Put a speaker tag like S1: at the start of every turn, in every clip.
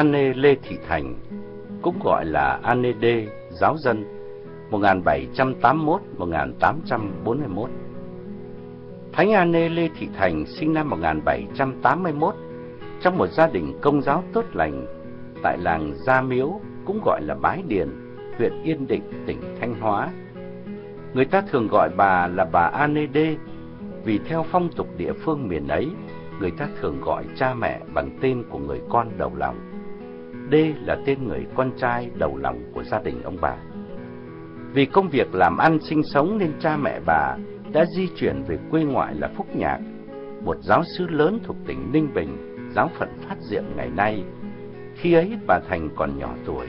S1: Anne Lê Thị Thành, cũng gọi là Anne D, giáo dân, 1781-1841. Thánh Anne Lê Thị Thành sinh năm 1781 trong một gia đình công giáo tốt lành tại làng Gia Miếu, cũng gọi là Bái Điền, huyện Yên Định, tỉnh Thanh Hóa. Người ta thường gọi bà là bà Anne D vì theo phong tục địa phương miền ấy, người ta thường gọi cha mẹ bằng tên của người con đầu lòng. D là tên người con trai đầu lòng của gia đình ông bà. Vì công việc làm ăn sinh sống nên cha mẹ bà đã di chuyển về quê ngoại là Phúc Nhạc, một giáo sư lớn thuộc tỉnh Ninh Bình, giáo phận phát diệm ngày nay. Khi ấy bà Thành còn nhỏ tuổi.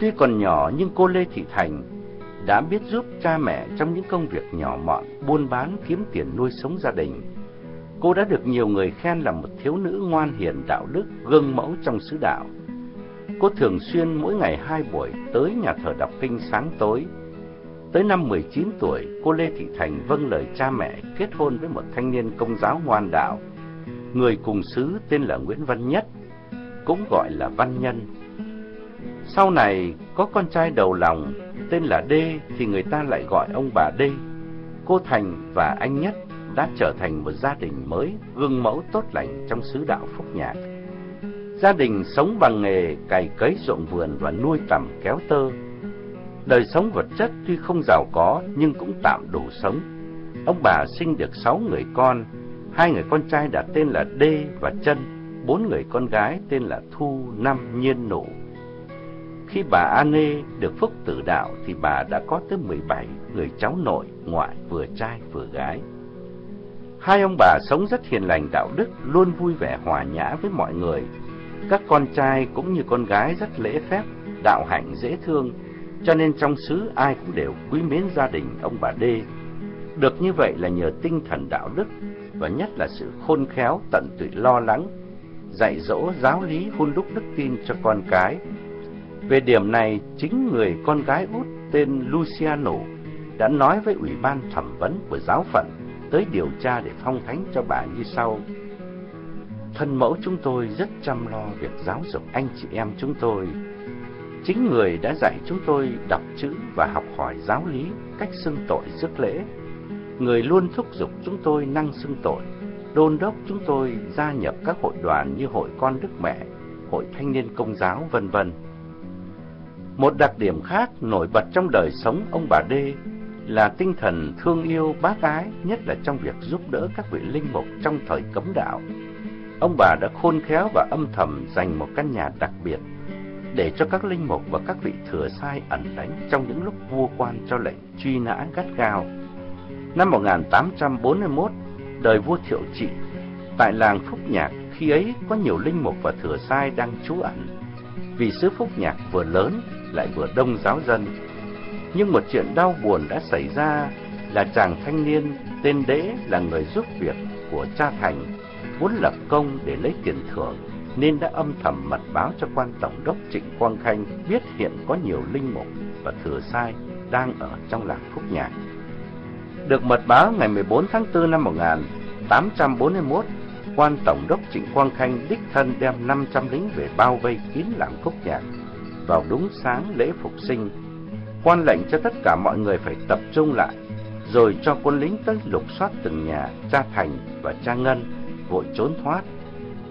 S1: Tuy còn nhỏ nhưng cô Lê Thị Thành đã biết giúp cha mẹ trong những công việc nhỏ mọn, buôn bán kiếm tiền nuôi sống gia đình. Cô đã được nhiều người khen là một thiếu nữ ngoan hiền đạo đức, gương mẫu trong sứ đạo. Cô thường xuyên mỗi ngày hai buổi tới nhà thờ đọc kinh sáng tối. Tới năm 19 tuổi, cô Lê Thị Thành vâng lời cha mẹ kết hôn với một thanh niên công giáo ngoan đạo. Người cùng xứ tên là Nguyễn Văn Nhất, cũng gọi là Văn Nhân. Sau này có con trai đầu lòng tên là đê thì người ta lại gọi ông bà đê Cô Thành và anh Nhất đã trở thành một gia đình mới gương mẫu tốt lành trong xứ đạo Phúc Nhạc. Gia đình sống bằng nghề cày cấy ruộng vườn và nuôi tầm kéo tơ. Đời sống vật chất tuy không giàu có nhưng cũng tạm đủ sống. Ông bà sinh được sáu người con, hai người con trai đặt tên là Đê và Trân, bốn người con gái tên là Thu, Năm, Nhiên, Nụ. Khi bà Anê được phúc tử đạo thì bà đã có tới 17 người cháu nội, ngoại, vừa trai vừa gái. Hai ông bà sống rất hiền lành đạo đức, luôn vui vẻ hòa nhã với mọi người. Các con trai cũng như con gái rất lễ phép, đạo hạnh dễ thương, cho nên trong xứ ai cũng đều quý mến gia đình ông bà Đê. Được như vậy là nhờ tinh thần đạo đức và nhất là sự khôn khéo tận tụy lo lắng, dạy dỗ giáo lý hun đúc đức tin cho con cái. Về điểm này, chính người con gái út tên Luciano đã nói với ủy ban thẩm vấn của giáo phận tới điều tra để phong thánh cho bà như sau. Thân mẫu chúng tôi rất chăm lo việc giáo dục anh chị em chúng tôi. Chính người đã dạy chúng tôi đọc chữ và học hỏi giáo lý, cách xưng tội rước lễ. Người luôn thúc giục chúng tôi năng xưng tội, đôn đốc chúng tôi gia nhập các hội đoàn như Hội Con Đức Mẹ, Hội Thanh niên Công giáo, vân vân. Một đặc điểm khác nổi bật trong đời sống ông bà Đê là tinh thần thương yêu bác ái, nhất là trong việc giúp đỡ các vị linh mục trong thời cấm đạo. Ông bà đã khôn khéo và âm thầm dành một căn nhà đặc biệt để cho các linh mục và các vị thừa sai ẩn đánh trong những lúc vua quan cho lệnh truy nã gắt gao. Năm 1841, đời vua Thiệu Trị, tại làng Phúc Nhạc, khi ấy có nhiều linh mục và thừa sai đang trú ẩn. Vì xứ Phúc Nhạc vừa lớn lại vừa đông giáo dân, nhưng một chuyện đau buồn đã xảy ra là chàng thanh niên tên Đế là người giúp việc của cha Thành, muốn lập công để lấy tiền thưởng nên đã âm thầm mật báo cho quan tổng đốc Trịnh Quang Khanh biết hiện có nhiều linh mục và thừa sai đang ở trong làng Phúc Nhạc. Được mật báo ngày 14 tháng 4 năm 1841, quan tổng đốc Trịnh Quang Khanh đích thân đem 500 lính về bao vây kín làng Phúc Nhạc vào đúng sáng lễ phục sinh quan lệnh cho tất cả mọi người phải tập trung lại, rồi cho quân lính tới lục soát từng nhà, cha Thành và cha Ngân vội trốn thoát.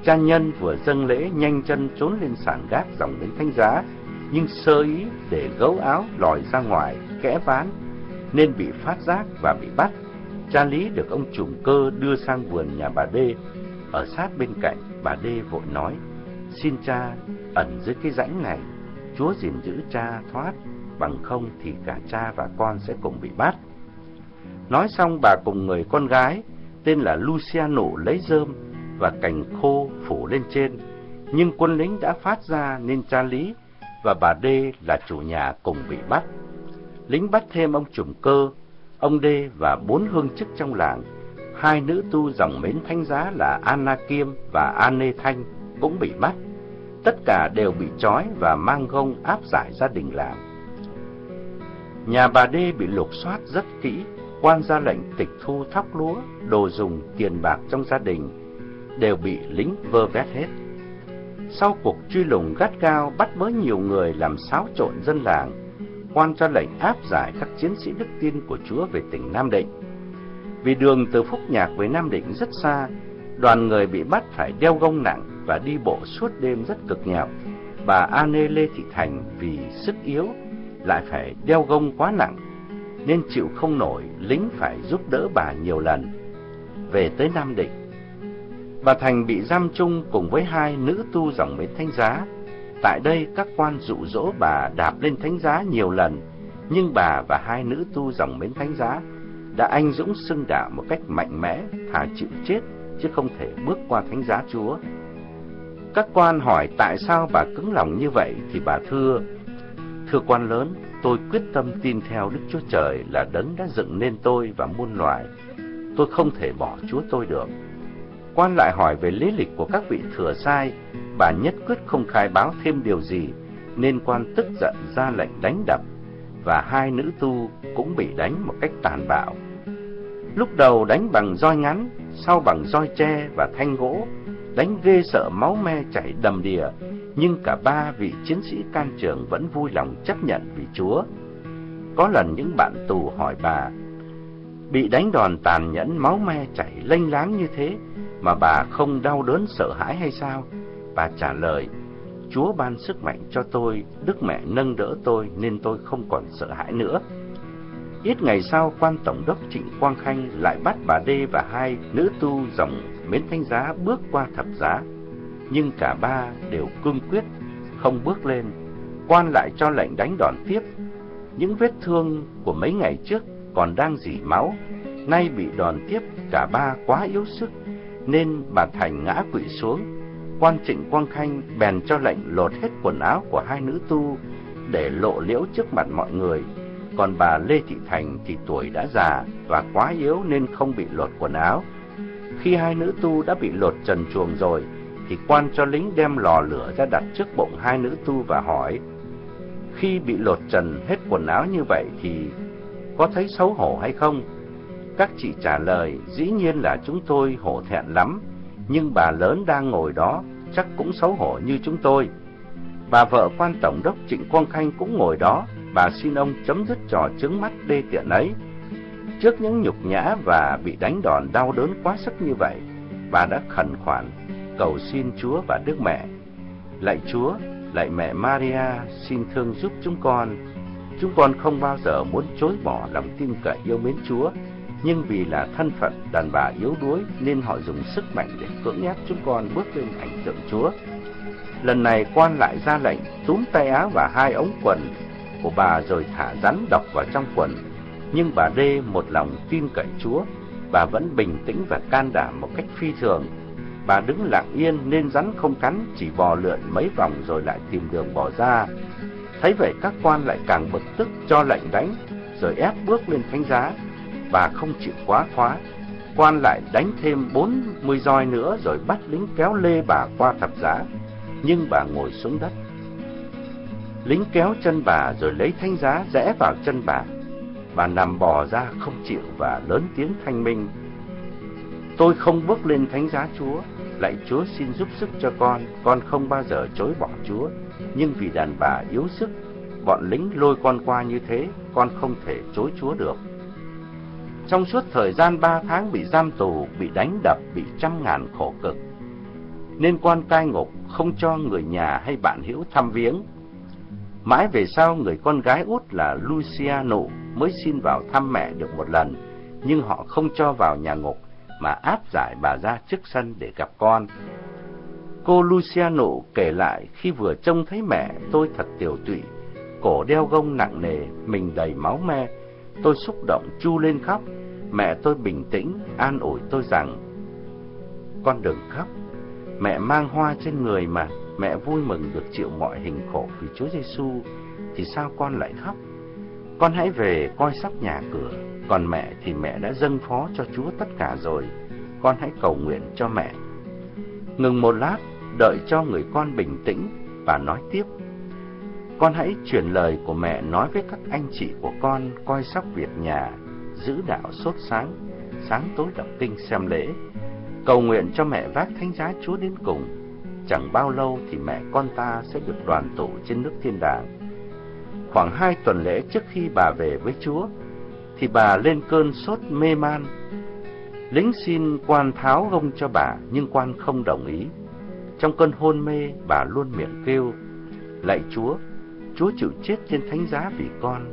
S1: Cha Nhân vừa dâng lễ nhanh chân trốn lên sàn gác dòng đến thanh giá, nhưng sơ ý để gấu áo lòi ra ngoài, kẽ ván, nên bị phát giác và bị bắt. Cha Lý được ông trùm cơ đưa sang vườn nhà bà Đê, ở sát bên cạnh, bà Đê vội nói, xin cha ẩn dưới cái rãnh này, Chúa gìn giữ cha thoát bằng không thì cả cha và con sẽ cùng bị bắt. Nói xong bà cùng người con gái tên là Luciano lấy rơm và cành khô phủ lên trên, nhưng quân lính đã phát ra nên cha Lý và bà Đê là chủ nhà cùng bị bắt. Lính bắt thêm ông trùm cơ, ông Đê và bốn hương chức trong làng. Hai nữ tu dòng mến thanh giá là Anna Kiêm và Anne Thanh cũng bị bắt. Tất cả đều bị trói và mang gông áp giải gia đình làng. Nhà bà Đê bị lục soát rất kỹ, quan ra lệnh tịch thu thóc lúa, đồ dùng, tiền bạc trong gia đình đều bị lính vơ vét hết. Sau cuộc truy lùng gắt gao bắt bớ nhiều người làm xáo trộn dân làng, quan cho lệnh áp giải các chiến sĩ đức tin của Chúa về tỉnh Nam Định. Vì đường từ Phúc Nhạc về Nam Định rất xa, đoàn người bị bắt phải đeo gông nặng và đi bộ suốt đêm rất cực nhọc. Bà Ane Lê Thị Thành vì sức yếu lại phải đeo gông quá nặng nên chịu không nổi, lính phải giúp đỡ bà nhiều lần. Về tới Nam Định, bà Thành bị giam chung cùng với hai nữ tu dòng bến thánh giá. Tại đây các quan dụ dỗ bà đạp lên thánh giá nhiều lần, nhưng bà và hai nữ tu dòng bến thánh giá đã anh dũng xưng đạo một cách mạnh mẽ, thà chịu chết chứ không thể bước qua thánh giá Chúa. Các quan hỏi tại sao bà cứng lòng như vậy thì bà thưa: "Thưa quan lớn, tôi quyết tâm tin theo Đức Chúa Trời là đấng đã dựng nên tôi và muôn loài. Tôi không thể bỏ Chúa tôi được." Quan lại hỏi về lý lịch của các vị thừa sai, bà nhất quyết không khai báo thêm điều gì, nên quan tức giận ra lệnh đánh đập, và hai nữ tu cũng bị đánh một cách tàn bạo. Lúc đầu đánh bằng roi ngắn, sau bằng roi tre và thanh gỗ, đánh ghê sợ máu me chảy đầm đìa, nhưng cả ba vị chiến sĩ can trường vẫn vui lòng chấp nhận vì Chúa. Có lần những bạn tù hỏi bà, bị đánh đòn tàn nhẫn máu me chảy lênh láng như thế mà bà không đau đớn sợ hãi hay sao? Bà trả lời, Chúa ban sức mạnh cho tôi, Đức Mẹ nâng đỡ tôi nên tôi không còn sợ hãi nữa. Ít ngày sau, quan tổng đốc Trịnh Quang Khanh lại bắt bà Đê và hai nữ tu dòng Mến Thanh Giá bước qua thập giá. Nhưng cả ba đều cương quyết, không bước lên. Quan lại cho lệnh đánh đòn tiếp. Những vết thương của mấy ngày trước còn đang dỉ máu, nay bị đòn tiếp cả ba quá yếu sức, nên bà Thành ngã quỵ xuống. Quan Trịnh Quang Khanh bèn cho lệnh lột hết quần áo của hai nữ tu để lộ liễu trước mặt mọi người còn bà Lê Thị Thành thì tuổi đã già và quá yếu nên không bị lột quần áo. Khi hai nữ tu đã bị lột trần chuồng rồi, thì quan cho lính đem lò lửa ra đặt trước bụng hai nữ tu và hỏi, khi bị lột trần hết quần áo như vậy thì có thấy xấu hổ hay không? Các chị trả lời, dĩ nhiên là chúng tôi hổ thẹn lắm, nhưng bà lớn đang ngồi đó chắc cũng xấu hổ như chúng tôi. Bà vợ quan tổng đốc Trịnh Quang Khanh cũng ngồi đó, bà xin ông chấm dứt trò trứng mắt đê tiện ấy. Trước những nhục nhã và bị đánh đòn đau đớn quá sức như vậy, bà đã khẩn khoản cầu xin Chúa và Đức Mẹ. Lạy Chúa, lạy mẹ Maria, xin thương giúp chúng con. Chúng con không bao giờ muốn chối bỏ lòng tin cậy yêu mến Chúa, nhưng vì là thân phận đàn bà yếu đuối nên họ dùng sức mạnh để cưỡng ép chúng con bước lên ảnh tượng Chúa. Lần này quan lại ra lệnh túm tay áo và hai ống quần của bà rồi thả rắn độc vào trong quần. Nhưng bà Đê một lòng tin cậy Chúa, bà vẫn bình tĩnh và can đảm một cách phi thường. Bà đứng lặng yên nên rắn không cắn, chỉ bò lượn mấy vòng rồi lại tìm đường bỏ ra. Thấy vậy các quan lại càng bực tức cho lệnh đánh, rồi ép bước lên thánh giá. Bà không chịu quá khóa, quan lại đánh thêm bốn mươi roi nữa rồi bắt lính kéo lê bà qua thập giá. Nhưng bà ngồi xuống đất, lính kéo chân bà rồi lấy thanh giá rẽ vào chân bà. Bà nằm bò ra không chịu và lớn tiếng thanh minh. Tôi không bước lên thánh giá Chúa, lại Chúa xin giúp sức cho con, con không bao giờ chối bỏ Chúa. Nhưng vì đàn bà yếu sức, bọn lính lôi con qua như thế, con không thể chối Chúa được. Trong suốt thời gian ba tháng bị giam tù, bị đánh đập, bị trăm ngàn khổ cực, nên quan cai ngục không cho người nhà hay bạn hữu thăm viếng Mãi về sau người con gái út là Luciano mới xin vào thăm mẹ được một lần, nhưng họ không cho vào nhà ngục mà áp giải bà ra trước sân để gặp con. Cô Luciano kể lại khi vừa trông thấy mẹ tôi thật tiểu tụy, cổ đeo gông nặng nề, mình đầy máu me. Tôi xúc động chu lên khóc, mẹ tôi bình tĩnh, an ủi tôi rằng Con đừng khóc, mẹ mang hoa trên người mà mẹ vui mừng được chịu mọi hình khổ vì Chúa Giêsu thì sao con lại khóc? Con hãy về coi sóc nhà cửa, còn mẹ thì mẹ đã dâng phó cho Chúa tất cả rồi, con hãy cầu nguyện cho mẹ. Ngừng một lát, đợi cho người con bình tĩnh và nói tiếp. Con hãy truyền lời của mẹ nói với các anh chị của con coi sóc việc nhà, giữ đạo sốt sáng, sáng tối đọc kinh xem lễ, cầu nguyện cho mẹ vác thánh giá Chúa đến cùng chẳng bao lâu thì mẹ con ta sẽ được đoàn tụ trên nước thiên đàng. Khoảng hai tuần lễ trước khi bà về với Chúa, thì bà lên cơn sốt mê man. Lính xin quan tháo gông cho bà, nhưng quan không đồng ý. Trong cơn hôn mê, bà luôn miệng kêu, Lạy Chúa, Chúa chịu chết trên thánh giá vì con.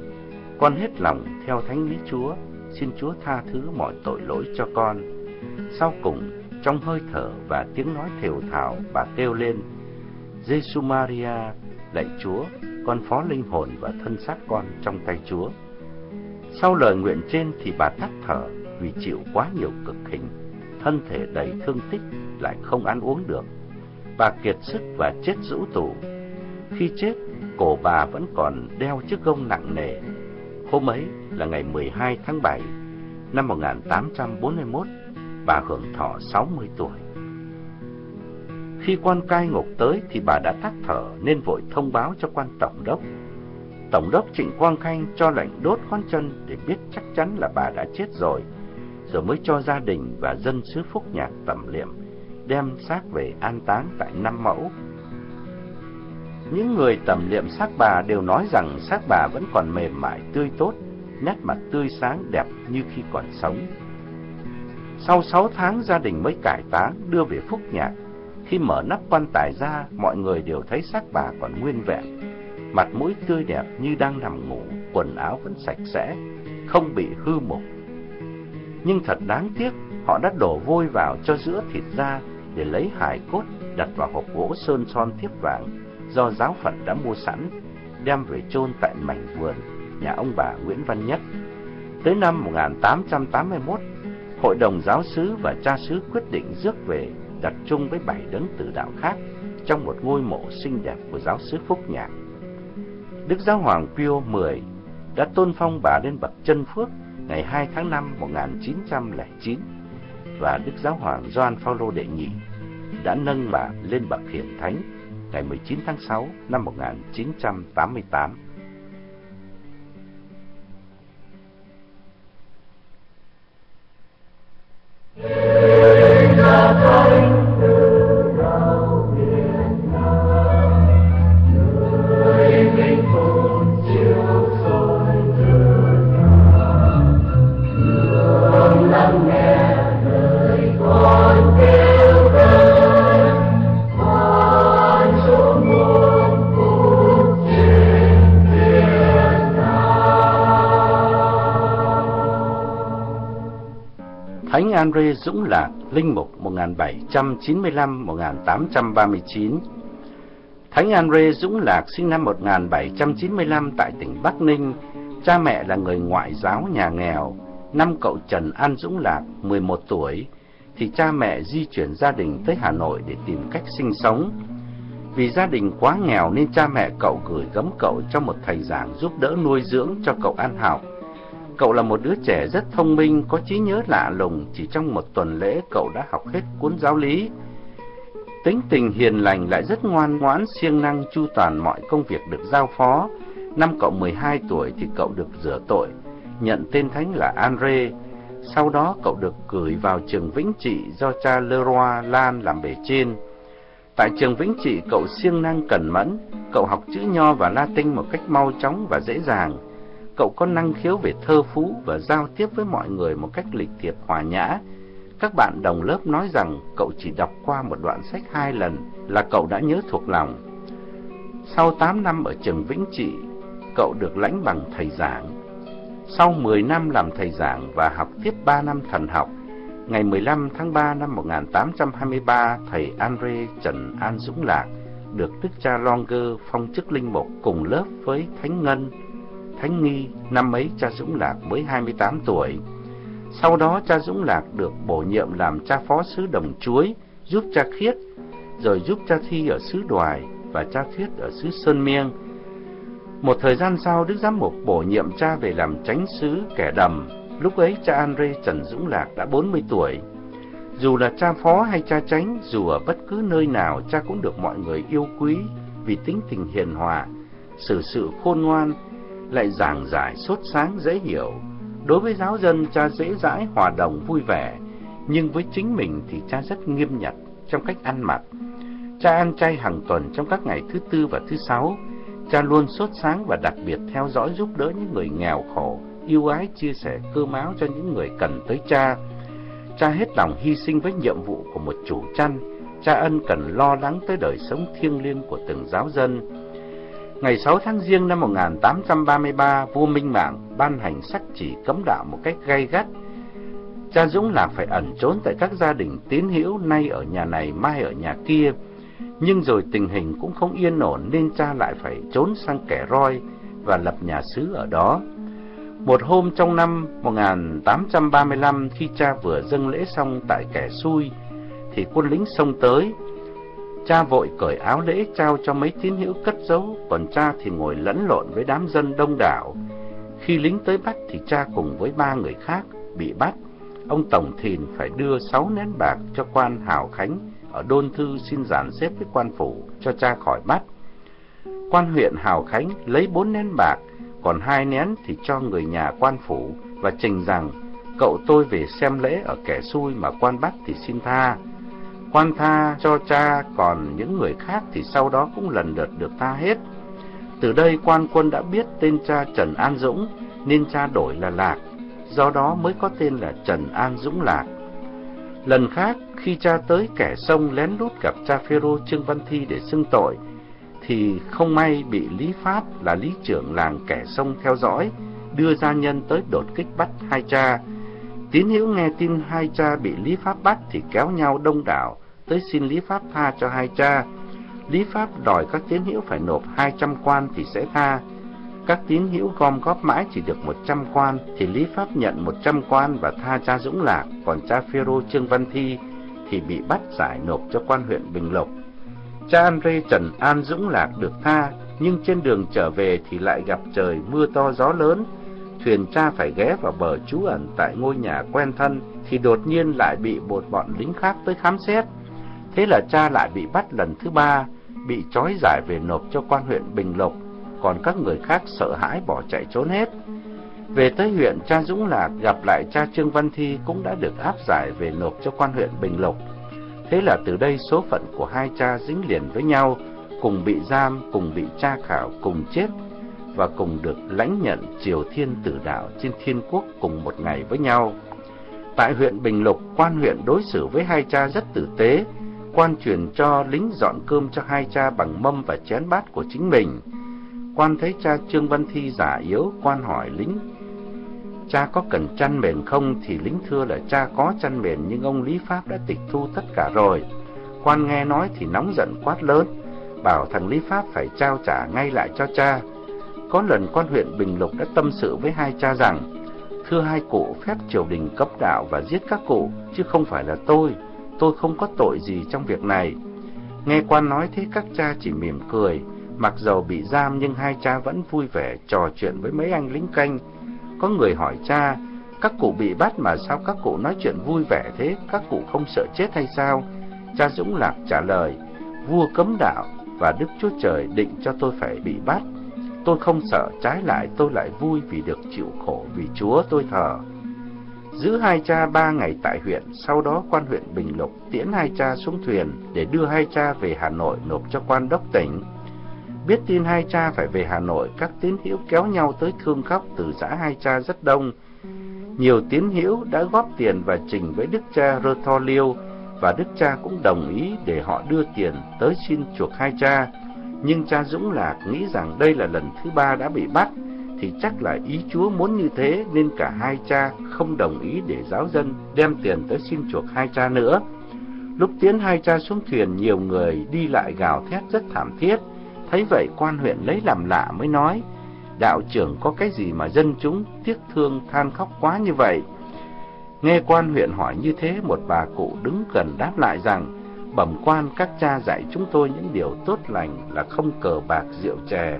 S1: Con hết lòng theo thánh lý Chúa, xin Chúa tha thứ mọi tội lỗi cho con. Sau cùng, trong hơi thở và tiếng nói thều thào, bà kêu lên, Giêsu Maria, lạy Chúa, con phó linh hồn và thân xác con trong tay Chúa. Sau lời nguyện trên thì bà tắt thở vì chịu quá nhiều cực hình, thân thể đầy thương tích lại không ăn uống được. Bà kiệt sức và chết rũ tù. Khi chết, cổ bà vẫn còn đeo chiếc gông nặng nề. Hôm ấy là ngày 12 tháng 7 năm 1841, bà hưởng thọ 60 tuổi. Khi quan cai ngục tới thì bà đã tắt thở nên vội thông báo cho quan tổng đốc. Tổng đốc Trịnh Quang Khanh cho lệnh đốt con chân để biết chắc chắn là bà đã chết rồi, rồi mới cho gia đình và dân xứ Phúc Nhạc tẩm liệm, đem xác về an táng tại Năm Mẫu. Những người tẩm liệm xác bà đều nói rằng xác bà vẫn còn mềm mại tươi tốt, nét mặt tươi sáng đẹp như khi còn sống. Sau sáu tháng gia đình mới cải táng đưa về Phúc Nhạc. Khi mở nắp quan tài ra, mọi người đều thấy xác bà còn nguyên vẹn. Mặt mũi tươi đẹp như đang nằm ngủ, quần áo vẫn sạch sẽ, không bị hư mục. Nhưng thật đáng tiếc, họ đã đổ vôi vào cho giữa thịt ra để lấy hài cốt đặt vào hộp gỗ sơn son thiếp vàng do giáo phận đã mua sẵn, đem về chôn tại mảnh vườn nhà ông bà Nguyễn Văn Nhất. Tới năm 1881, Hội đồng giáo sứ và cha xứ quyết định rước về, đặt chung với bảy đấng tử đạo khác trong một ngôi mộ xinh đẹp của giáo sứ Phúc Nhạc. Đức Giáo Hoàng Pio X đã tôn phong bà lên bậc chân phước ngày 2 tháng 5 1909 và Đức Giáo Hoàng Gioan Phaolô đệ nhị đã nâng bà lên bậc hiển thánh ngày 19 tháng 6 năm 1988. Thánh Andre Dũng Lạc, Linh Mục 1795-1839 Thánh Andre Dũng Lạc sinh năm 1795 tại tỉnh Bắc Ninh, cha mẹ là người ngoại giáo nhà nghèo. Năm cậu Trần An Dũng Lạc, 11 tuổi, thì cha mẹ di chuyển gia đình tới Hà Nội để tìm cách sinh sống. Vì gia đình quá nghèo nên cha mẹ cậu gửi gắm cậu cho một thầy giảng giúp đỡ nuôi dưỡng cho cậu ăn học. Cậu là một đứa trẻ rất thông minh, có trí nhớ lạ lùng, chỉ trong một tuần lễ cậu đã học hết cuốn giáo lý. Tính tình hiền lành lại rất ngoan ngoãn, siêng năng chu toàn mọi công việc được giao phó. Năm cậu 12 tuổi thì cậu được rửa tội, nhận tên thánh là Andre. Sau đó cậu được gửi vào trường Vĩnh Trị do cha Leroy Lan làm bề trên. Tại trường Vĩnh Trị cậu siêng năng cẩn mẫn, cậu học chữ nho và Latin một cách mau chóng và dễ dàng. Cậu có năng khiếu về thơ phú và giao tiếp với mọi người một cách lịch thiệp hòa nhã. Các bạn đồng lớp nói rằng cậu chỉ đọc qua một đoạn sách hai lần là cậu đã nhớ thuộc lòng. Sau 8 năm ở trường Vĩnh Trị, cậu được lãnh bằng thầy giảng. Sau 10 năm làm thầy giảng và học tiếp 3 năm thần học, ngày 15 tháng 3 năm 1823, thầy Andre Trần An Dũng Lạc được Đức cha Longer phong chức linh mục cùng lớp với Thánh Ngân, Khánh Nghi, năm ấy cha Dũng Lạc mới 28 tuổi. Sau đó cha Dũng Lạc được bổ nhiệm làm cha phó sứ Đồng Chuối, giúp cha Khiết, rồi giúp cha Thi ở xứ Đoài và cha thiết ở xứ Sơn Miêng. Một thời gian sau, Đức Giám Mục bổ nhiệm cha về làm chánh sứ kẻ đầm. Lúc ấy cha Andre Trần Dũng Lạc đã 40 tuổi. Dù là cha phó hay cha chánh, dù ở bất cứ nơi nào, cha cũng được mọi người yêu quý vì tính tình hiền hòa, xử sự khôn ngoan, lại giảng giải sốt sáng dễ hiểu. Đối với giáo dân, cha dễ dãi, hòa đồng, vui vẻ, nhưng với chính mình thì cha rất nghiêm nhặt trong cách ăn mặc. Cha ăn chay hàng tuần trong các ngày thứ tư và thứ sáu. Cha luôn sốt sáng và đặc biệt theo dõi giúp đỡ những người nghèo khổ, yêu ái chia sẻ cơm áo cho những người cần tới cha. Cha hết lòng hy sinh với nhiệm vụ của một chủ chăn. Cha ân cần lo lắng tới đời sống thiêng liêng của từng giáo dân. Ngày 6 tháng Giêng năm 1833, vua Minh Mạng ban hành sắc chỉ cấm đạo một cách gay gắt. Cha Dũng Lạc phải ẩn trốn tại các gia đình tín hữu nay ở nhà này mai ở nhà kia. Nhưng rồi tình hình cũng không yên ổn nên cha lại phải trốn sang kẻ roi và lập nhà xứ ở đó. Một hôm trong năm 1835 khi cha vừa dâng lễ xong tại kẻ xui thì quân lính xông tới. Cha vội cởi áo lễ trao cho mấy tín hữu cất giấu, còn cha thì ngồi lẫn lộn với đám dân đông đảo. Khi lính tới bắt thì cha cùng với ba người khác bị bắt. Ông Tổng Thìn phải đưa sáu nén bạc cho quan Hào Khánh ở đôn thư xin giản xếp với quan phủ cho cha khỏi bắt. Quan huyện Hào Khánh lấy bốn nén bạc, còn hai nén thì cho người nhà quan phủ và trình rằng cậu tôi về xem lễ ở kẻ xui mà quan bắt thì xin tha. Quan tha cho cha, còn những người khác thì sau đó cũng lần lượt được tha hết. Từ đây quan quân đã biết tên cha Trần An Dũng nên cha đổi là Lạc, do đó mới có tên là Trần An Dũng Lạc. Lần khác, khi cha tới kẻ sông lén lút gặp cha Phêrô Trương Văn Thi để xưng tội, thì không may bị Lý Phát là lý trưởng làng kẻ sông theo dõi, đưa gia nhân tới đột kích bắt hai cha. Tín hữu nghe tin hai cha bị Lý Pháp bắt thì kéo nhau đông đảo tới xin Lý Pháp tha cho hai cha. Lý Pháp đòi các tín hữu phải nộp 200 quan thì sẽ tha. Các tín hữu gom góp mãi chỉ được 100 quan thì Lý Pháp nhận 100 quan và tha cha Dũng Lạc, còn cha Phêrô Trương Văn Thi thì bị bắt giải nộp cho quan huyện Bình Lộc. Cha Andre Trần An Dũng Lạc được tha, nhưng trên đường trở về thì lại gặp trời mưa to gió lớn. Thuyền cha phải ghé vào bờ trú ẩn tại ngôi nhà quen thân thì đột nhiên lại bị một bọn lính khác tới khám xét. Thế là cha lại bị bắt lần thứ ba, bị trói giải về nộp cho quan huyện Bình Lộc, còn các người khác sợ hãi bỏ chạy trốn hết. Về tới huyện, cha Dũng Lạc gặp lại cha Trương Văn Thi cũng đã được áp giải về nộp cho quan huyện Bình Lộc. Thế là từ đây số phận của hai cha dính liền với nhau, cùng bị giam, cùng bị tra khảo, cùng chết và cùng được lãnh nhận triều thiên tử đạo trên thiên quốc cùng một ngày với nhau. Tại huyện Bình Lục, quan huyện đối xử với hai cha rất tử tế, quan truyền cho lính dọn cơm cho hai cha bằng mâm và chén bát của chính mình. Quan thấy cha Trương Văn Thi giả yếu, quan hỏi lính, cha có cần chăn mền không? Thì lính thưa là cha có chăn mền nhưng ông Lý Pháp đã tịch thu tất cả rồi. Quan nghe nói thì nóng giận quát lớn, bảo thằng Lý Pháp phải trao trả ngay lại cho cha. Có lần quan huyện Bình Lục đã tâm sự với hai cha rằng, thưa hai cụ phép triều đình cấp đạo và giết các cụ, chứ không phải là tôi, tôi không có tội gì trong việc này. Nghe quan nói thế các cha chỉ mỉm cười, mặc dầu bị giam nhưng hai cha vẫn vui vẻ trò chuyện với mấy anh lính canh. Có người hỏi cha, các cụ bị bắt mà sao các cụ nói chuyện vui vẻ thế, các cụ không sợ chết hay sao? Cha Dũng Lạc trả lời, vua cấm đạo và Đức Chúa Trời định cho tôi phải bị bắt. Tôi không sợ, trái lại tôi lại vui vì được chịu khổ vì Chúa tôi thờ. Giữ hai cha ba ngày tại huyện, sau đó quan huyện Bình Lục tiễn hai cha xuống thuyền để đưa hai cha về Hà Nội nộp cho quan đốc tỉnh. Biết tin hai cha phải về Hà Nội, các tín hữu kéo nhau tới thương khóc từ xã hai cha rất đông. Nhiều tín hữu đã góp tiền và trình với đức cha Rơ Liêu và đức cha cũng đồng ý để họ đưa tiền tới xin chuộc hai cha. Nhưng cha Dũng Lạc nghĩ rằng đây là lần thứ ba đã bị bắt, thì chắc là ý Chúa muốn như thế nên cả hai cha không đồng ý để giáo dân đem tiền tới xin chuộc hai cha nữa. Lúc tiến hai cha xuống thuyền, nhiều người đi lại gào thét rất thảm thiết. Thấy vậy quan huyện lấy làm lạ mới nói, đạo trưởng có cái gì mà dân chúng tiếc thương than khóc quá như vậy? Nghe quan huyện hỏi như thế, một bà cụ đứng gần đáp lại rằng, bẩm quan các cha dạy chúng tôi những điều tốt lành là không cờ bạc rượu chè,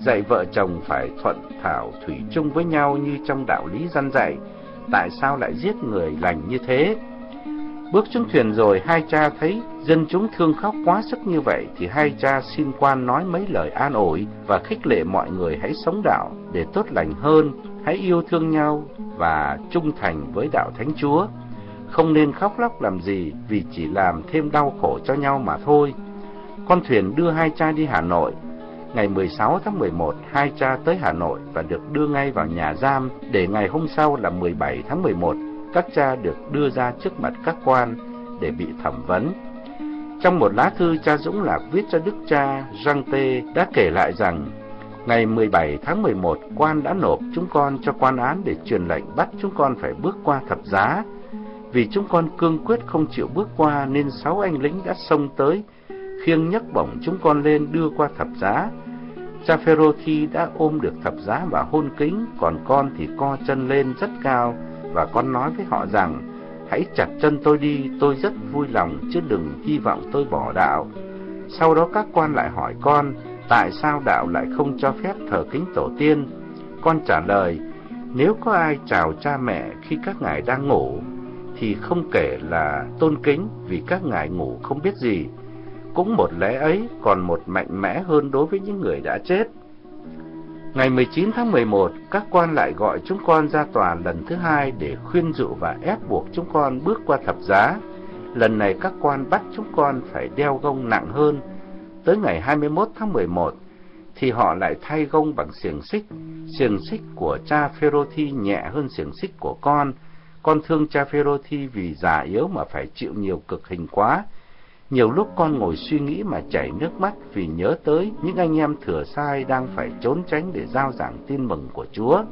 S1: dạy vợ chồng phải thuận thảo thủy chung với nhau như trong đạo lý dân dạy, tại sao lại giết người lành như thế? Bước xuống thuyền rồi, hai cha thấy dân chúng thương khóc quá sức như vậy, thì hai cha xin quan nói mấy lời an ủi và khích lệ mọi người hãy sống đạo để tốt lành hơn, hãy yêu thương nhau và trung thành với đạo Thánh Chúa. Không nên khóc lóc làm gì vì chỉ làm thêm đau khổ cho nhau mà thôi. Con thuyền đưa hai cha đi Hà Nội. Ngày 16 tháng 11, hai cha tới Hà Nội và được đưa ngay vào nhà giam để ngày hôm sau là 17 tháng 11, các cha được đưa ra trước mặt các quan để bị thẩm vấn. Trong một lá thư cha Dũng Lạc viết cho đức cha Giang Tê đã kể lại rằng ngày 17 tháng 11 quan đã nộp chúng con cho quan án để truyền lệnh bắt chúng con phải bước qua thập giá. Vì chúng con cương quyết không chịu bước qua nên sáu anh lính đã xông tới, khiêng nhấc bổng chúng con lên đưa qua thập giá. Cha Pharothi đã ôm được thập giá và hôn kính, còn con thì co chân lên rất cao và con nói với họ rằng Hãy chặt chân tôi đi, tôi rất vui lòng, chứ đừng hy vọng tôi bỏ đạo. Sau đó các quan lại hỏi con, tại sao đạo lại không cho phép thờ kính tổ tiên? Con trả lời, nếu có ai chào cha mẹ khi các ngài đang ngủ, thì không kể là tôn kính vì các ngài ngủ không biết gì. Cũng một lẽ ấy còn một mạnh mẽ hơn đối với những người đã chết. Ngày 19 tháng 11, các quan lại gọi chúng con ra tòa lần thứ hai để khuyên dụ và ép buộc chúng con bước qua thập giá. Lần này các quan bắt chúng con phải đeo gông nặng hơn. Tới ngày 21 tháng 11, thì họ lại thay gông bằng xiềng xích. Xiềng xích của cha Pharothi nhẹ hơn xiềng xích của con. Con thương cha Pharothi vì già yếu mà phải chịu nhiều cực hình quá, nhiều lúc con ngồi suy nghĩ mà chảy nước mắt vì nhớ tới những anh em thừa sai đang phải trốn tránh để giao giảng tin mừng của Chúa.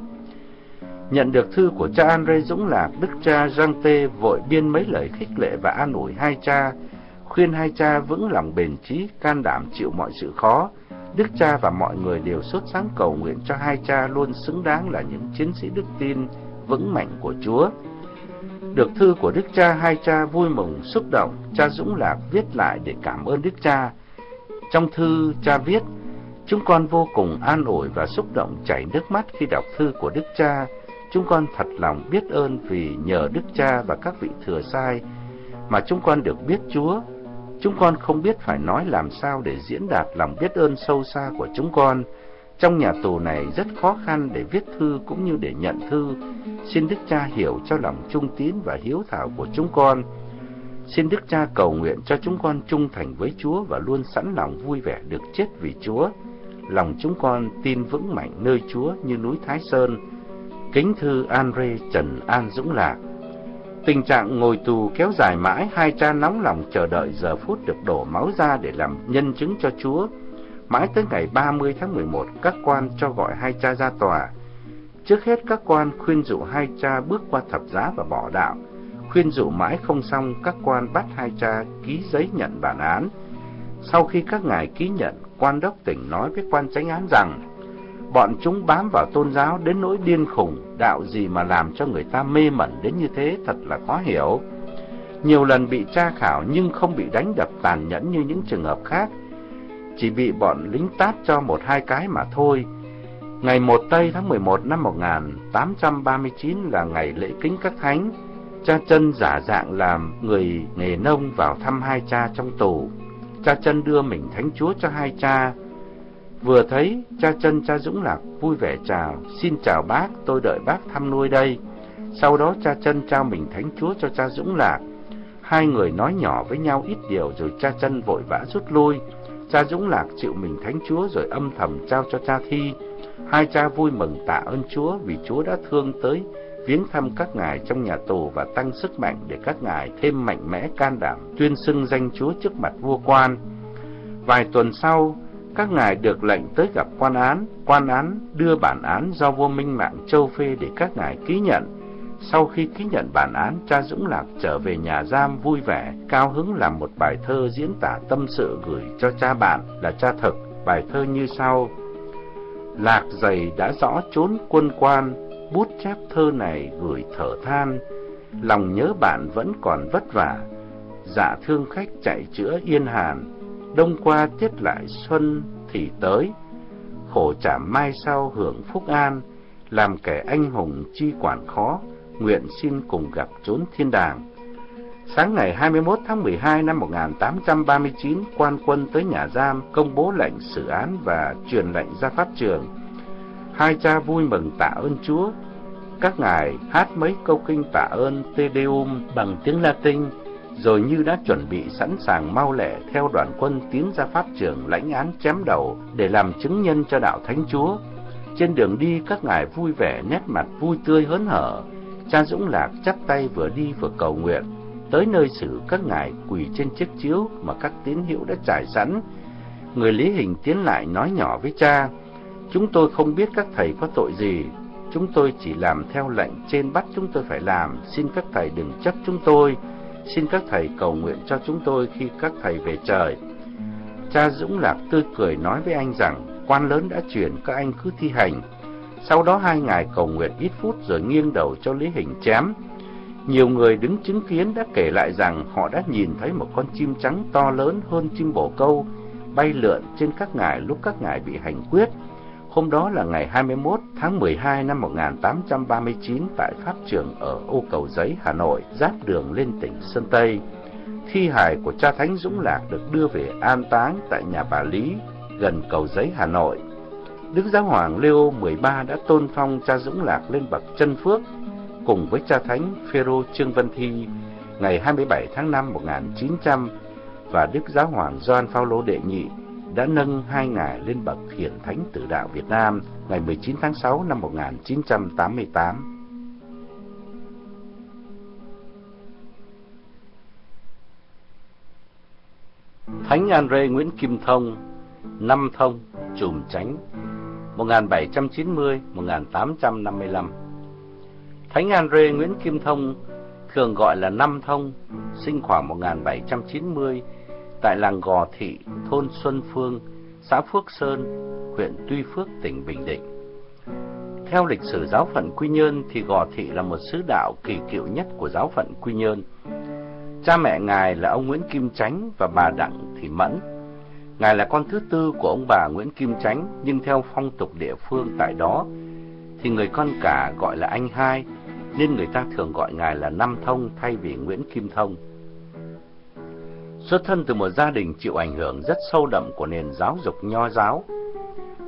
S1: Nhận được thư của cha Andre Dũng Lạc, đức cha Giang Tê vội biên mấy lời khích lệ và an ủi hai cha, khuyên hai cha vững lòng bền trí, can đảm chịu mọi sự khó. Đức cha và mọi người đều sốt sáng cầu nguyện cho hai cha luôn xứng đáng là những chiến sĩ đức tin vững mạnh của Chúa. Được thư của đức cha, hai cha vui mừng, xúc động, cha Dũng Lạc viết lại để cảm ơn đức cha. Trong thư, cha viết, chúng con vô cùng an ủi và xúc động chảy nước mắt khi đọc thư của đức cha. Chúng con thật lòng biết ơn vì nhờ đức cha và các vị thừa sai mà chúng con được biết Chúa. Chúng con không biết phải nói làm sao để diễn đạt lòng biết ơn sâu xa của chúng con. Trong nhà tù này rất khó khăn để viết thư cũng như để nhận thư. Xin Đức Cha hiểu cho lòng trung tín và hiếu thảo của chúng con. Xin Đức Cha cầu nguyện cho chúng con trung thành với Chúa và luôn sẵn lòng vui vẻ được chết vì Chúa. Lòng chúng con tin vững mạnh nơi Chúa như núi Thái Sơn. Kính thư Andre Trần An Dũng Lạc Tình trạng ngồi tù kéo dài mãi, hai cha nóng lòng chờ đợi giờ phút được đổ máu ra để làm nhân chứng cho Chúa. Mãi tới ngày 30 tháng 11, các quan cho gọi hai cha ra tòa. Trước hết các quan khuyên dụ hai cha bước qua thập giá và bỏ đạo. Khuyên dụ mãi không xong, các quan bắt hai cha ký giấy nhận bản án. Sau khi các ngài ký nhận, quan đốc tỉnh nói với quan chánh án rằng, bọn chúng bám vào tôn giáo đến nỗi điên khùng, đạo gì mà làm cho người ta mê mẩn đến như thế thật là khó hiểu. Nhiều lần bị tra khảo nhưng không bị đánh đập tàn nhẫn như những trường hợp khác, chỉ bị bọn lính tát cho một hai cái mà thôi. Ngày 1 Tây tháng 11 năm 1839 là ngày lễ kính các thánh. Cha chân giả dạng làm người nghề nông vào thăm hai cha trong tù. Cha chân đưa mình thánh chúa cho hai cha. Vừa thấy, cha chân cha Dũng Lạc vui vẻ chào, xin chào bác, tôi đợi bác thăm nuôi đây. Sau đó cha chân trao mình thánh chúa cho cha Dũng Lạc. Hai người nói nhỏ với nhau ít điều rồi cha chân vội vã rút lui. Cha Dũng Lạc chịu mình thánh chúa rồi âm thầm trao cho cha Thi. Hai cha vui mừng tạ ơn Chúa vì Chúa đã thương tới viếng thăm các ngài trong nhà tù và tăng sức mạnh để các ngài thêm mạnh mẽ can đảm tuyên xưng danh Chúa trước mặt vua quan. Vài tuần sau, các ngài được lệnh tới gặp quan án, quan án đưa bản án do vua Minh Mạng Châu phê để các ngài ký nhận. Sau khi ký nhận bản án, cha Dũng Lạc trở về nhà giam vui vẻ, cao hứng làm một bài thơ diễn tả tâm sự gửi cho cha bạn là cha thực. Bài thơ như sau. Lạc dày đã rõ trốn quân quan, bút chép thơ này gửi thở than. Lòng nhớ bạn vẫn còn vất vả, dạ thương khách chạy chữa yên hàn. Đông qua tiết lại xuân thì tới, khổ trả mai sau hưởng phúc an, làm kẻ anh hùng chi quản khó nguyện xin cùng gặp chốn thiên đàng. Sáng ngày 21 tháng 12 năm 1839, quan quân tới nhà giam công bố lệnh xử án và truyền lệnh ra pháp trường. Hai cha vui mừng tạ ơn Chúa. Các ngài hát mấy câu kinh tạ ơn Te Deum bằng tiếng Latin, rồi như đã chuẩn bị sẵn sàng mau lẹ theo đoàn quân tiến ra pháp trường lãnh án chém đầu để làm chứng nhân cho đạo Thánh Chúa. Trên đường đi các ngài vui vẻ nét mặt vui tươi hớn hở, cha Dũng Lạc chắp tay vừa đi vừa cầu nguyện. Tới nơi xử các ngài quỳ trên chiếc chiếu mà các tín hữu đã trải sẵn. Người lý hình tiến lại nói nhỏ với cha, chúng tôi không biết các thầy có tội gì, chúng tôi chỉ làm theo lệnh trên bắt chúng tôi phải làm, xin các thầy đừng chấp chúng tôi. Xin các thầy cầu nguyện cho chúng tôi khi các thầy về trời. Cha Dũng Lạc tươi cười nói với anh rằng quan lớn đã chuyển, các anh cứ thi hành. Sau đó hai ngài cầu nguyện ít phút rồi nghiêng đầu cho Lý Hình chém. Nhiều người đứng chứng kiến đã kể lại rằng họ đã nhìn thấy một con chim trắng to lớn hơn chim bồ câu bay lượn trên các ngài lúc các ngài bị hành quyết. Hôm đó là ngày 21 tháng 12 năm 1839 tại Pháp trường ở Ô Cầu Giấy, Hà Nội, giáp đường lên tỉnh Sơn Tây. Thi hài của cha Thánh Dũng Lạc được đưa về an táng tại nhà bà Lý, gần Cầu Giấy, Hà Nội. Đức Giáo Hoàng Leo 13 đã tôn phong cha Dũng Lạc lên bậc chân phước cùng với cha Thánh Phêrô Trương Văn Thi ngày 27 tháng 5 1900 và Đức Giáo Hoàng Gioan Phaolô đệ nhị đã nâng hai ngài lên bậc hiển thánh tử đạo Việt Nam ngày 19 tháng 6 năm 1988. Thánh Andre Nguyễn Kim Thông, Năm Thông, Trùm Chánh, 1790-1855 Thánh Andre Nguyễn Kim Thông thường gọi là Năm Thông, sinh khoảng 1790 tại làng Gò Thị, thôn Xuân Phương, xã Phước Sơn, huyện Tuy Phước, tỉnh Bình Định. Theo lịch sử giáo phận Quy Nhơn thì Gò Thị là một sứ đạo kỳ cựu nhất của giáo phận Quy Nhơn. Cha mẹ ngài là ông Nguyễn Kim Chánh và bà Đặng Thị Mẫn. Ngài là con thứ tư của ông bà Nguyễn Kim Chánh, nhưng theo phong tục địa phương tại đó thì người con cả gọi là anh hai, nên người ta thường gọi ngài là Năm Thông thay vì Nguyễn Kim Thông. Xuất thân từ một gia đình chịu ảnh hưởng rất sâu đậm của nền giáo dục nho giáo,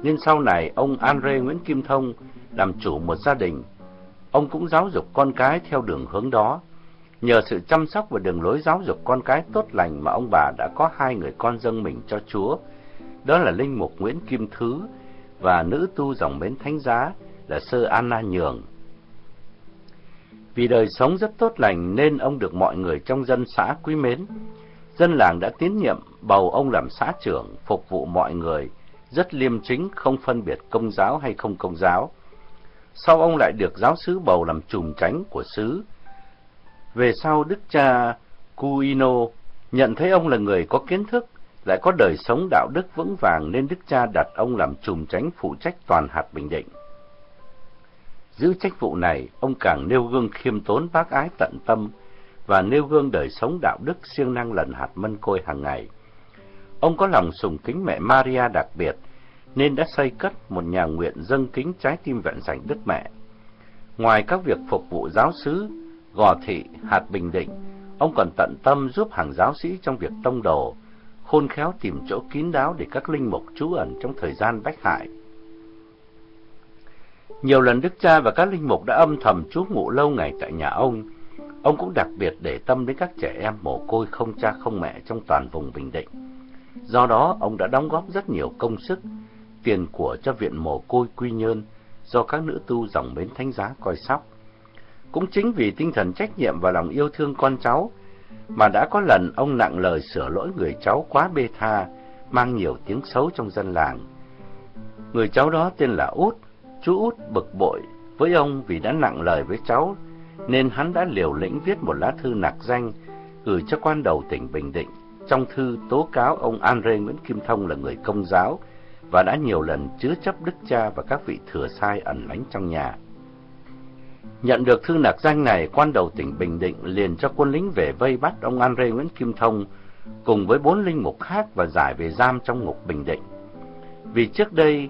S1: nên sau này ông Andre Nguyễn Kim Thông làm chủ một gia đình. Ông cũng giáo dục con cái theo đường hướng đó. Nhờ sự chăm sóc và đường lối giáo dục con cái tốt lành mà ông bà đã có hai người con dâng mình cho Chúa. Đó là Linh Mục Nguyễn Kim Thứ và nữ tu dòng bến thánh giá là Sơ Anna Nhường. Vì đời sống rất tốt lành nên ông được mọi người trong dân xã quý mến. Dân làng đã tín nhiệm bầu ông làm xã trưởng, phục vụ mọi người, rất liêm chính, không phân biệt công giáo hay không công giáo. Sau ông lại được giáo sứ bầu làm trùm tránh của xứ về sau Đức cha Cuino nhận thấy ông là người có kiến thức, lại có đời sống đạo đức vững vàng nên Đức cha đặt ông làm trùm tránh phụ trách toàn hạt Bình Định. Giữ trách vụ này, ông càng nêu gương khiêm tốn bác ái tận tâm, và nêu gương đời sống đạo đức siêng năng lần hạt mân côi hàng ngày. Ông có lòng sùng kính mẹ Maria đặc biệt, nên đã xây cất một nhà nguyện dâng kính trái tim vẹn sảnh Đức Mẹ. Ngoài các việc phục vụ giáo sứ, gò thị, hạt bình định, ông còn tận tâm giúp hàng giáo sĩ trong việc tông đồ, khôn khéo tìm chỗ kín đáo để các linh mục trú ẩn trong thời gian bách hại. Nhiều lần Đức Cha và các linh mục đã âm thầm trú ngụ lâu ngày tại nhà ông, Ông cũng đặc biệt để tâm đến các trẻ em mồ côi không cha không mẹ trong toàn vùng Bình Định. Do đó, ông đã đóng góp rất nhiều công sức, tiền của cho viện mồ côi Quy Nhơn do các nữ tu dòng bến thánh giá coi sóc. Cũng chính vì tinh thần trách nhiệm và lòng yêu thương con cháu mà đã có lần ông nặng lời sửa lỗi người cháu quá bê tha, mang nhiều tiếng xấu trong dân làng. Người cháu đó tên là Út, chú Út bực bội với ông vì đã nặng lời với cháu nên hắn đã liều lĩnh viết một lá thư nạc danh gửi cho quan đầu tỉnh Bình Định. Trong thư tố cáo ông Andre Nguyễn Kim Thông là người công giáo và đã nhiều lần chứa chấp đức cha và các vị thừa sai ẩn lánh trong nhà. Nhận được thư nạc danh này, quan đầu tỉnh Bình Định liền cho quân lính về vây bắt ông Andre Nguyễn Kim Thông cùng với bốn linh mục khác và giải về giam trong ngục Bình Định. Vì trước đây,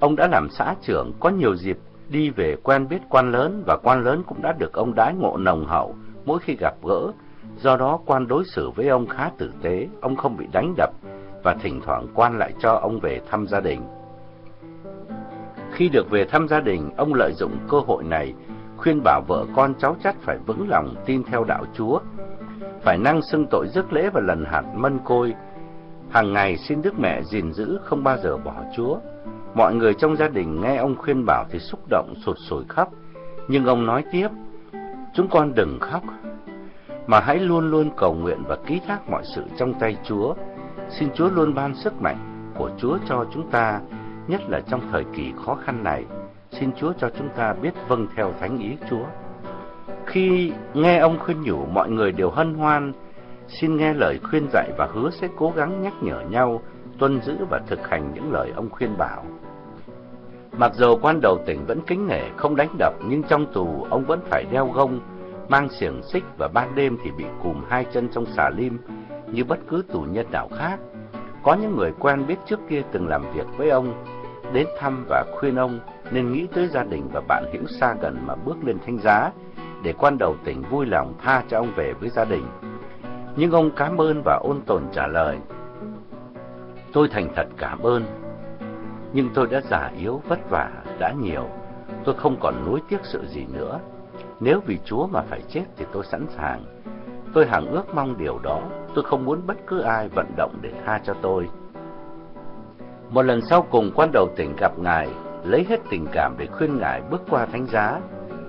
S1: ông đã làm xã trưởng có nhiều dịp đi về quen biết quan lớn và quan lớn cũng đã được ông đái ngộ nồng hậu mỗi khi gặp gỡ. Do đó quan đối xử với ông khá tử tế, ông không bị đánh đập và thỉnh thoảng quan lại cho ông về thăm gia đình. Khi được về thăm gia đình, ông lợi dụng cơ hội này khuyên bảo vợ con cháu chắc phải vững lòng tin theo đạo Chúa. phải năng xưng tội rước lễ và lần hạt mân côi. Hàng ngày xin Đức Mẹ gìn giữ không bao giờ bỏ Chúa. Mọi người trong gia đình nghe ông khuyên bảo thì xúc động sụt sùi khóc, nhưng ông nói tiếp, chúng con đừng khóc, mà hãy luôn luôn cầu nguyện và ký thác mọi sự trong tay Chúa. Xin Chúa luôn ban sức mạnh của Chúa cho chúng ta, nhất là trong thời kỳ khó khăn này. Xin Chúa cho chúng ta biết vâng theo thánh ý Chúa. Khi nghe ông khuyên nhủ, mọi người đều hân hoan, xin nghe lời khuyên dạy và hứa sẽ cố gắng nhắc nhở nhau, tuân giữ và thực hành những lời ông khuyên bảo. Mặc dù quan đầu tỉnh vẫn kính nể, không đánh đập, nhưng trong tù ông vẫn phải đeo gông, mang xiềng xích và ban đêm thì bị cùm hai chân trong xà lim như bất cứ tù nhân nào khác. Có những người quen biết trước kia từng làm việc với ông, đến thăm và khuyên ông nên nghĩ tới gia đình và bạn hữu xa gần mà bước lên thánh giá để quan đầu tỉnh vui lòng tha cho ông về với gia đình. Nhưng ông cảm ơn và ôn tồn trả lời. Tôi thành thật cảm ơn, nhưng tôi đã già yếu, vất vả, đã nhiều. Tôi không còn nuối tiếc sự gì nữa. Nếu vì Chúa mà phải chết thì tôi sẵn sàng. Tôi hằng ước mong điều đó, tôi không muốn bất cứ ai vận động để tha cho tôi. Một lần sau cùng quan đầu tỉnh gặp ngài, lấy hết tình cảm để khuyên ngài bước qua thánh giá.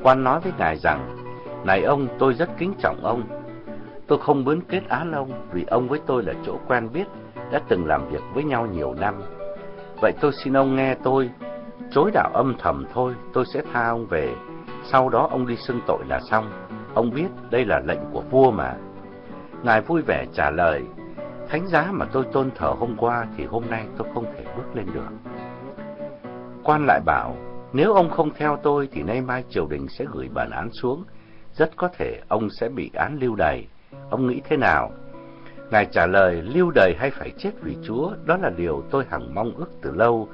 S1: Quan nói với ngài rằng, này ông, tôi rất kính trọng ông. Tôi không muốn kết án ông vì ông với tôi là chỗ quen biết, đã từng làm việc với nhau nhiều năm. Vậy tôi xin ông nghe tôi, chối đạo âm thầm thôi, tôi sẽ tha ông về. Sau đó ông đi xưng tội là xong. Ông biết đây là lệnh của vua mà. Ngài vui vẻ trả lời, thánh giá mà tôi tôn thờ hôm qua thì hôm nay tôi không thể bước lên được. Quan lại bảo, nếu ông không theo tôi thì nay mai triều đình sẽ gửi bản án xuống, rất có thể ông sẽ bị án lưu đày. Ông nghĩ thế nào? Ngài trả lời, lưu đày hay phải chết vì Chúa, đó là điều tôi hằng mong ước từ lâu,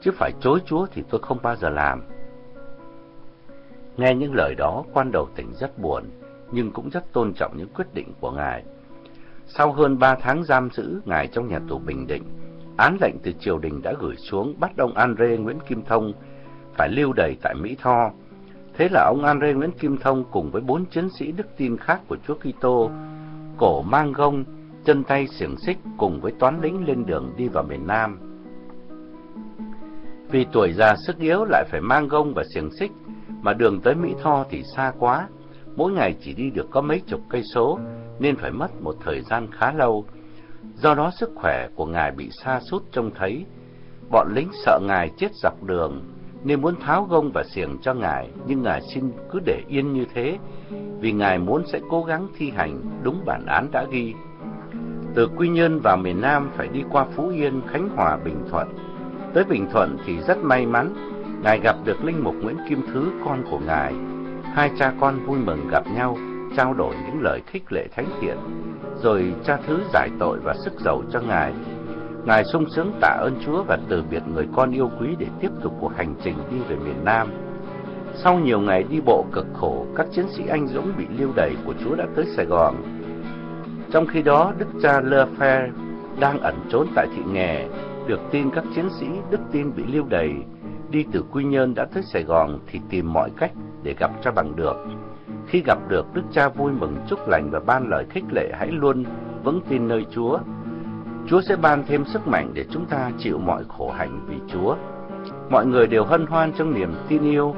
S1: chứ phải chối Chúa thì tôi không bao giờ làm. Nghe những lời đó, quan đầu tỉnh rất buồn, nhưng cũng rất tôn trọng những quyết định của Ngài. Sau hơn ba tháng giam giữ Ngài trong nhà tù Bình Định, án lệnh từ triều đình đã gửi xuống bắt ông Andre Nguyễn Kim Thông phải lưu đày tại Mỹ Tho. Thế là ông Andre Nguyễn Kim Thông cùng với bốn chiến sĩ đức tin khác của Chúa Kitô, cổ mang gông, chân tay xiềng xích cùng với toán lính lên đường đi vào miền Nam. Vì tuổi già sức yếu lại phải mang gông và xiềng xích, mà đường tới Mỹ Tho thì xa quá, mỗi ngày chỉ đi được có mấy chục cây số, nên phải mất một thời gian khá lâu. Do đó sức khỏe của ngài bị sa sút trông thấy. Bọn lính sợ ngài chết dọc đường, nên muốn tháo gông và xiềng cho ngài, nhưng ngài xin cứ để yên như thế, vì ngài muốn sẽ cố gắng thi hành đúng bản án đã ghi. Từ Quy Nhơn vào miền Nam phải đi qua Phú Yên, Khánh Hòa, Bình Thuận. Tới Bình Thuận thì rất may mắn, ngài gặp được linh mục Nguyễn Kim Thứ, con của ngài. Hai cha con vui mừng gặp nhau, trao đổi những lời khích lệ thánh thiện, rồi cha Thứ giải tội và sức giàu cho ngài Ngài sung sướng tạ ơn Chúa và từ biệt người con yêu quý để tiếp tục cuộc hành trình đi về miền Nam. Sau nhiều ngày đi bộ cực khổ, các chiến sĩ anh dũng bị lưu đày của Chúa đã tới Sài Gòn. Trong khi đó, Đức cha Lefebvre đang ẩn trốn tại thị nghè, được tin các chiến sĩ Đức tin bị lưu đày đi từ Quy Nhơn đã tới Sài Gòn thì tìm mọi cách để gặp cho bằng được. Khi gặp được, Đức cha vui mừng chúc lành và ban lời khích lệ hãy luôn vững tin nơi Chúa Chúa sẽ ban thêm sức mạnh để chúng ta chịu mọi khổ hạnh vì Chúa. Mọi người đều hân hoan trong niềm tin yêu.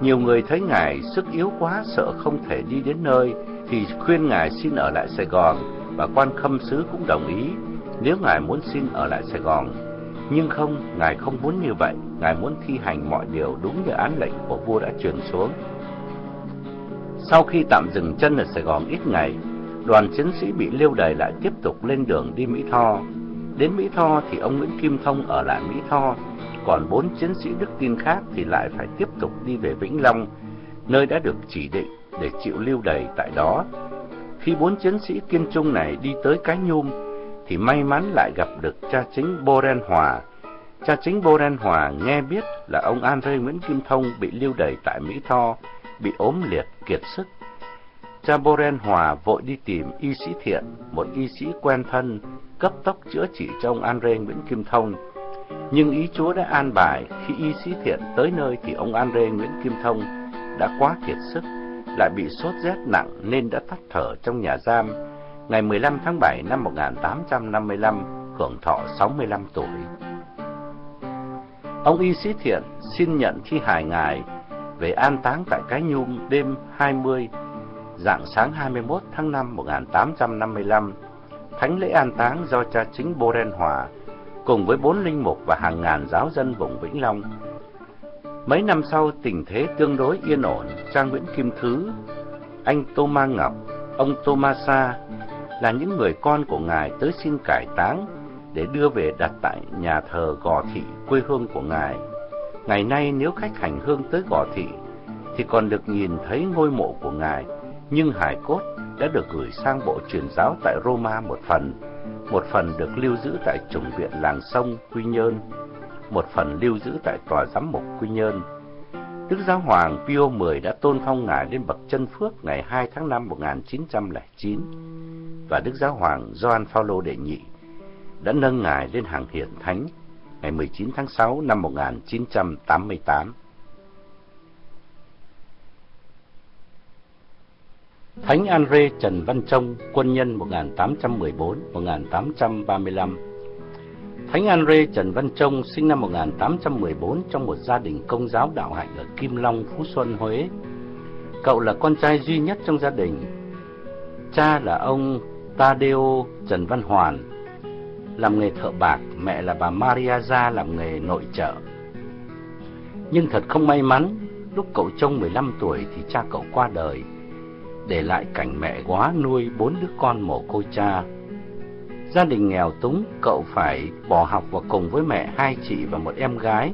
S1: Nhiều người thấy Ngài sức yếu quá sợ không thể đi đến nơi thì khuyên Ngài xin ở lại Sài Gòn và quan khâm sứ cũng đồng ý nếu Ngài muốn xin ở lại Sài Gòn. Nhưng không, Ngài không muốn như vậy, Ngài muốn thi hành mọi điều đúng như án lệnh của vua đã truyền xuống. Sau khi tạm dừng chân ở Sài Gòn ít ngày, đoàn chiến sĩ bị lưu đày lại tiếp tục lên đường đi Mỹ Tho. Đến Mỹ Tho thì ông Nguyễn Kim Thông ở lại Mỹ Tho, còn bốn chiến sĩ đức tin khác thì lại phải tiếp tục đi về Vĩnh Long, nơi đã được chỉ định để chịu lưu đày tại đó. Khi bốn chiến sĩ kiên trung này đi tới Cái Nhum, thì may mắn lại gặp được cha chính Boren Hòa. Cha chính Boren Hòa nghe biết là ông Andre Nguyễn Kim Thông bị lưu đày tại Mỹ Tho, bị ốm liệt, kiệt sức Cha Boren Hòa vội đi tìm y sĩ thiện, một y sĩ quen thân, cấp tốc chữa trị cho ông Andre Nguyễn Kim Thông. Nhưng ý Chúa đã an bài, khi y sĩ thiện tới nơi thì ông Andre Nguyễn Kim Thông đã quá kiệt sức, lại bị sốt rét nặng nên đã tắt thở trong nhà giam. ngày 15 tháng 7 năm 1855, hưởng thọ 65 tuổi. Ông Y Sĩ Thiện xin nhận thi hài ngài về an táng tại Cái Nhung đêm 20, dạng sáng 21 tháng 5 1855. Thánh lễ an táng do cha chính Boren Hòa cùng với bốn linh mục và hàng ngàn giáo dân vùng Vĩnh Long. Mấy năm sau, tình thế tương đối yên ổn, cha Nguyễn Kim Thứ, anh Tô Ma Ngọc, ông Tô Ma Sa là những người con của ngài tới xin cải táng để đưa về đặt tại nhà thờ Gò Thị, quê hương của ngài. Ngày nay nếu khách hành hương tới Gò Thị thì còn được nhìn thấy ngôi mộ của ngài, nhưng hài cốt đã được gửi sang bộ truyền giáo tại Roma một phần, một phần được lưu giữ tại chủng viện làng sông Quy Nhơn, một phần lưu giữ tại tòa giám mục Quy Nhơn. Đức Giáo Hoàng Pio X đã tôn phong ngài lên bậc chân phước ngày 2 tháng 5 1909 và Đức Giáo Hoàng Gioan Phaolô đệ nhị đã nâng ngài lên hàng hiển thánh ngày 19 tháng 6 năm 1988. Thánh Andre Trần Văn Trông, quân nhân 1814-1835 Thánh Andre Trần Văn Trông sinh năm 1814 trong một gia đình công giáo đạo hạnh ở Kim Long, Phú Xuân, Huế. Cậu là con trai duy nhất trong gia đình. Cha là ông Tadeo Trần Văn Hoàn, làm nghề thợ bạc, mẹ là bà Maria Gia làm nghề nội trợ. Nhưng thật không may mắn, lúc cậu trông 15 tuổi thì cha cậu qua đời, để lại cảnh mẹ quá nuôi bốn đứa con mồ côi cha. Gia đình nghèo túng, cậu phải bỏ học và cùng với mẹ hai chị và một em gái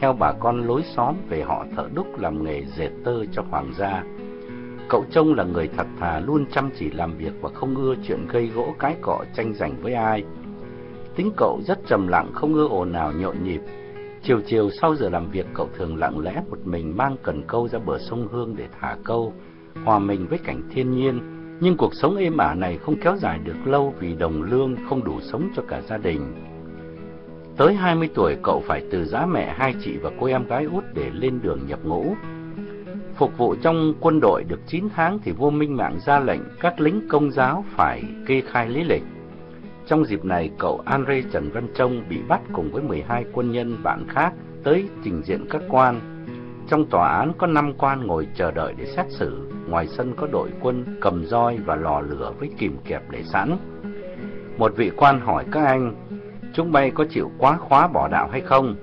S1: theo bà con lối xóm về họ thợ đúc làm nghề dệt tơ cho hoàng gia. Cậu trông là người thật thà luôn chăm chỉ làm việc và không ưa chuyện gây gỗ cái cọ tranh giành với ai. Tính cậu rất trầm lặng, không ưa ồn nào nhộn nhịp. Chiều chiều sau giờ làm việc cậu thường lặng lẽ một mình mang cần câu ra bờ sông Hương để thả câu, hòa mình với cảnh thiên nhiên. Nhưng cuộc sống êm ả này không kéo dài được lâu vì đồng lương không đủ sống cho cả gia đình. Tới 20 tuổi cậu phải từ giá mẹ hai chị và cô em gái út để lên đường nhập ngũ. Phục vụ trong quân đội được 9 tháng thì vua Minh Mạng ra lệnh các lính công giáo phải kê khai lý lịch. Trong dịp này, cậu Andre Trần Văn Trông bị bắt cùng với 12 quân nhân bạn khác tới trình diện các quan. Trong tòa án có 5 quan ngồi chờ đợi để xét xử, ngoài sân có đội quân cầm roi và lò lửa với kìm kẹp để sẵn. Một vị quan hỏi các anh, chúng bay có chịu quá khóa bỏ đạo hay không?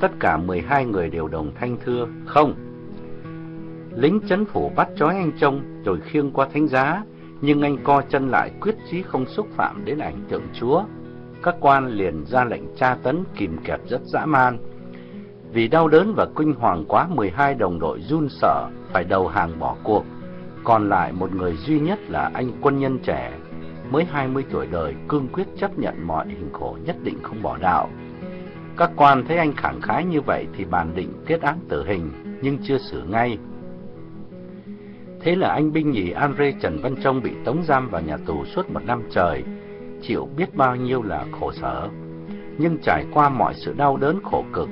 S1: Tất cả 12 người đều đồng thanh thưa, không. Lính chấn phủ bắt trói anh Trông rồi khiêng qua thánh giá, nhưng anh co chân lại quyết chí không xúc phạm đến ảnh tượng Chúa. Các quan liền ra lệnh tra tấn kìm kẹp rất dã man. Vì đau đớn và kinh hoàng quá 12 đồng đội run sợ phải đầu hàng bỏ cuộc. Còn lại một người duy nhất là anh quân nhân trẻ, mới 20 tuổi đời, cương quyết chấp nhận mọi hình khổ nhất định không bỏ đạo. Các quan thấy anh khẳng khái như vậy thì bàn định kết án tử hình, nhưng chưa xử ngay. Thế là anh binh nhì Andre Trần Văn Trông bị tống giam vào nhà tù suốt một năm trời, chịu biết bao nhiêu là khổ sở. Nhưng trải qua mọi sự đau đớn khổ cực,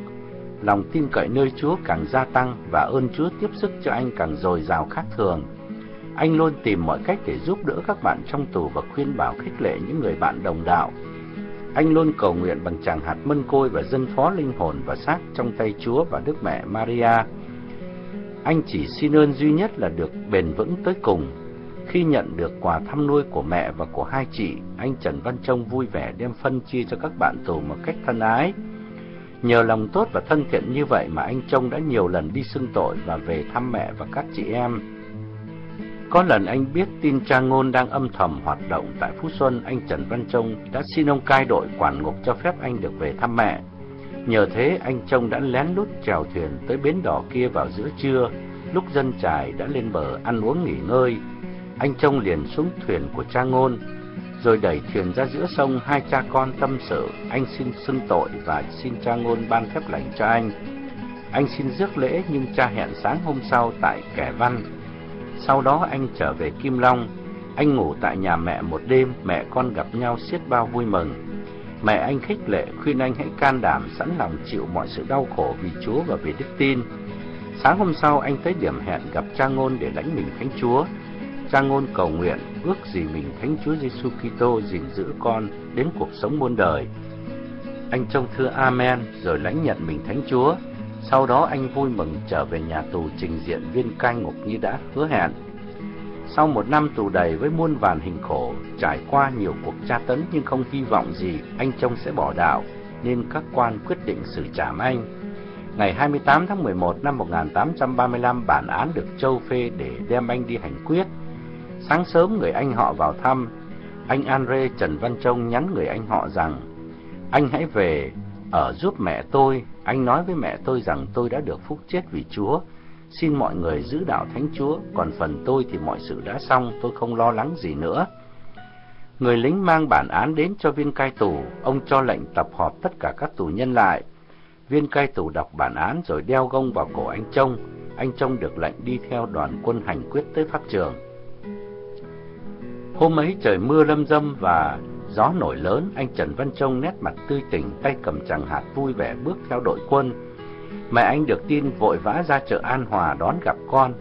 S1: lòng tin cậy nơi Chúa càng gia tăng và ơn Chúa tiếp sức cho anh càng dồi dào khác thường. Anh luôn tìm mọi cách để giúp đỡ các bạn trong tù và khuyên bảo khích lệ những người bạn đồng đạo. Anh luôn cầu nguyện bằng chàng hạt mân côi và dân phó linh hồn và xác trong tay Chúa và Đức Mẹ Maria anh chỉ xin ơn duy nhất là được bền vững tới cùng. Khi nhận được quà thăm nuôi của mẹ và của hai chị, anh Trần Văn Trông vui vẻ đem phân chia cho các bạn tù một cách thân ái. Nhờ lòng tốt và thân thiện như vậy mà anh Trông đã nhiều lần đi xưng tội và về thăm mẹ và các chị em. Có lần anh biết tin cha ngôn đang âm thầm hoạt động tại Phú Xuân, anh Trần Văn Trông đã xin ông cai đội quản ngục cho phép anh được về thăm mẹ. Nhờ thế anh Trông đã lén lút chèo thuyền tới bến đỏ kia vào giữa trưa, lúc dân trải đã lên bờ ăn uống nghỉ ngơi. Anh Trông liền xuống thuyền của cha ngôn, rồi đẩy thuyền ra giữa sông hai cha con tâm sự, anh xin xưng tội và xin cha ngôn ban phép lành cho anh. Anh xin rước lễ nhưng cha hẹn sáng hôm sau tại Kẻ Văn. Sau đó anh trở về Kim Long, anh ngủ tại nhà mẹ một đêm, mẹ con gặp nhau xiết bao vui mừng. Mẹ anh khích lệ khuyên anh hãy can đảm sẵn lòng chịu mọi sự đau khổ vì Chúa và vì đức tin. Sáng hôm sau anh tới điểm hẹn gặp cha ngôn để lãnh mình thánh Chúa. cha ngôn cầu nguyện, ước gì mình Thánh Chúa Giêsu Kitô gìn giữ con đến cuộc sống muôn đời. Anh trông thưa Amen rồi lãnh nhận mình Thánh Chúa. Sau đó anh vui mừng trở về nhà tù trình diện viên cai ngục như đã hứa hẹn. Sau một năm tù đầy với muôn vàn hình khổ, trải qua nhiều cuộc tra tấn nhưng không hy vọng gì anh trông sẽ bỏ đạo, nên các quan quyết định xử trảm anh. Ngày 28 tháng 11 năm 1835, bản án được châu phê để đem anh đi hành quyết. Sáng sớm người anh họ vào thăm, anh Andre Trần Văn Trông nhắn người anh họ rằng Anh hãy về ở giúp mẹ tôi, anh nói với mẹ tôi rằng tôi đã được phúc chết vì Chúa. Xin mọi người giữ đạo Thánh Chúa, còn phần tôi thì mọi sự đã xong, tôi không lo lắng gì nữa. Người lính mang bản án đến cho viên cai tù, ông cho lệnh tập họp tất cả các tù nhân lại. Viên cai tù đọc bản án rồi đeo gông vào cổ anh Trông. Anh Trông được lệnh đi theo đoàn quân hành quyết tới pháp trường. Hôm ấy trời mưa lâm dâm và gió nổi lớn, anh Trần Văn Trông nét mặt tươi tỉnh, tay cầm chẳng hạt vui vẻ bước theo đội quân. Mẹ anh được tin vội vã ra chợ An Hòa đón gặp con.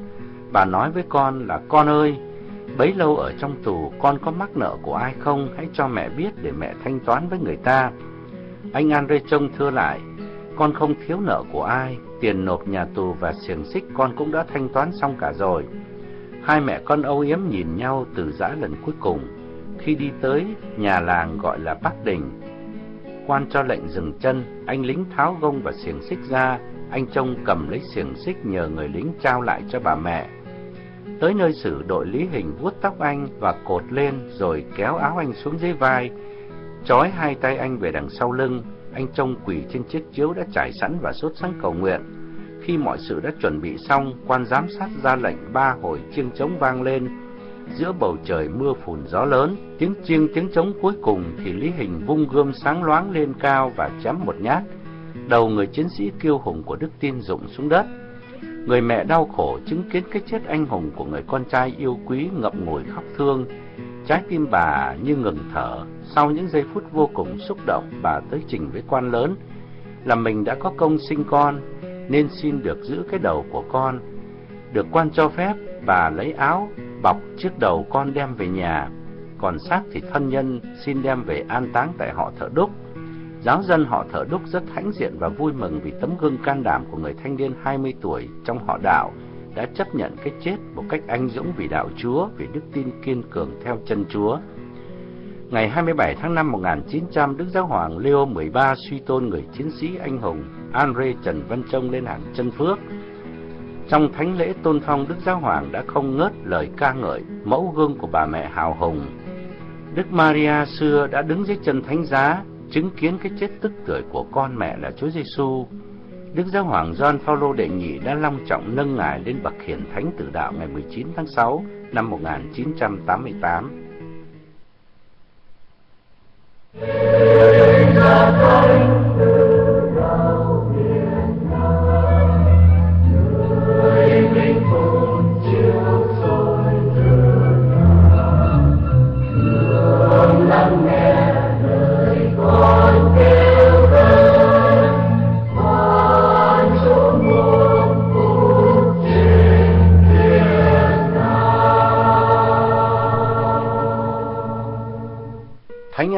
S1: Bà nói với con là con ơi, bấy lâu ở trong tù con có mắc nợ của ai không, hãy cho mẹ biết để mẹ thanh toán với người ta. Anh Andre trông thưa lại, con không thiếu nợ của ai, tiền nộp nhà tù và xiềng xích con cũng đã thanh toán xong cả rồi. Hai mẹ con âu yếm nhìn nhau từ giã lần cuối cùng. Khi đi tới nhà làng gọi là Bắc Đình, quan cho lệnh dừng chân, anh lính tháo gông và xiềng xích ra, anh trông cầm lấy xiềng xích nhờ người lính trao lại cho bà mẹ. Tới nơi xử đội lý hình vuốt tóc anh và cột lên rồi kéo áo anh xuống dưới vai, trói hai tay anh về đằng sau lưng, anh trông quỳ trên chiếc chiếu đã trải sẵn và sốt sắng cầu nguyện. Khi mọi sự đã chuẩn bị xong, quan giám sát ra lệnh ba hồi chiêng trống vang lên. Giữa bầu trời mưa phùn gió lớn, tiếng chiêng tiếng trống cuối cùng thì Lý Hình vung gươm sáng loáng lên cao và chém một nhát. Đầu người chiến sĩ kiêu hùng của Đức Tin rụng xuống đất. Người mẹ đau khổ chứng kiến cái chết anh hùng của người con trai yêu quý ngậm ngùi khóc thương. Trái tim bà như ngừng thở, sau những giây phút vô cùng xúc động, bà tới trình với quan lớn là mình đã có công sinh con, nên xin được giữ cái đầu của con. Được quan cho phép, bà lấy áo bọc chiếc đầu con đem về nhà, còn xác thì thân nhân xin đem về an táng tại họ thợ đúc. Giáo dân họ thở đúc rất hãnh diện và vui mừng vì tấm gương can đảm của người thanh niên 20 tuổi trong họ đạo đã chấp nhận cái chết một cách anh dũng vì đạo Chúa, vì đức tin kiên cường theo chân Chúa. Ngày 27 tháng 5 1900, Đức Giáo Hoàng Leo XIII suy tôn người chiến sĩ anh hùng Andre Trần Văn Trông lên hàng chân phước. Trong thánh lễ tôn phong, Đức Giáo Hoàng đã không ngớt lời ca ngợi mẫu gương của bà mẹ hào hùng. Đức Maria xưa đã đứng dưới chân thánh giá, chứng kiến cái chết tức tưởi của con mẹ là Chúa Giêsu. Đức Giáo Hoàng Gioan Phaolô đệ nhị đã long trọng nâng ngài lên bậc hiển thánh tử đạo ngày 19 tháng 6 năm 1988.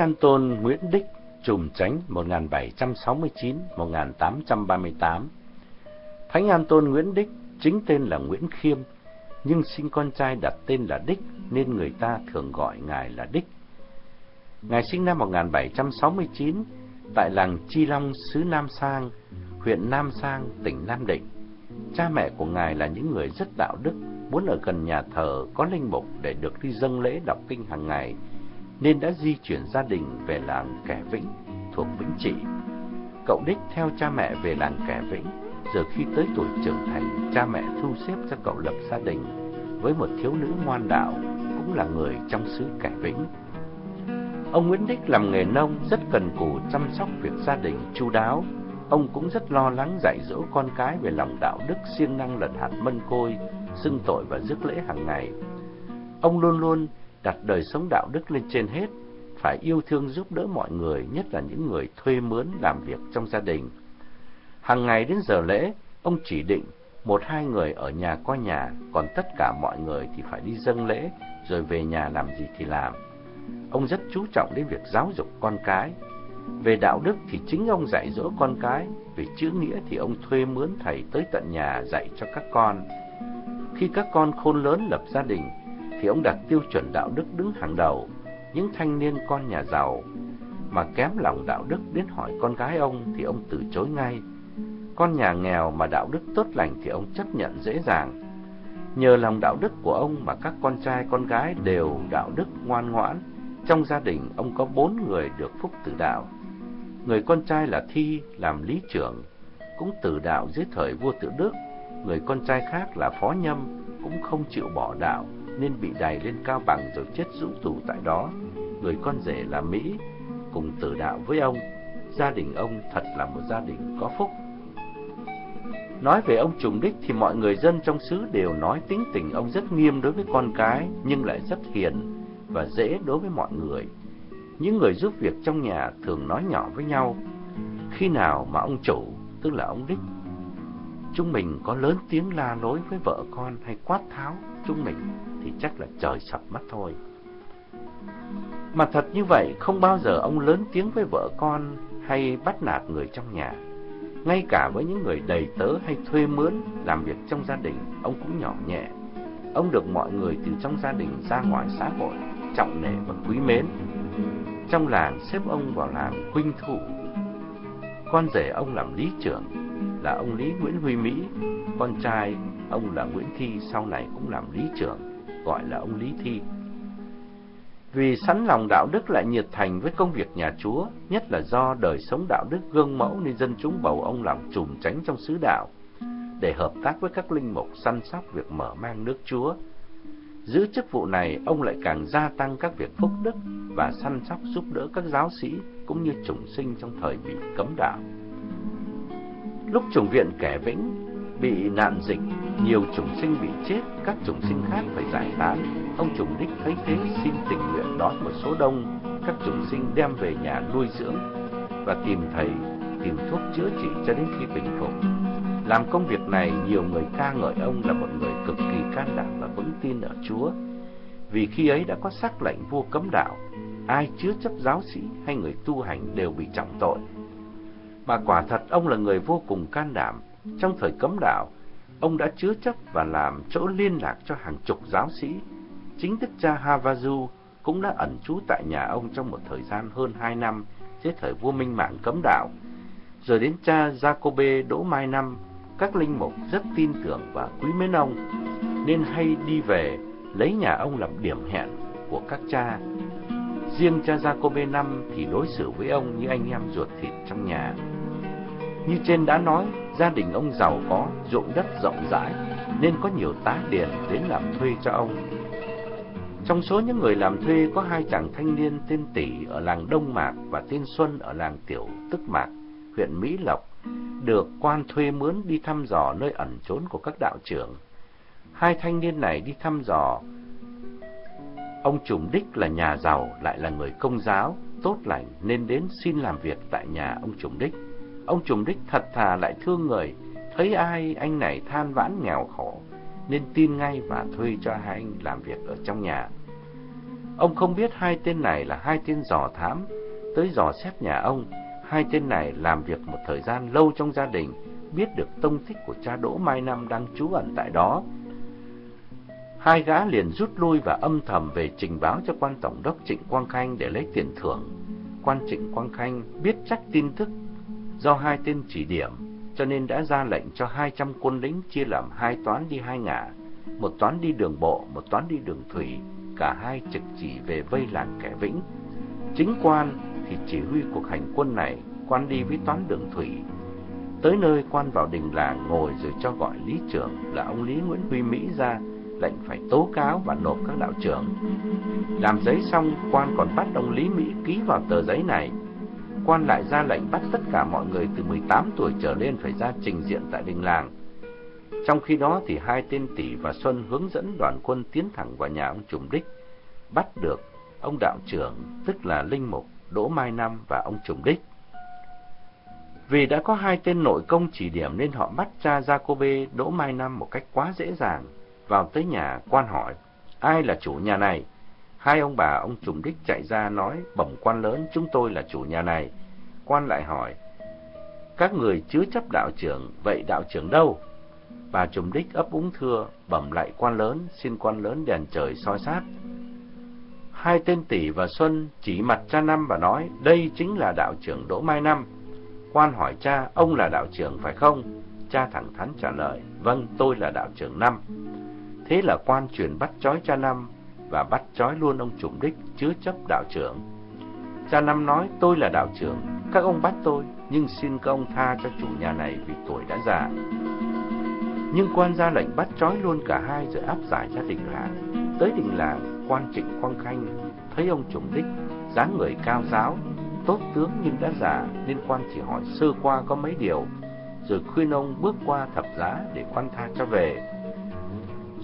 S1: An Tôn Nguyễn Đích, Trùm Chánh 1769-1838 Thánh An Tôn Nguyễn Đích chính tên là Nguyễn Khiêm, nhưng sinh con trai đặt tên là Đích nên người ta thường gọi ngài là Đích. Ngài sinh năm 1769 tại làng Chi Long, xứ Nam Sang, huyện Nam Sang, tỉnh Nam Định. Cha mẹ của ngài là những người rất đạo đức, muốn ở gần nhà thờ có linh mục để được đi dâng lễ đọc kinh hàng ngày nên đã di chuyển gia đình về làng Kẻ Vĩnh thuộc Vĩnh Trị. Cậu Đích theo cha mẹ về làng Kẻ Vĩnh, giờ khi tới tuổi trưởng thành, cha mẹ thu xếp cho cậu lập gia đình với một thiếu nữ ngoan đạo, cũng là người trong xứ Kẻ Vĩnh. Ông Nguyễn Đích làm nghề nông rất cần cù chăm sóc việc gia đình chu đáo. Ông cũng rất lo lắng dạy dỗ con cái về lòng đạo đức siêng năng lật hạt mân côi, xưng tội và rước lễ hàng ngày. Ông luôn luôn đặt đời sống đạo đức lên trên hết, phải yêu thương giúp đỡ mọi người, nhất là những người thuê mướn làm việc trong gia đình. Hàng ngày đến giờ lễ, ông chỉ định một hai người ở nhà coi nhà, còn tất cả mọi người thì phải đi dâng lễ, rồi về nhà làm gì thì làm. Ông rất chú trọng đến việc giáo dục con cái. Về đạo đức thì chính ông dạy dỗ con cái, về chữ nghĩa thì ông thuê mướn thầy tới tận nhà dạy cho các con. Khi các con khôn lớn lập gia đình, thì ông đặt tiêu chuẩn đạo đức đứng hàng đầu. Những thanh niên con nhà giàu mà kém lòng đạo đức đến hỏi con gái ông thì ông từ chối ngay. Con nhà nghèo mà đạo đức tốt lành thì ông chấp nhận dễ dàng. Nhờ lòng đạo đức của ông mà các con trai con gái đều đạo đức ngoan ngoãn. Trong gia đình ông có bốn người được phúc tử đạo. Người con trai là Thi làm lý trưởng, cũng tử đạo dưới thời vua tự Đức. Người con trai khác là Phó Nhâm, cũng không chịu bỏ đạo nên bị đày lên cao bằng rồi chết dũng tù tại đó. Người con rể là Mỹ, cùng tử đạo với ông. Gia đình ông thật là một gia đình có phúc. Nói về ông Trùng Đích thì mọi người dân trong xứ đều nói tính tình ông rất nghiêm đối với con cái, nhưng lại rất hiền và dễ đối với mọi người. Những người giúp việc trong nhà thường nói nhỏ với nhau, khi nào mà ông chủ, tức là ông Đích, chúng mình có lớn tiếng la lối với vợ con hay quát tháo chúng mình thì chắc là trời sập mắt thôi. Mà thật như vậy, không bao giờ ông lớn tiếng với vợ con hay bắt nạt người trong nhà. Ngay cả với những người đầy tớ hay thuê mướn làm việc trong gia đình, ông cũng nhỏ nhẹ. Ông được mọi người từ trong gia đình ra ngoài xã hội trọng nể và quý mến. Trong làng xếp ông vào làng huynh thụ. Con rể ông làm lý trưởng là ông Lý Nguyễn Huy Mỹ, con trai ông là Nguyễn Thi sau này cũng làm lý trưởng, gọi là ông Lý Thi. Vì sẵn lòng đạo đức lại nhiệt thành với công việc nhà Chúa, nhất là do đời sống đạo đức gương mẫu nên dân chúng bầu ông làm trùm tránh trong sứ đạo, để hợp tác với các linh mục săn sóc việc mở mang nước Chúa. Giữ chức vụ này, ông lại càng gia tăng các việc phúc đức và săn sóc giúp đỡ các giáo sĩ cũng như chủng sinh trong thời bị cấm đạo. Lúc chủng viện kẻ vĩnh bị nạn dịch, nhiều chủng sinh bị chết, các chủng sinh khác phải giải tán. Ông chủng đích thấy thế xin tình nguyện đón một số đông các chủng sinh đem về nhà nuôi dưỡng và tìm thầy, tìm thuốc chữa trị cho đến khi bình phục. Làm công việc này, nhiều người ca ngợi ông là một người cực kỳ can đảm và vững tin ở Chúa. Vì khi ấy đã có sắc lệnh vua cấm đạo, ai chứa chấp giáo sĩ hay người tu hành đều bị trọng tội. Mà quả thật ông là người vô cùng can đảm, trong thời cấm đạo, ông đã chứa chấp và làm chỗ liên lạc cho hàng chục giáo sĩ. Chính đức cha Havazu cũng đã ẩn trú tại nhà ông trong một thời gian hơn hai năm dưới thời vua Minh Mạng cấm đạo. Rồi đến cha Jacobe Đỗ Mai Năm, các linh mục rất tin tưởng và quý mến ông, nên hay đi về lấy nhà ông làm điểm hẹn của các cha. Riêng cha Jacobe Năm thì đối xử với ông như anh em ruột thịt trong nhà. Như trên đã nói, gia đình ông giàu có, ruộng đất rộng rãi, nên có nhiều tá điền đến làm thuê cho ông. Trong số những người làm thuê có hai chàng thanh niên tên Tỷ ở làng Đông Mạc và tên Xuân ở làng Tiểu Tức Mạc, huyện Mỹ Lộc, được quan thuê mướn đi thăm dò nơi ẩn trốn của các đạo trưởng. Hai thanh niên này đi thăm dò. Ông Trùng Đích là nhà giàu, lại là người công giáo, tốt lành nên đến xin làm việc tại nhà ông Trùng Đích. Ông trùng đích thật thà lại thương người, thấy ai anh này than vãn nghèo khổ, nên tin ngay và thuê cho hai anh làm việc ở trong nhà. Ông không biết hai tên này là hai tên dò thám, tới dò xét nhà ông. Hai tên này làm việc một thời gian lâu trong gia đình, biết được tông tích của cha Đỗ Mai Năm đang trú ẩn tại đó. Hai gã liền rút lui và âm thầm về trình báo cho quan tổng đốc Trịnh Quang Khanh để lấy tiền thưởng. Quan Trịnh Quang Khanh biết chắc tin tức Do hai tên chỉ điểm, cho nên đã ra lệnh cho 200 quân lính chia làm hai toán đi hai ngả, một toán đi đường bộ, một toán đi đường thủy, cả hai trực chỉ về vây làng kẻ vĩnh. Chính quan thì chỉ huy cuộc hành quân này, quan đi với toán đường thủy. Tới nơi quan vào đình làng ngồi rồi cho gọi lý trưởng là ông Lý Nguyễn Huy Mỹ ra, lệnh phải tố cáo và nộp các đạo trưởng. Làm giấy xong, quan còn bắt ông Lý Mỹ ký vào tờ giấy này quan lại ra lệnh bắt tất cả mọi người từ 18 tuổi trở lên phải ra trình diện tại đình làng. Trong khi đó thì hai tên tỷ và Xuân hướng dẫn đoàn quân tiến thẳng vào nhà ông Trùm Đích, bắt được ông đạo trưởng, tức là Linh Mục, Đỗ Mai Năm và ông Trùm Đích. Vì đã có hai tên nội công chỉ điểm nên họ bắt cha Jacobe Đỗ Mai Năm một cách quá dễ dàng. Vào tới nhà, quan hỏi, ai là chủ nhà này? Hai ông bà ông trùng đích chạy ra nói, bẩm quan lớn, chúng tôi là chủ nhà này. Quan lại hỏi, các người chứa chấp đạo trưởng, vậy đạo trưởng đâu? Bà trùng đích ấp úng thưa, bẩm lại quan lớn, xin quan lớn đèn trời soi sát. Hai tên tỷ và Xuân chỉ mặt cha Năm và nói, đây chính là đạo trưởng Đỗ Mai Năm. Quan hỏi cha, ông là đạo trưởng phải không? Cha thẳng thắn trả lời, vâng, tôi là đạo trưởng Năm. Thế là quan truyền bắt trói cha Năm và bắt trói luôn ông trùng đích chứa chấp đạo trưởng. Cha Năm nói, tôi là đạo trưởng, các ông bắt tôi, nhưng xin các ông tha cho chủ nhà này vì tuổi đã già. Nhưng quan ra lệnh bắt trói luôn cả hai rồi áp giải ra đình làng. Tới đình làng, quan trịnh Quang Khanh thấy ông trùng đích, dáng người cao giáo, tốt tướng nhưng đã già nên quan chỉ hỏi sơ qua có mấy điều, rồi khuyên ông bước qua thập giá để quan tha cho về.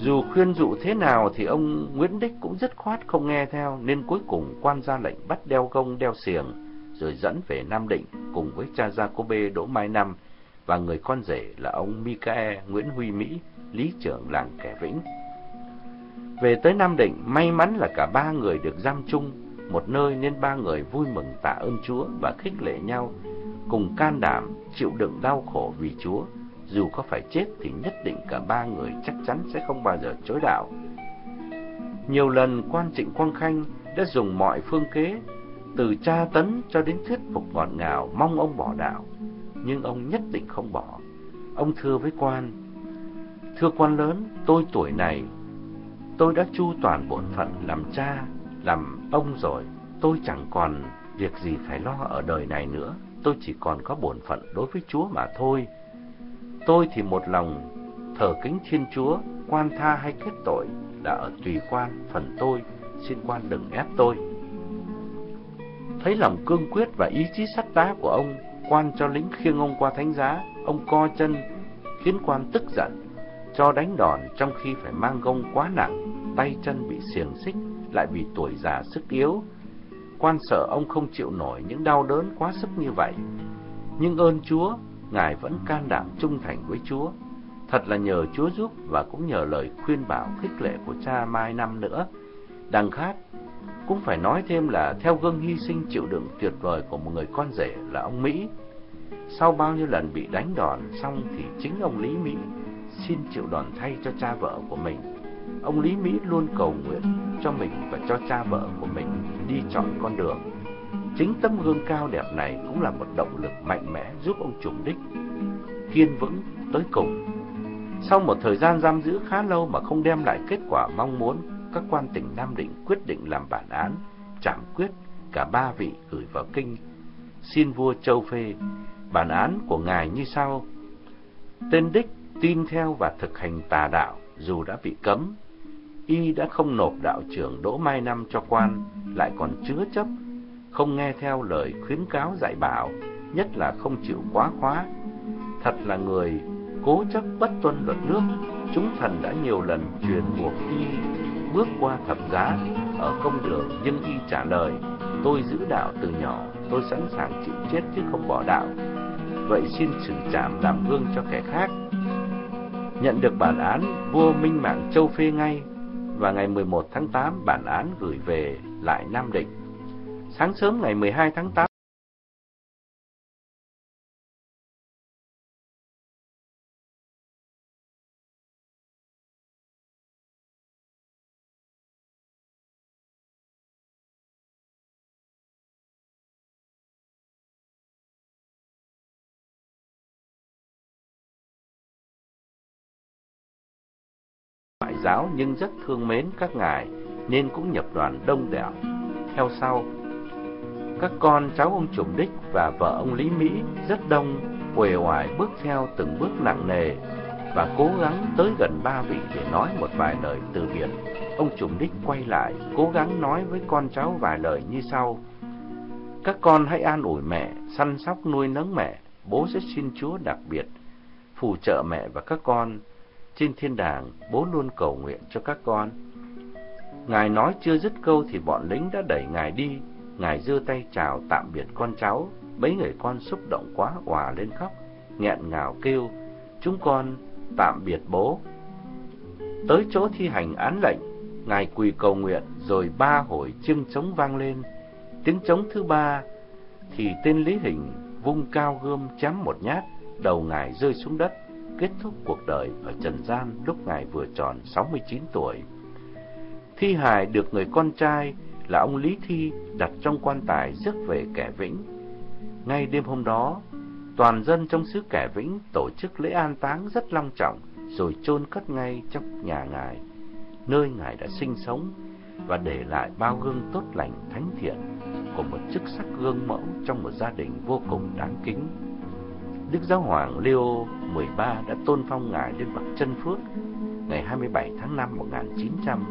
S1: Dù khuyên dụ thế nào thì ông Nguyễn Đích cũng rất khoát không nghe theo nên cuối cùng quan ra lệnh bắt đeo gông đeo xiềng rồi dẫn về Nam Định cùng với cha Jacobe Đỗ Mai Năm và người con rể là ông Mikae Nguyễn Huy Mỹ, lý trưởng làng Kẻ Vĩnh. Về tới Nam Định, may mắn là cả ba người được giam chung một nơi nên ba người vui mừng tạ ơn Chúa và khích lệ nhau, cùng can đảm chịu đựng đau khổ vì Chúa. Dù có phải chết thì nhất định cả ba người chắc chắn sẽ không bao giờ chối đạo. Nhiều lần quan trịnh Quang Khanh đã dùng mọi phương kế, từ tra tấn cho đến thuyết phục ngọt ngào mong ông bỏ đạo, nhưng ông nhất định không bỏ. Ông thưa với quan, Thưa quan lớn, tôi tuổi này, tôi đã chu toàn bổn phận làm cha, làm ông rồi, tôi chẳng còn việc gì phải lo ở đời này nữa, tôi chỉ còn có bổn phận đối với Chúa mà thôi. Tôi thì một lòng thờ kính Thiên Chúa, quan tha hay kết tội đã ở tùy quan, phần tôi, xin quan đừng ép tôi. Thấy lòng cương quyết và ý chí sắt đá của ông, quan cho lính khiêng ông qua thánh giá, ông co chân, khiến quan tức giận, cho đánh đòn trong khi phải mang gông quá nặng, tay chân bị xiềng xích, lại vì tuổi già sức yếu. Quan sợ ông không chịu nổi những đau đớn quá sức như vậy. Nhưng ơn Chúa, Ngài vẫn can đảm trung thành với Chúa. Thật là nhờ Chúa giúp và cũng nhờ lời khuyên bảo khích lệ của cha Mai năm nữa. Đằng khác, cũng phải nói thêm là theo gương hy sinh chịu đựng tuyệt vời của một người con rể là ông Mỹ. Sau bao nhiêu lần bị đánh đòn xong thì chính ông Lý Mỹ xin chịu đòn thay cho cha vợ của mình. Ông Lý Mỹ luôn cầu nguyện cho mình và cho cha vợ của mình đi chọn con đường. Chính tấm gương cao đẹp này cũng là một động lực mạnh mẽ giúp ông trùng đích kiên vững tới cùng. Sau một thời gian giam giữ khá lâu mà không đem lại kết quả mong muốn, các quan tỉnh Nam Định quyết định làm bản án, trảm quyết cả ba vị gửi vào kinh, xin vua Châu Phê. Bản án của ngài như sau: Tên đích tin theo và thực hành tà đạo dù đã bị cấm, y đã không nộp đạo trưởng Đỗ Mai Năm cho quan, lại còn chứa chấp, không nghe theo lời khuyến cáo dạy bảo, nhất là không chịu quá khóa. Thật là người cố chấp bất tuân luật nước, chúng thần đã nhiều lần truyền buộc y bước qua thập giá ở công đường nhưng y trả lời tôi giữ đạo từ nhỏ tôi sẵn sàng chịu chết chứ không bỏ đạo. Vậy xin xử trảm làm gương cho kẻ khác. Nhận được bản án vua minh mạng châu phê ngay và ngày 11 tháng 8 bản án gửi về lại Nam Định sáng sớm ngày 12 tháng 8 ngoại giáo nhưng rất thương mến các ngài nên cũng nhập đoàn đông đảo. Theo sau, các con cháu ông Trùng Đích và vợ ông Lý Mỹ rất đông, quề hoài bước theo từng bước nặng nề và cố gắng tới gần ba vị để nói một vài lời từ biệt. Ông Trùng Đích quay lại, cố gắng nói với con cháu vài lời như sau. Các con hãy an ủi mẹ, săn sóc nuôi nấng mẹ, bố sẽ xin Chúa đặc biệt phù trợ mẹ và các con trên thiên đàng, bố luôn cầu nguyện cho các con. Ngài nói chưa dứt câu thì bọn lính đã đẩy Ngài đi. Ngài giơ tay chào tạm biệt con cháu, mấy người con xúc động quá òa lên khóc, nghẹn ngào kêu, chúng con tạm biệt bố. Tới chỗ thi hành án lệnh, Ngài quỳ cầu nguyện rồi ba hồi chiêng trống vang lên. Tiếng trống thứ ba thì tên Lý Hình vung cao gươm chém một nhát, đầu Ngài rơi xuống đất, kết thúc cuộc đời ở trần gian lúc Ngài vừa tròn 69 tuổi. Thi hài được người con trai là ông Lý Thi đặt trong quan tài rước về Kẻ Vĩnh. Ngay đêm hôm đó, toàn dân trong xứ Kẻ Vĩnh tổ chức lễ an táng rất long trọng rồi chôn cất ngay trong nhà ngài, nơi ngài đã sinh sống và để lại bao gương tốt lành thánh thiện của một chức sắc gương mẫu trong một gia đình vô cùng đáng kính. Đức Giáo hoàng Leo 13 đã tôn phong ngài lên bậc chân phước ngày 27 tháng 5 1900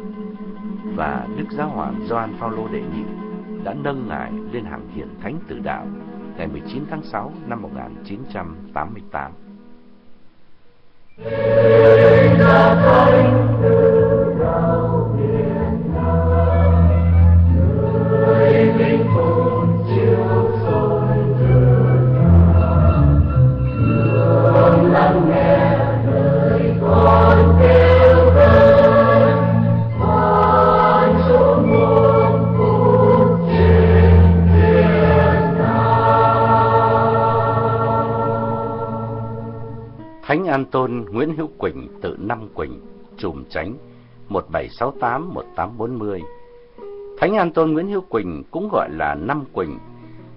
S1: và Đức Giáo hoàng Gioan Phaolô đệ nhị đã nâng ngài lên hàng hiển thánh tử đạo ngày 19 tháng 6 năm 1988. Người mình Tôn Nguyễn Hữu Quỳnh tự năm Quỳnh, trùm tránh 1768-1840. Thánh An Tôn Nguyễn Hữu Quỳnh cũng gọi là Năm Quỳnh,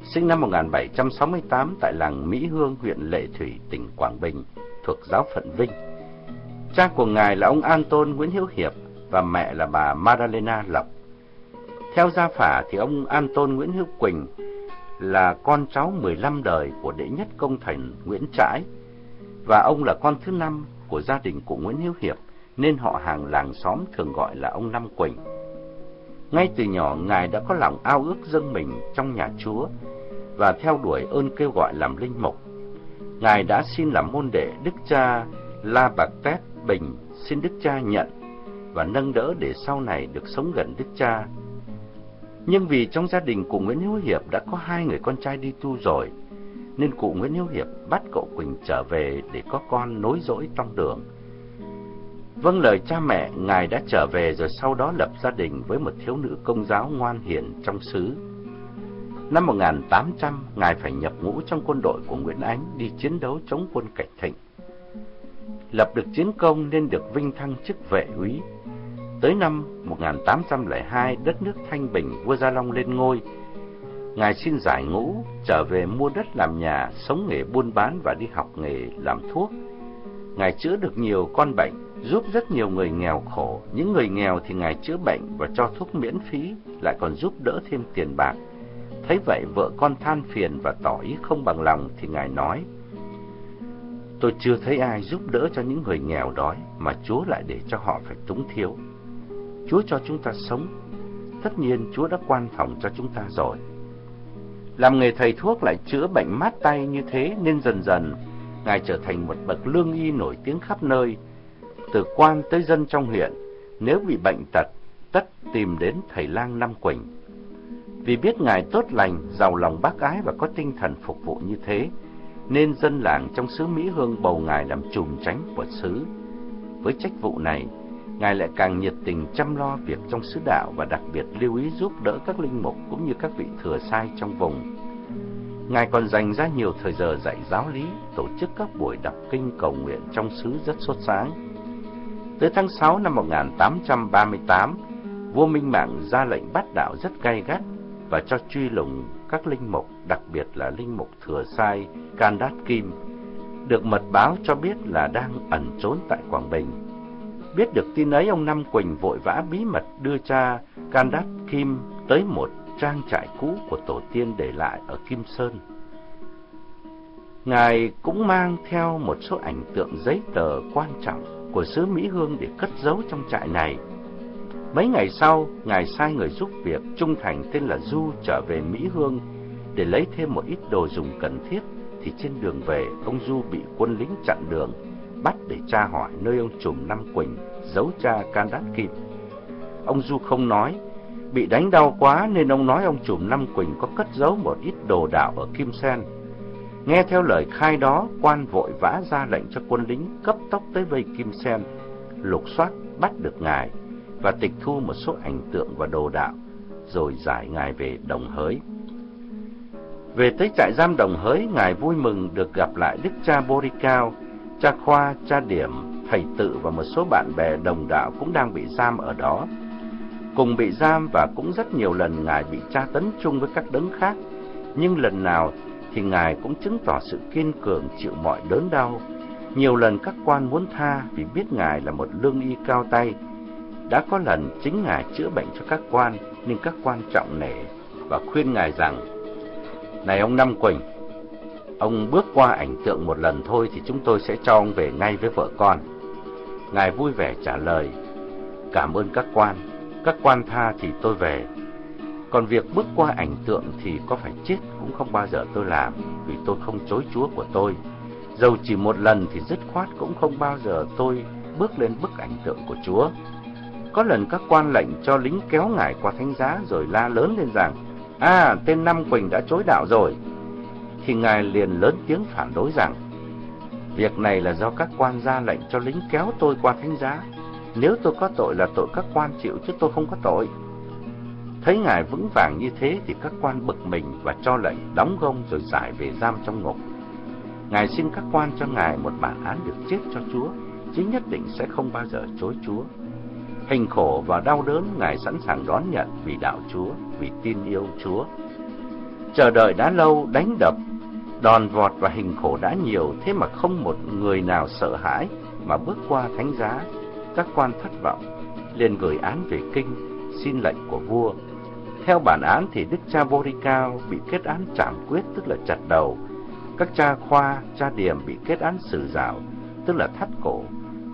S1: sinh năm 1768 tại làng Mỹ Hương, huyện Lệ Thủy, tỉnh Quảng Bình, thuộc giáo phận Vinh. Cha của ngài là ông An Tôn Nguyễn Hữu Hiệp và mẹ là bà Madalena Lộc. Theo gia phả thì ông An Tôn Nguyễn Hữu Quỳnh là con cháu 15 đời của đệ nhất công thần Nguyễn Trãi, và ông là con thứ năm của gia đình của Nguyễn Hiếu Hiệp, nên họ hàng làng xóm thường gọi là ông Năm Quỳnh. Ngay từ nhỏ, Ngài đã có lòng ao ước dâng mình trong nhà Chúa và theo đuổi ơn kêu gọi làm linh mục. Ngài đã xin làm môn đệ Đức cha La Bạc Tét Bình, xin Đức cha nhận và nâng đỡ để sau này được sống gần Đức cha. Nhưng vì trong gia đình của Nguyễn Hiếu Hiệp đã có hai người con trai đi tu rồi, nên cụ Nguyễn Hiếu Hiệp bắt cậu Quỳnh trở về để có con nối dõi trong đường. Vâng lời cha mẹ, Ngài đã trở về rồi sau đó lập gia đình với một thiếu nữ công giáo ngoan hiền trong xứ. Năm 1800, Ngài phải nhập ngũ trong quân đội của Nguyễn Ánh đi chiến đấu chống quân Cảnh Thịnh. Lập được chiến công nên được vinh thăng chức vệ úy. Tới năm 1802, đất nước Thanh Bình, vua Gia Long lên ngôi, Ngài xin giải ngũ, trở về mua đất làm nhà, sống nghề buôn bán và đi học nghề làm thuốc. Ngài chữa được nhiều con bệnh, giúp rất nhiều người nghèo khổ. Những người nghèo thì Ngài chữa bệnh và cho thuốc miễn phí, lại còn giúp đỡ thêm tiền bạc. Thấy vậy vợ con than phiền và tỏ ý không bằng lòng thì Ngài nói, Tôi chưa thấy ai giúp đỡ cho những người nghèo đói mà Chúa lại để cho họ phải túng thiếu. Chúa cho chúng ta sống, tất nhiên Chúa đã quan phòng cho chúng ta rồi. Làm nghề thầy thuốc lại chữa bệnh mát tay như thế nên dần dần Ngài trở thành một bậc lương y nổi tiếng khắp nơi. Từ quan tới dân trong huyện, nếu bị bệnh tật, tất tìm đến thầy lang Nam Quỳnh. Vì biết Ngài tốt lành, giàu lòng bác ái và có tinh thần phục vụ như thế, nên dân làng trong xứ Mỹ Hương bầu Ngài làm trùm tránh của xứ. Với trách vụ này, Ngài lại càng nhiệt tình chăm lo việc trong sứ đạo và đặc biệt lưu ý giúp đỡ các linh mục cũng như các vị thừa sai trong vùng. Ngài còn dành ra nhiều thời giờ dạy giáo lý, tổ chức các buổi đọc kinh cầu nguyện trong xứ rất sốt sáng. Tới tháng 6 năm 1838, vua Minh Mạng ra lệnh bắt đạo rất gay gắt và cho truy lùng các linh mục, đặc biệt là linh mục thừa sai Can Đát Kim, được mật báo cho biết là đang ẩn trốn tại Quảng Bình. Biết được tin ấy, ông Năm Quỳnh vội vã bí mật đưa cha Can Đát Kim tới một trang trại cũ của tổ tiên để lại ở Kim Sơn. Ngài cũng mang theo một số ảnh tượng giấy tờ quan trọng của xứ Mỹ Hương để cất giấu trong trại này. Mấy ngày sau, Ngài sai người giúp việc trung thành tên là Du trở về Mỹ Hương để lấy thêm một ít đồ dùng cần thiết, thì trên đường về, ông Du bị quân lính chặn đường bắt để tra hỏi nơi ông trùm Năm Quỳnh giấu cha Can Đát Kim. Ông Du không nói, Bị đánh đau quá nên ông nói ông trùm Năm Quỳnh có cất giấu một ít đồ đạo ở Kim Sen. Nghe theo lời khai đó, quan vội vã ra lệnh cho quân lính cấp tốc tới vây Kim Sen, lục soát bắt được ngài và tịch thu một số ảnh tượng và đồ đạo, rồi giải ngài về Đồng Hới. Về tới trại giam Đồng Hới, ngài vui mừng được gặp lại Đức cha Boricao, cha Khoa, cha Điểm, thầy tự và một số bạn bè đồng đạo cũng đang bị giam ở đó. Cùng bị giam và cũng rất nhiều lần ngài bị tra tấn chung với các đấng khác, nhưng lần nào thì ngài cũng chứng tỏ sự kiên cường chịu mọi đớn đau. Nhiều lần các quan muốn tha vì biết ngài là một lương y cao tay. Đã có lần chính ngài chữa bệnh cho các quan, nhưng các quan trọng nể và khuyên ngài rằng: "Này ông Năm Quỳnh, ông bước qua ảnh tượng một lần thôi thì chúng tôi sẽ cho ông về ngay với vợ con." Ngài vui vẻ trả lời: "Cảm ơn các quan, các quan tha thì tôi về." Còn việc bước qua ảnh tượng thì có phải chết cũng không bao giờ tôi làm, vì tôi không chối Chúa của tôi. Dầu chỉ một lần thì dứt khoát cũng không bao giờ tôi bước lên bức ảnh tượng của Chúa. Có lần các quan lệnh cho lính kéo ngài qua thánh giá rồi la lớn lên rằng, À, tên Năm Quỳnh đã chối đạo rồi. Thì ngài liền lớn tiếng phản đối rằng, Việc này là do các quan ra lệnh cho lính kéo tôi qua thánh giá. Nếu tôi có tội là tội các quan chịu chứ tôi không có tội. Thấy ngài vững vàng như thế thì các quan bực mình và cho lệnh đóng gông rồi giải về giam trong ngục. Ngài xin các quan cho ngài một bản án được chết cho Chúa, chứ nhất định sẽ không bao giờ chối Chúa. Hình khổ và đau đớn ngài sẵn sàng đón nhận vì đạo Chúa, vì tin yêu Chúa. Chờ đợi đã lâu, đánh đập, đòn vọt và hình khổ đã nhiều, thế mà không một người nào sợ hãi mà bước qua thánh giá. Các quan thất vọng, liền gửi án về kinh, xin lệnh của vua theo bản án thì Đức cha Boricao bị kết án trảm quyết tức là chặt đầu. Các cha Khoa, cha Điểm bị kết án xử giảo tức là thắt cổ.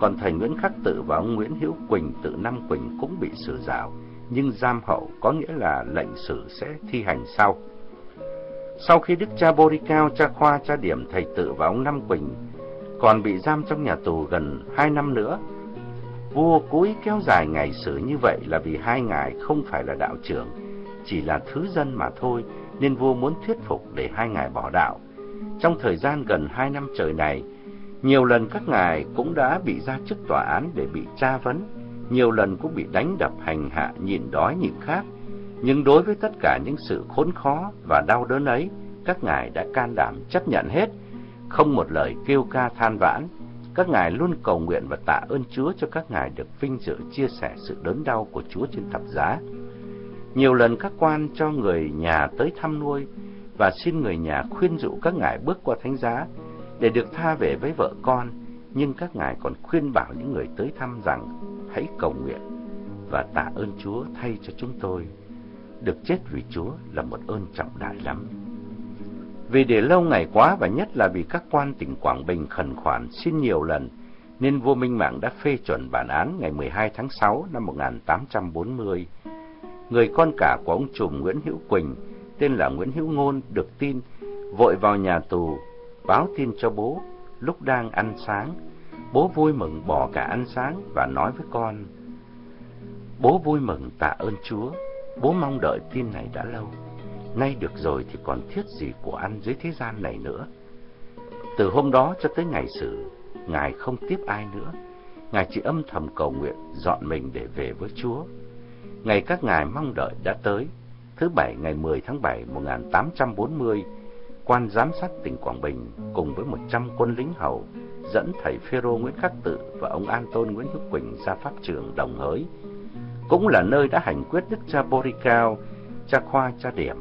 S1: Còn thầy Nguyễn Khắc Tự và ông Nguyễn Hữu Quỳnh tự Năm Quỳnh cũng bị xử giảo nhưng giam hậu có nghĩa là lệnh xử sẽ thi hành sau. Sau khi Đức cha Boricao, cha Khoa, cha Điểm, thầy Tự và ông Năm Quỳnh còn bị giam trong nhà tù gần hai năm nữa, vua cố ý kéo dài ngày xử như vậy là vì hai ngài không phải là đạo trưởng chỉ là thứ dân mà thôi, nên vua muốn thuyết phục để hai ngài bỏ đạo. Trong thời gian gần hai năm trời này, nhiều lần các ngài cũng đã bị ra chức tòa án để bị tra vấn, nhiều lần cũng bị đánh đập hành hạ nhịn đói nhịn khát. Nhưng đối với tất cả những sự khốn khó và đau đớn ấy, các ngài đã can đảm chấp nhận hết, không một lời kêu ca than vãn. Các ngài luôn cầu nguyện và tạ ơn Chúa cho các ngài được vinh dự chia sẻ sự đớn đau của Chúa trên thập giá. Nhiều lần các quan cho người nhà tới thăm nuôi và xin người nhà khuyên dụ các ngài bước qua thánh giá để được tha về với vợ con, nhưng các ngài còn khuyên bảo những người tới thăm rằng hãy cầu nguyện và tạ ơn Chúa thay cho chúng tôi. Được chết vì Chúa là một ơn trọng đại lắm. Vì để lâu ngày quá và nhất là vì các quan tỉnh Quảng Bình khẩn khoản xin nhiều lần, nên vua Minh Mạng đã phê chuẩn bản án ngày 12 tháng 6 năm 1840 người con cả của ông trùm Nguyễn Hữu Quỳnh, tên là Nguyễn Hữu Ngôn, được tin, vội vào nhà tù, báo tin cho bố, lúc đang ăn sáng. Bố vui mừng bỏ cả ăn sáng và nói với con, Bố vui mừng tạ ơn Chúa, bố mong đợi tin này đã lâu. Nay được rồi thì còn thiết gì của ăn dưới thế gian này nữa. Từ hôm đó cho tới ngày xử, Ngài không tiếp ai nữa. Ngài chỉ âm thầm cầu nguyện dọn mình để về với Chúa. Ngày các ngài mong đợi đã tới. Thứ Bảy ngày 10 tháng 7 1840, quan giám sát tỉnh Quảng Bình cùng với 100 quân lính hầu dẫn thầy Phêrô Nguyễn Khắc Tự và ông An Tôn Nguyễn Hữu Quỳnh ra pháp trường Đồng Hới. Cũng là nơi đã hành quyết Đức cha Boricao, cha Khoa, cha Điểm.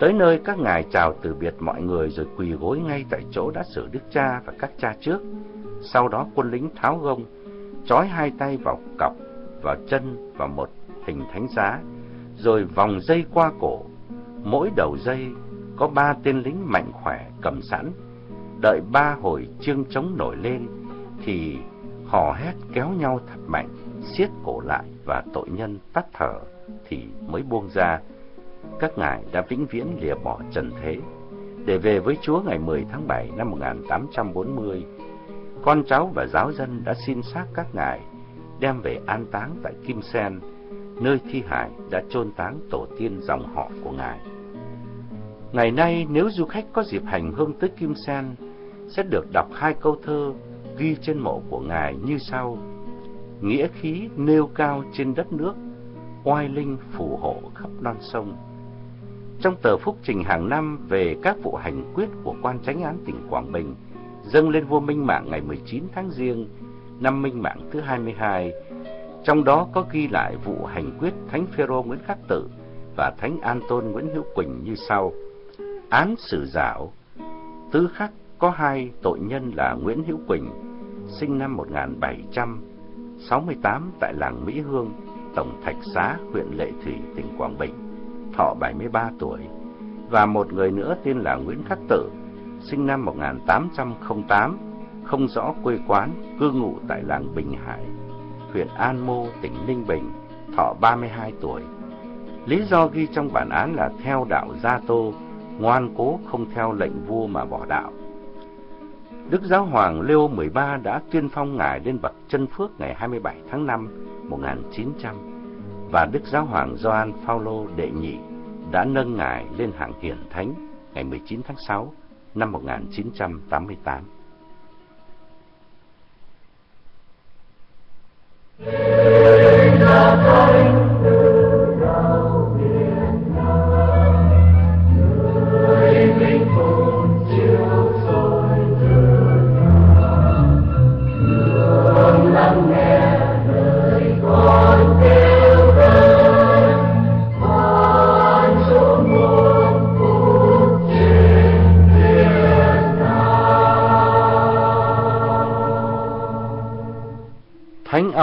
S1: Tới nơi các ngài chào từ biệt mọi người rồi quỳ gối ngay tại chỗ đã xử Đức cha và các cha trước. Sau đó quân lính tháo gông, trói hai tay vào cọc, vào chân và một hình thánh giá, rồi vòng dây qua cổ. Mỗi đầu dây có ba tên lính mạnh khỏe cầm sẵn, đợi ba hồi chương trống nổi lên thì hò hét kéo nhau thật mạnh, siết cổ lại và tội nhân tắt thở thì mới buông ra. Các ngài đã vĩnh viễn lìa bỏ trần thế để về với Chúa ngày 10 tháng 7 năm 1840. Con cháu và giáo dân đã xin xác các ngài đem về an táng tại Kim Sen, nơi thi hải đã chôn táng tổ tiên dòng họ của ngài. Ngày nay, nếu du khách có dịp hành hương tới Kim Sen, sẽ được đọc hai câu thơ ghi trên mộ của ngài như sau: Nghĩa khí nêu cao trên đất nước, oai linh phù hộ khắp non sông. Trong tờ phúc trình hàng năm về các vụ hành quyết của quan chánh án tỉnh Quảng Bình, dâng lên vua Minh Mạng ngày 19 tháng Giêng năm Minh Mạng thứ 22, trong đó có ghi lại vụ hành quyết Thánh Phêrô Nguyễn Khắc Tự và Thánh An Tôn Nguyễn Hữu Quỳnh như sau: Án xử giảo, Tứ khắc có hai tội nhân là Nguyễn Hữu Quỳnh, sinh năm 1768 tại làng Mỹ Hương, Tổng Thạch Xá, huyện Lệ Thủy, tỉnh Quảng Bình, thọ 73 tuổi, và một người nữa tên là Nguyễn Khắc Tử, sinh năm 1808, không rõ quê quán, cư ngụ tại làng Bình Hải, huyện An Mô, tỉnh Ninh Bình, thọ 32 tuổi. Lý do ghi trong bản án là theo đạo Gia Tô, ngoan cố không theo lệnh vua mà bỏ đạo. Đức Giáo Hoàng Leo XIII đã tuyên phong ngài lên bậc chân phước ngày 27 tháng 5 1900 và Đức Giáo Hoàng Gioan Phaolô đệ nhị đã nâng ngài lên hạng hiển thánh ngày 19 tháng 6 năm 1988. Thánh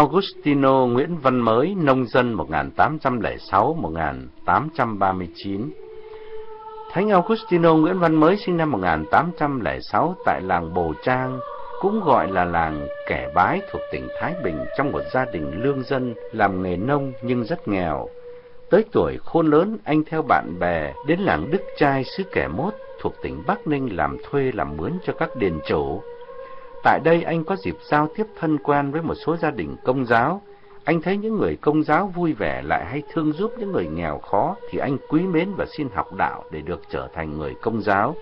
S1: Augustino Nguyễn Văn Mới, nông dân 1806-1839 Thánh Augustino Nguyễn Văn Mới sinh năm 1806 tại làng Bồ Trang, cũng gọi là làng Kẻ Bái thuộc tỉnh Thái Bình trong một gia đình lương dân làm nghề nông nhưng rất nghèo. Tới tuổi khôn lớn, anh theo bạn bè đến làng Đức Trai xứ Kẻ Mốt thuộc tỉnh Bắc Ninh làm thuê làm mướn cho các đền chủ. Tại đây anh có dịp giao tiếp thân quen với một số gia đình công giáo. Anh thấy những người công giáo vui vẻ lại hay thương giúp những người nghèo khó thì anh quý mến và xin học đạo để được trở thành người công giáo.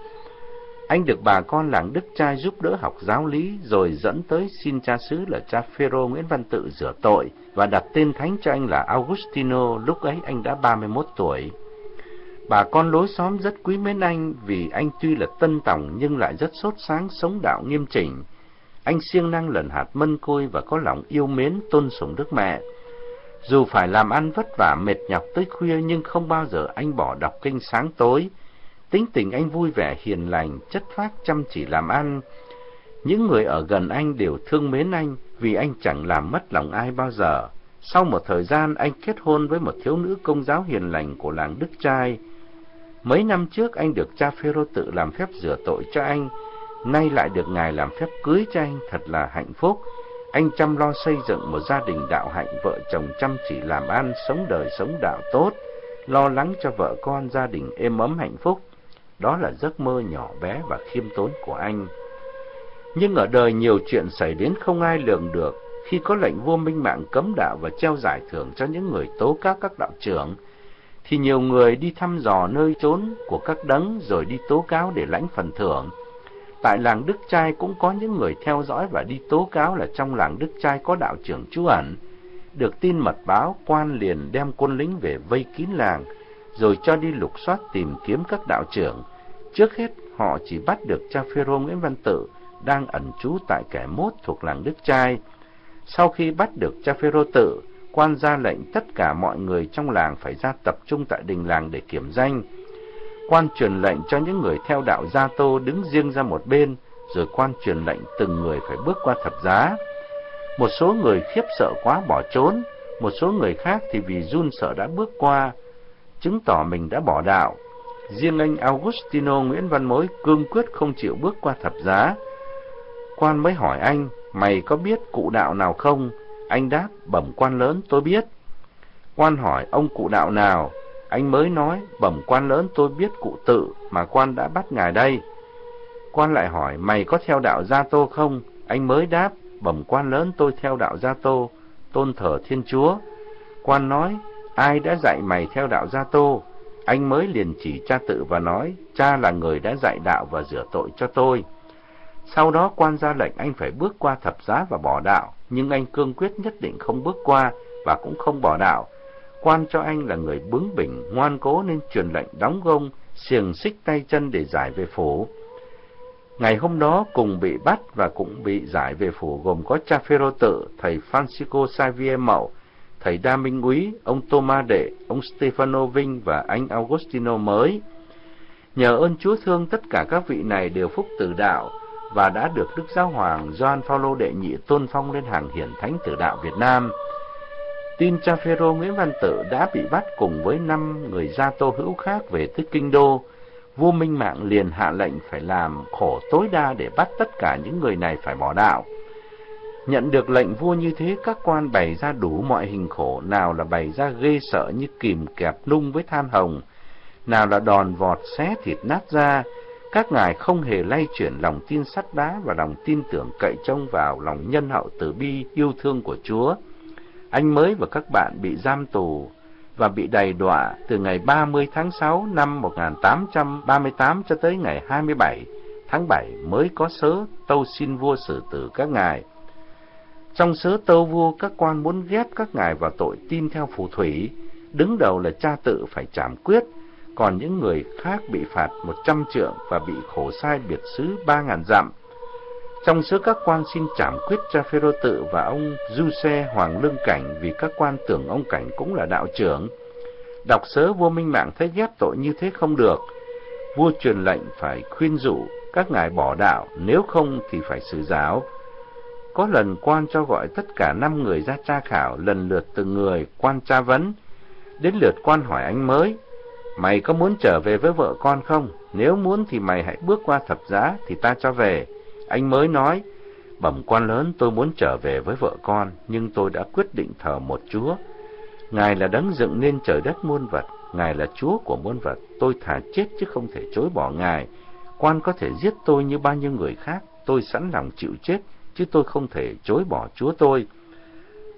S1: Anh được bà con làng Đức Trai giúp đỡ học giáo lý rồi dẫn tới xin cha xứ là cha Phêrô Nguyễn Văn Tự rửa tội và đặt tên thánh cho anh là Augustino, lúc ấy anh đã 31 tuổi. Bà con lối xóm rất quý mến anh vì anh tuy là tân tòng nhưng lại rất sốt sáng sống đạo nghiêm chỉnh. Anh siêng năng lần hạt mân côi và có lòng yêu mến tôn sùng Đức Mẹ. Dù phải làm ăn vất vả mệt nhọc tới khuya nhưng không bao giờ anh bỏ đọc kinh sáng tối. Tính tình anh vui vẻ hiền lành, chất phác chăm chỉ làm ăn. Những người ở gần anh đều thương mến anh vì anh chẳng làm mất lòng ai bao giờ. Sau một thời gian anh kết hôn với một thiếu nữ công giáo hiền lành của làng Đức Trai. Mấy năm trước anh được cha Phêrô tự làm phép rửa tội cho anh nay lại được Ngài làm phép cưới cho anh thật là hạnh phúc. Anh chăm lo xây dựng một gia đình đạo hạnh, vợ chồng chăm chỉ làm ăn, sống đời sống đạo tốt, lo lắng cho vợ con gia đình êm ấm hạnh phúc. Đó là giấc mơ nhỏ bé và khiêm tốn của anh. Nhưng ở đời nhiều chuyện xảy đến không ai lường được. Khi có lệnh vua minh mạng cấm đạo và treo giải thưởng cho những người tố cáo các đạo trưởng, thì nhiều người đi thăm dò nơi trốn của các đấng rồi đi tố cáo để lãnh phần thưởng. Tại làng Đức Trai cũng có những người theo dõi và đi tố cáo là trong làng Đức Trai có đạo trưởng trú ẩn. Được tin mật báo, quan liền đem quân lính về vây kín làng, rồi cho đi lục soát tìm kiếm các đạo trưởng. Trước hết, họ chỉ bắt được cha Phêrô Nguyễn Văn Tự đang ẩn trú tại kẻ mốt thuộc làng Đức Trai. Sau khi bắt được cha Phêrô Tự, quan ra lệnh tất cả mọi người trong làng phải ra tập trung tại đình làng để kiểm danh quan truyền lệnh cho những người theo đạo Gia Tô đứng riêng ra một bên, rồi quan truyền lệnh từng người phải bước qua thập giá. Một số người khiếp sợ quá bỏ trốn, một số người khác thì vì run sợ đã bước qua, chứng tỏ mình đã bỏ đạo. Riêng anh Augustino Nguyễn Văn Mối cương quyết không chịu bước qua thập giá. Quan mới hỏi anh, mày có biết cụ đạo nào không? Anh đáp, bẩm quan lớn tôi biết. Quan hỏi, ông cụ đạo nào? Anh mới nói, bẩm quan lớn tôi biết cụ tự mà quan đã bắt ngài đây. Quan lại hỏi, mày có theo đạo Gia Tô không? Anh mới đáp, bẩm quan lớn tôi theo đạo Gia Tô, tôn thờ Thiên Chúa. Quan nói, ai đã dạy mày theo đạo Gia Tô? Anh mới liền chỉ cha tự và nói, cha là người đã dạy đạo và rửa tội cho tôi. Sau đó quan ra lệnh anh phải bước qua thập giá và bỏ đạo, nhưng anh cương quyết nhất định không bước qua và cũng không bỏ đạo. Quan cho anh là người bướng bỉnh, ngoan cố nên truyền lệnh đóng gông, xiềng xích tay chân để giải về phủ. Ngày hôm đó cùng bị bắt và cũng bị giải về phủ gồm có cha Phêrô tự, thầy Francisco Xavier Mậu, thầy Đa Minh Úy, ông Toma Đệ, ông Stefano Vinh và anh Augustino mới. Nhờ ơn Chúa thương tất cả các vị này đều phúc tử đạo và đã được Đức Giáo Hoàng Gioan Phaolô đệ nhị tôn phong lên hàng hiển thánh tử đạo Việt Nam. Tin cha Phêrô Nguyễn Văn Tự đã bị bắt cùng với năm người gia tô hữu khác về tới kinh đô. Vua Minh Mạng liền hạ lệnh phải làm khổ tối đa để bắt tất cả những người này phải bỏ đạo. Nhận được lệnh vua như thế, các quan bày ra đủ mọi hình khổ, nào là bày ra ghê sợ như kìm kẹp nung với than hồng, nào là đòn vọt xé thịt nát ra. Các ngài không hề lay chuyển lòng tin sắt đá và lòng tin tưởng cậy trông vào lòng nhân hậu từ bi yêu thương của Chúa. Anh mới và các bạn bị giam tù và bị đầy đọa từ ngày 30 tháng 6 năm 1838 cho tới ngày 27 tháng 7 mới có sớ tâu xin vua xử tử các ngài. Trong sớ tâu vua, các quan muốn ghép các ngài vào tội tin theo phù thủy, đứng đầu là cha tự phải trảm quyết, còn những người khác bị phạt một trăm trượng và bị khổ sai biệt xứ ba ngàn dặm. Trong số các quan xin trảm quyết cha Phêrô tự và ông Du Xe Hoàng Lương Cảnh vì các quan tưởng ông Cảnh cũng là đạo trưởng. Đọc sớ vua Minh Mạng thấy ghét tội như thế không được. Vua truyền lệnh phải khuyên dụ các ngài bỏ đạo, nếu không thì phải xử giáo. Có lần quan cho gọi tất cả năm người ra tra khảo, lần lượt từng người quan tra vấn. Đến lượt quan hỏi anh mới, mày có muốn trở về với vợ con không? Nếu muốn thì mày hãy bước qua thập giá thì ta cho về. Anh mới nói, bẩm quan lớn tôi muốn trở về với vợ con, nhưng tôi đã quyết định thờ một Chúa. Ngài là đấng dựng nên trời đất muôn vật, Ngài là Chúa của muôn vật, tôi thà chết chứ không thể chối bỏ Ngài. Quan có thể giết tôi như bao nhiêu người khác, tôi sẵn lòng chịu chết, chứ tôi không thể chối bỏ Chúa tôi.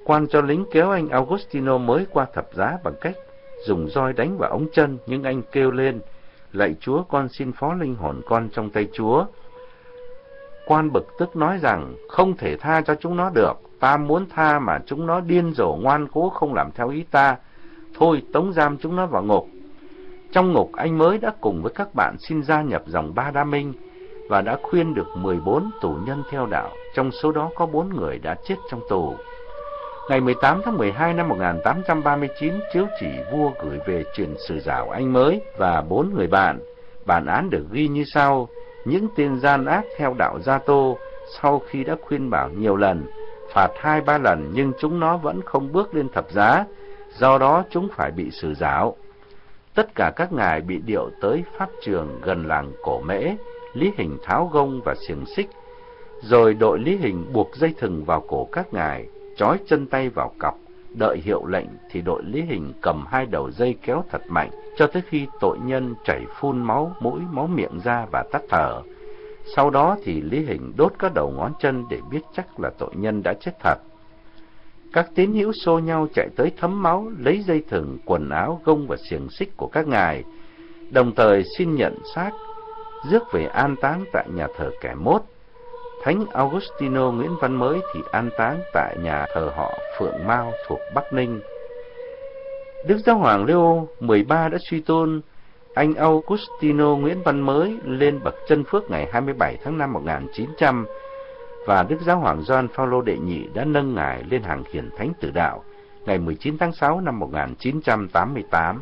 S1: Quan cho lính kéo anh Augustino mới qua thập giá bằng cách dùng roi đánh vào ống chân, nhưng anh kêu lên, lạy Chúa con xin phó linh hồn con trong tay Chúa. Quan bực tức nói rằng, không thể tha cho chúng nó được, ta muốn tha mà chúng nó điên rồ ngoan cố không làm theo ý ta. Thôi, tống giam chúng nó vào ngục. Trong ngục, anh mới đã cùng với các bạn xin gia nhập dòng Ba Đa Minh, và đã khuyên được 14 tù nhân theo đạo, trong số đó có 4 người đã chết trong tù. Ngày 18 tháng 12 năm 1839, chiếu chỉ vua gửi về truyền sử giáo anh mới và bốn người bạn. Bản án được ghi như sau, những tên gian ác theo đạo Gia Tô sau khi đã khuyên bảo nhiều lần, phạt hai ba lần nhưng chúng nó vẫn không bước lên thập giá, do đó chúng phải bị xử giáo. Tất cả các ngài bị điệu tới pháp trường gần làng Cổ Mễ, Lý Hình tháo gông và xiềng xích, rồi đội Lý Hình buộc dây thừng vào cổ các ngài, trói chân tay vào cọc, đợi hiệu lệnh thì đội Lý Hình cầm hai đầu dây kéo thật mạnh, cho tới khi tội nhân chảy phun máu mũi, máu miệng ra và tắt thở. Sau đó thì Lý Hình đốt các đầu ngón chân để biết chắc là tội nhân đã chết thật. Các tín hữu xô nhau chạy tới thấm máu, lấy dây thừng, quần áo, gông và xiềng xích của các ngài, đồng thời xin nhận xác rước về an táng tại nhà thờ kẻ mốt. Thánh Augustino Nguyễn Văn Mới thì an táng tại nhà thờ họ Phượng Mao thuộc Bắc Ninh. Đức Giáo hoàng Leo 13 đã suy tôn anh Augustino Nguyễn Văn Mới lên bậc chân phước ngày 27 tháng 5 1900 và Đức Giáo hoàng Gioan Phaolô đệ nhị đã nâng ngài lên hàng hiển thánh tử đạo ngày 19 tháng 6 năm 1988.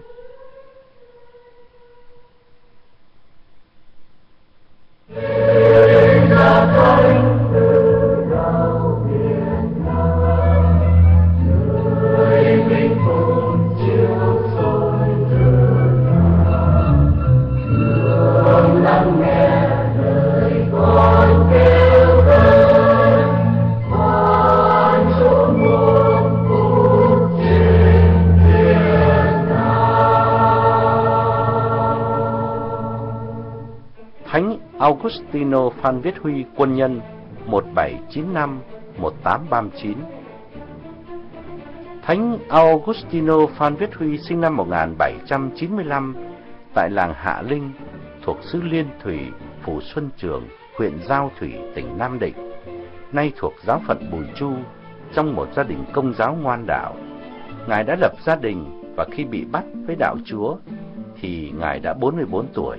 S1: Here is the coming. Augustino Phan Viết Huy, quân nhân 1795-1839 Thánh Augustino Phan Viết Huy sinh năm 1795 tại làng Hạ Linh thuộc xứ Liên Thủy, Phủ Xuân Trường, huyện Giao Thủy, tỉnh Nam Định, nay thuộc giáo phận Bùi Chu, trong một gia đình công giáo ngoan đạo. Ngài đã lập gia đình và khi bị bắt với đạo Chúa thì Ngài đã 44 tuổi.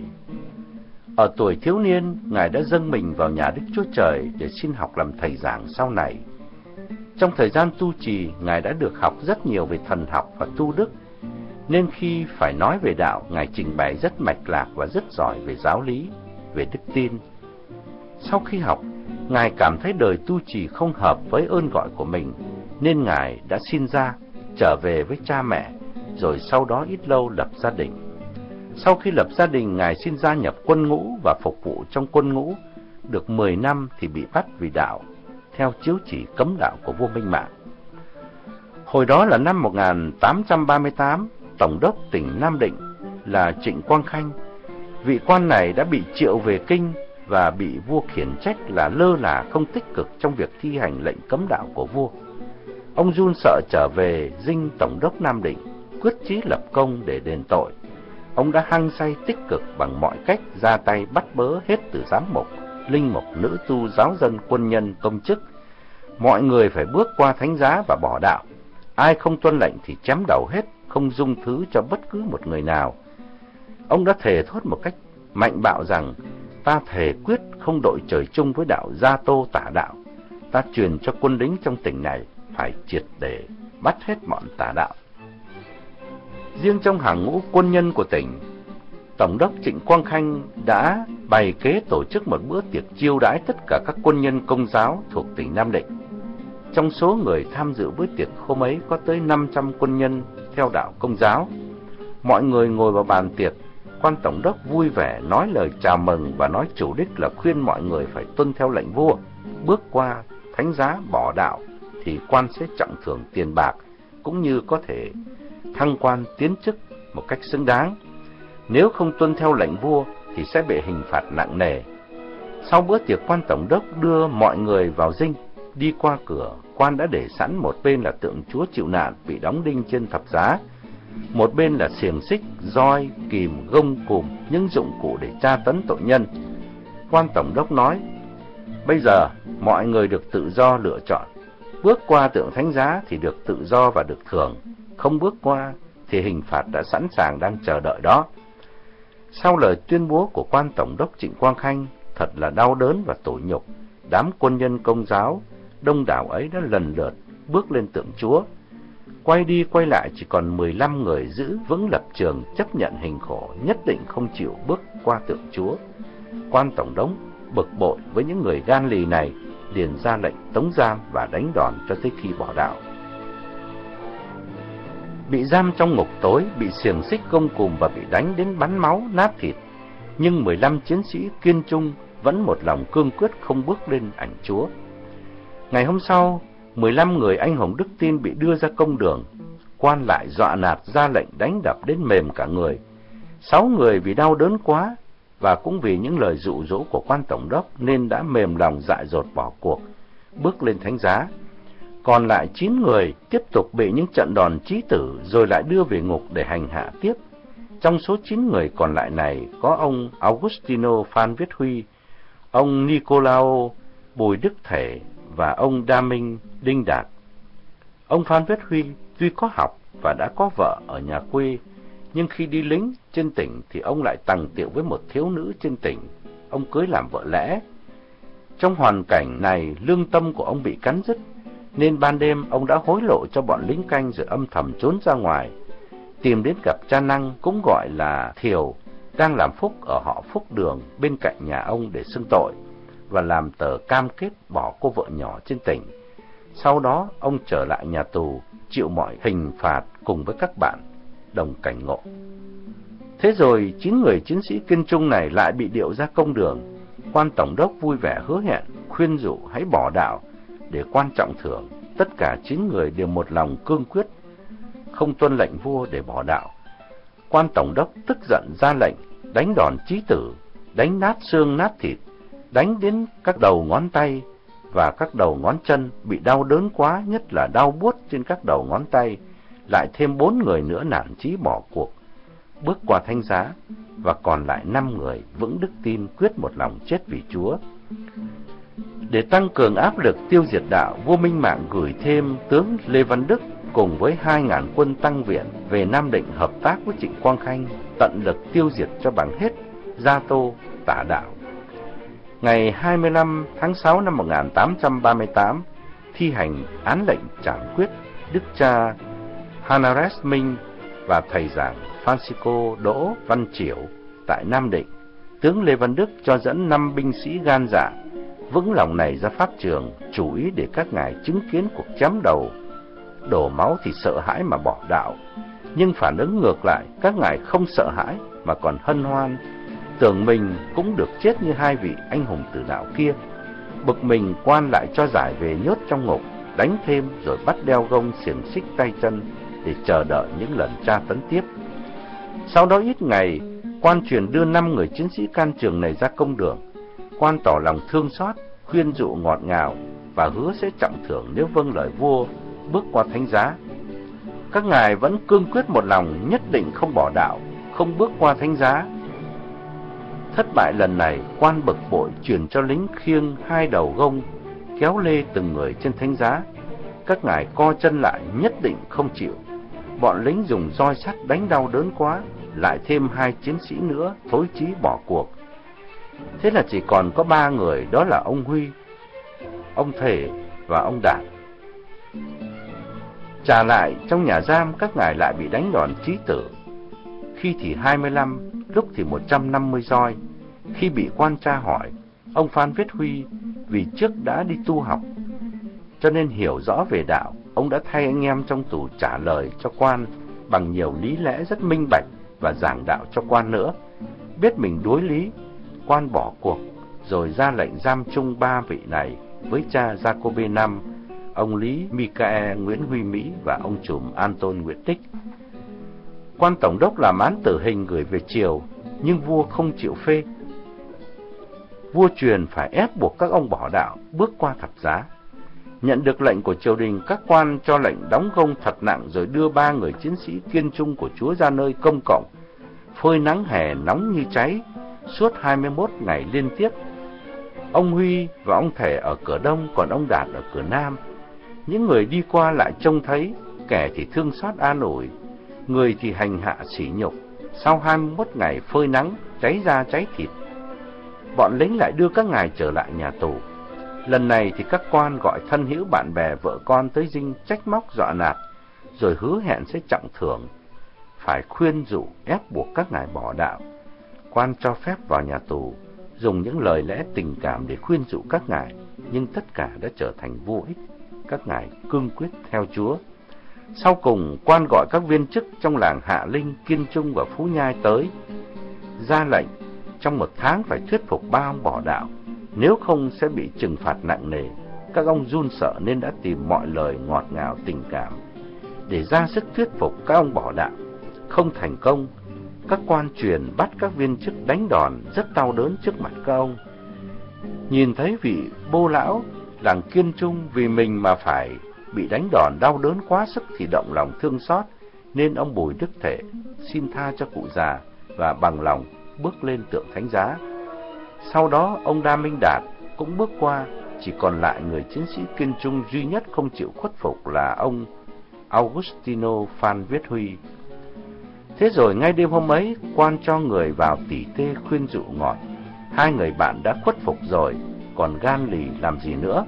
S1: Ở tuổi thiếu niên, Ngài đã dâng mình vào nhà Đức Chúa Trời để xin học làm thầy giảng sau này. Trong thời gian tu trì, Ngài đã được học rất nhiều về thần học và tu đức, nên khi phải nói về đạo, Ngài trình bày rất mạch lạc và rất giỏi về giáo lý, về đức tin. Sau khi học, Ngài cảm thấy đời tu trì không hợp với ơn gọi của mình, nên Ngài đã xin ra, trở về với cha mẹ, rồi sau đó ít lâu lập gia đình. Sau khi lập gia đình, Ngài xin gia nhập quân ngũ và phục vụ trong quân ngũ, được 10 năm thì bị bắt vì đạo, theo chiếu chỉ cấm đạo của vua Minh Mạng. Hồi đó là năm 1838, Tổng đốc tỉnh Nam Định là Trịnh Quang Khanh. Vị quan này đã bị triệu về kinh và bị vua khiển trách là lơ là không tích cực trong việc thi hành lệnh cấm đạo của vua. Ông run sợ trở về dinh Tổng đốc Nam Định, quyết chí lập công để đền tội. Ông đã hăng say tích cực bằng mọi cách ra tay bắt bớ hết từ giám mục, linh mục, nữ tu, giáo dân, quân nhân, công chức. Mọi người phải bước qua thánh giá và bỏ đạo. Ai không tuân lệnh thì chém đầu hết, không dung thứ cho bất cứ một người nào. Ông đã thề thốt một cách mạnh bạo rằng ta thề quyết không đội trời chung với đạo Gia Tô tả đạo. Ta truyền cho quân lính trong tỉnh này phải triệt để bắt hết bọn tà đạo. Riêng trong hàng ngũ quân nhân của tỉnh, Tổng đốc Trịnh Quang Khanh đã bày kế tổ chức một bữa tiệc chiêu đãi tất cả các quân nhân công giáo thuộc tỉnh Nam Định. Trong số người tham dự bữa tiệc hôm ấy có tới 500 quân nhân theo đạo công giáo. Mọi người ngồi vào bàn tiệc, quan tổng đốc vui vẻ nói lời chào mừng và nói chủ đích là khuyên mọi người phải tuân theo lệnh vua, bước qua thánh giá bỏ đạo thì quan sẽ trọng thưởng tiền bạc cũng như có thể thăng quan tiến chức một cách xứng đáng. Nếu không tuân theo lệnh vua thì sẽ bị hình phạt nặng nề. Sau bữa tiệc quan tổng đốc đưa mọi người vào dinh, đi qua cửa, quan đã để sẵn một bên là tượng chúa chịu nạn bị đóng đinh trên thập giá, một bên là xiềng xích, roi, kìm, gông cùm, những dụng cụ để tra tấn tội nhân. Quan tổng đốc nói, bây giờ mọi người được tự do lựa chọn, bước qua tượng thánh giá thì được tự do và được thưởng, không bước qua thì hình phạt đã sẵn sàng đang chờ đợi đó. Sau lời tuyên bố của quan tổng đốc Trịnh Quang Khanh, thật là đau đớn và tủi nhục, đám quân nhân công giáo đông đảo ấy đã lần lượt bước lên tượng Chúa. Quay đi quay lại chỉ còn 15 người giữ vững lập trường chấp nhận hình khổ, nhất định không chịu bước qua tượng Chúa. Quan Tổng đốc bực bội với những người gan lì này, liền ra lệnh tống giam và đánh đòn cho tới khi bỏ đạo. Bị giam trong ngục tối, bị xiềng xích công cùm và bị đánh đến bắn máu, nát thịt. Nhưng 15 chiến sĩ kiên trung vẫn một lòng cương quyết không bước lên ảnh Chúa. Ngày hôm sau, 15 người anh hùng đức tin bị đưa ra công đường, quan lại dọa nạt ra lệnh đánh đập đến mềm cả người. Sáu người vì đau đớn quá và cũng vì những lời dụ dỗ của quan tổng đốc nên đã mềm lòng dại dột bỏ cuộc, bước lên thánh giá. Còn lại 9 người tiếp tục bị những trận đòn chí tử rồi lại đưa về ngục để hành hạ tiếp. Trong số 9 người còn lại này có ông Augustino Phan Viết Huy, ông Nicolao Bùi Đức Thể và ông Đa Minh Đinh Đạt. Ông Phan Viết Huy tuy có học và đã có vợ ở nhà quê, nhưng khi đi lính trên tỉnh thì ông lại tằng tiệu với một thiếu nữ trên tỉnh. Ông cưới làm vợ lẽ. Trong hoàn cảnh này, lương tâm của ông bị cắn rứt, nên ban đêm ông đã hối lộ cho bọn lính canh rồi âm thầm trốn ra ngoài, tìm đến gặp cha năng cũng gọi là Thiều, đang làm phúc ở họ Phúc Đường bên cạnh nhà ông để xưng tội và làm tờ cam kết bỏ cô vợ nhỏ trên tỉnh. Sau đó, ông trở lại nhà tù, chịu mọi hình phạt cùng với các bạn đồng cảnh ngộ. Thế rồi, chín người chiến sĩ kiên trung này lại bị điệu ra công đường. Quan Tổng đốc vui vẻ hứa hẹn, khuyên rủ hãy bỏ đạo để quan trọng thưởng. Tất cả chín người đều một lòng cương quyết, không tuân lệnh vua để bỏ đạo. Quan Tổng đốc tức giận ra lệnh, đánh đòn chí tử, đánh nát xương nát thịt, đánh đến các đầu ngón tay và các đầu ngón chân bị đau đớn quá, nhất là đau buốt trên các đầu ngón tay, lại thêm bốn người nữa nản chí bỏ cuộc, bước qua thanh giá, và còn lại năm người vững đức tin quyết một lòng chết vì Chúa. Để tăng cường áp lực tiêu diệt đạo, vua Minh Mạng gửi thêm tướng Lê Văn Đức cùng với 2.000 quân tăng viện về Nam Định hợp tác với Trịnh Quang Khanh, tận lực tiêu diệt cho bằng hết Gia Tô, tả đạo. Ngày 25 tháng 6 năm 1838, thi hành án lệnh trảm quyết Đức cha Hanares Minh và thầy giảng Francisco Đỗ Văn Triểu tại Nam Định. Tướng Lê Văn Đức cho dẫn năm binh sĩ gan dạ, vững lòng này ra pháp trường, chủ ý để các ngài chứng kiến cuộc chém đầu. Đổ máu thì sợ hãi mà bỏ đạo, nhưng phản ứng ngược lại, các ngài không sợ hãi mà còn hân hoan, tưởng mình cũng được chết như hai vị anh hùng tử đạo kia. Bực mình quan lại cho giải về nhốt trong ngục, đánh thêm rồi bắt đeo gông xiềng xích tay chân để chờ đợi những lần tra tấn tiếp. Sau đó ít ngày, quan truyền đưa năm người chiến sĩ can trường này ra công đường. Quan tỏ lòng thương xót, khuyên dụ ngọt ngào và hứa sẽ trọng thưởng nếu vâng lời vua bước qua thánh giá. Các ngài vẫn cương quyết một lòng nhất định không bỏ đạo, không bước qua thánh giá. Thất bại lần này, quan bực bội truyền cho lính khiêng hai đầu gông, kéo lê từng người trên thánh giá. Các ngài co chân lại nhất định không chịu. Bọn lính dùng roi sắt đánh đau đớn quá, lại thêm hai chiến sĩ nữa thối chí bỏ cuộc. Thế là chỉ còn có ba người, đó là ông Huy, ông Thể và ông Đạt. Trả lại, trong nhà giam các ngài lại bị đánh đòn chí tử. Khi thì 25, lúc thì 150 roi. Khi bị quan tra hỏi, ông Phan Viết Huy vì trước đã đi tu học, cho nên hiểu rõ về đạo, ông đã thay anh em trong tù trả lời cho quan bằng nhiều lý lẽ rất minh bạch và giảng đạo cho quan nữa. Biết mình đối lý, quan bỏ cuộc, rồi ra lệnh giam chung ba vị này với cha Jacob năm, ông Lý Micae Nguyễn Huy Mỹ và ông trùm Anton Nguyễn Tích. Quan tổng đốc làm án tử hình gửi về triều, nhưng vua không chịu phê. Vua truyền phải ép buộc các ông bỏ đạo, bước qua thập giá. Nhận được lệnh của triều đình, các quan cho lệnh đóng gông thật nặng rồi đưa ba người chiến sĩ kiên trung của Chúa ra nơi công cộng, phơi nắng hè nóng như cháy, suốt 21 ngày liên tiếp. Ông Huy và ông Thể ở cửa đông, còn ông Đạt ở cửa nam. Những người đi qua lại trông thấy, kẻ thì thương xót an ủi, người thì hành hạ sỉ nhục. Sau 21 ngày phơi nắng, cháy da cháy thịt, bọn lính lại đưa các ngài trở lại nhà tù. Lần này thì các quan gọi thân hữu bạn bè vợ con tới dinh trách móc dọa nạt, rồi hứa hẹn sẽ trọng thưởng, phải khuyên dụ ép buộc các ngài bỏ đạo. Quan cho phép vào nhà tù, dùng những lời lẽ tình cảm để khuyên dụ các ngài, nhưng tất cả đã trở thành vô ích. Các ngài cương quyết theo Chúa. Sau cùng, quan gọi các viên chức trong làng Hạ Linh, Kiên Trung và Phú Nhai tới, ra lệnh trong một tháng phải thuyết phục ba ông bỏ đạo nếu không sẽ bị trừng phạt nặng nề. Các ông run sợ nên đã tìm mọi lời ngọt ngào tình cảm để ra sức thuyết phục các ông bỏ đạo. Không thành công, các quan truyền bắt các viên chức đánh đòn rất đau đớn trước mặt các ông. Nhìn thấy vị bô lão làng kiên trung vì mình mà phải bị đánh đòn đau đớn quá sức thì động lòng thương xót, nên ông Bùi Đức Thể xin tha cho cụ già và bằng lòng bước lên tượng thánh giá. Sau đó, ông Đa Minh Đạt cũng bước qua, chỉ còn lại người chiến sĩ kiên trung duy nhất không chịu khuất phục là ông Augustino Phan Viết Huy. Thế rồi ngay đêm hôm ấy, quan cho người vào tỉ tê khuyên dụ ngọt. Hai người bạn đã khuất phục rồi, còn gan lì làm gì nữa?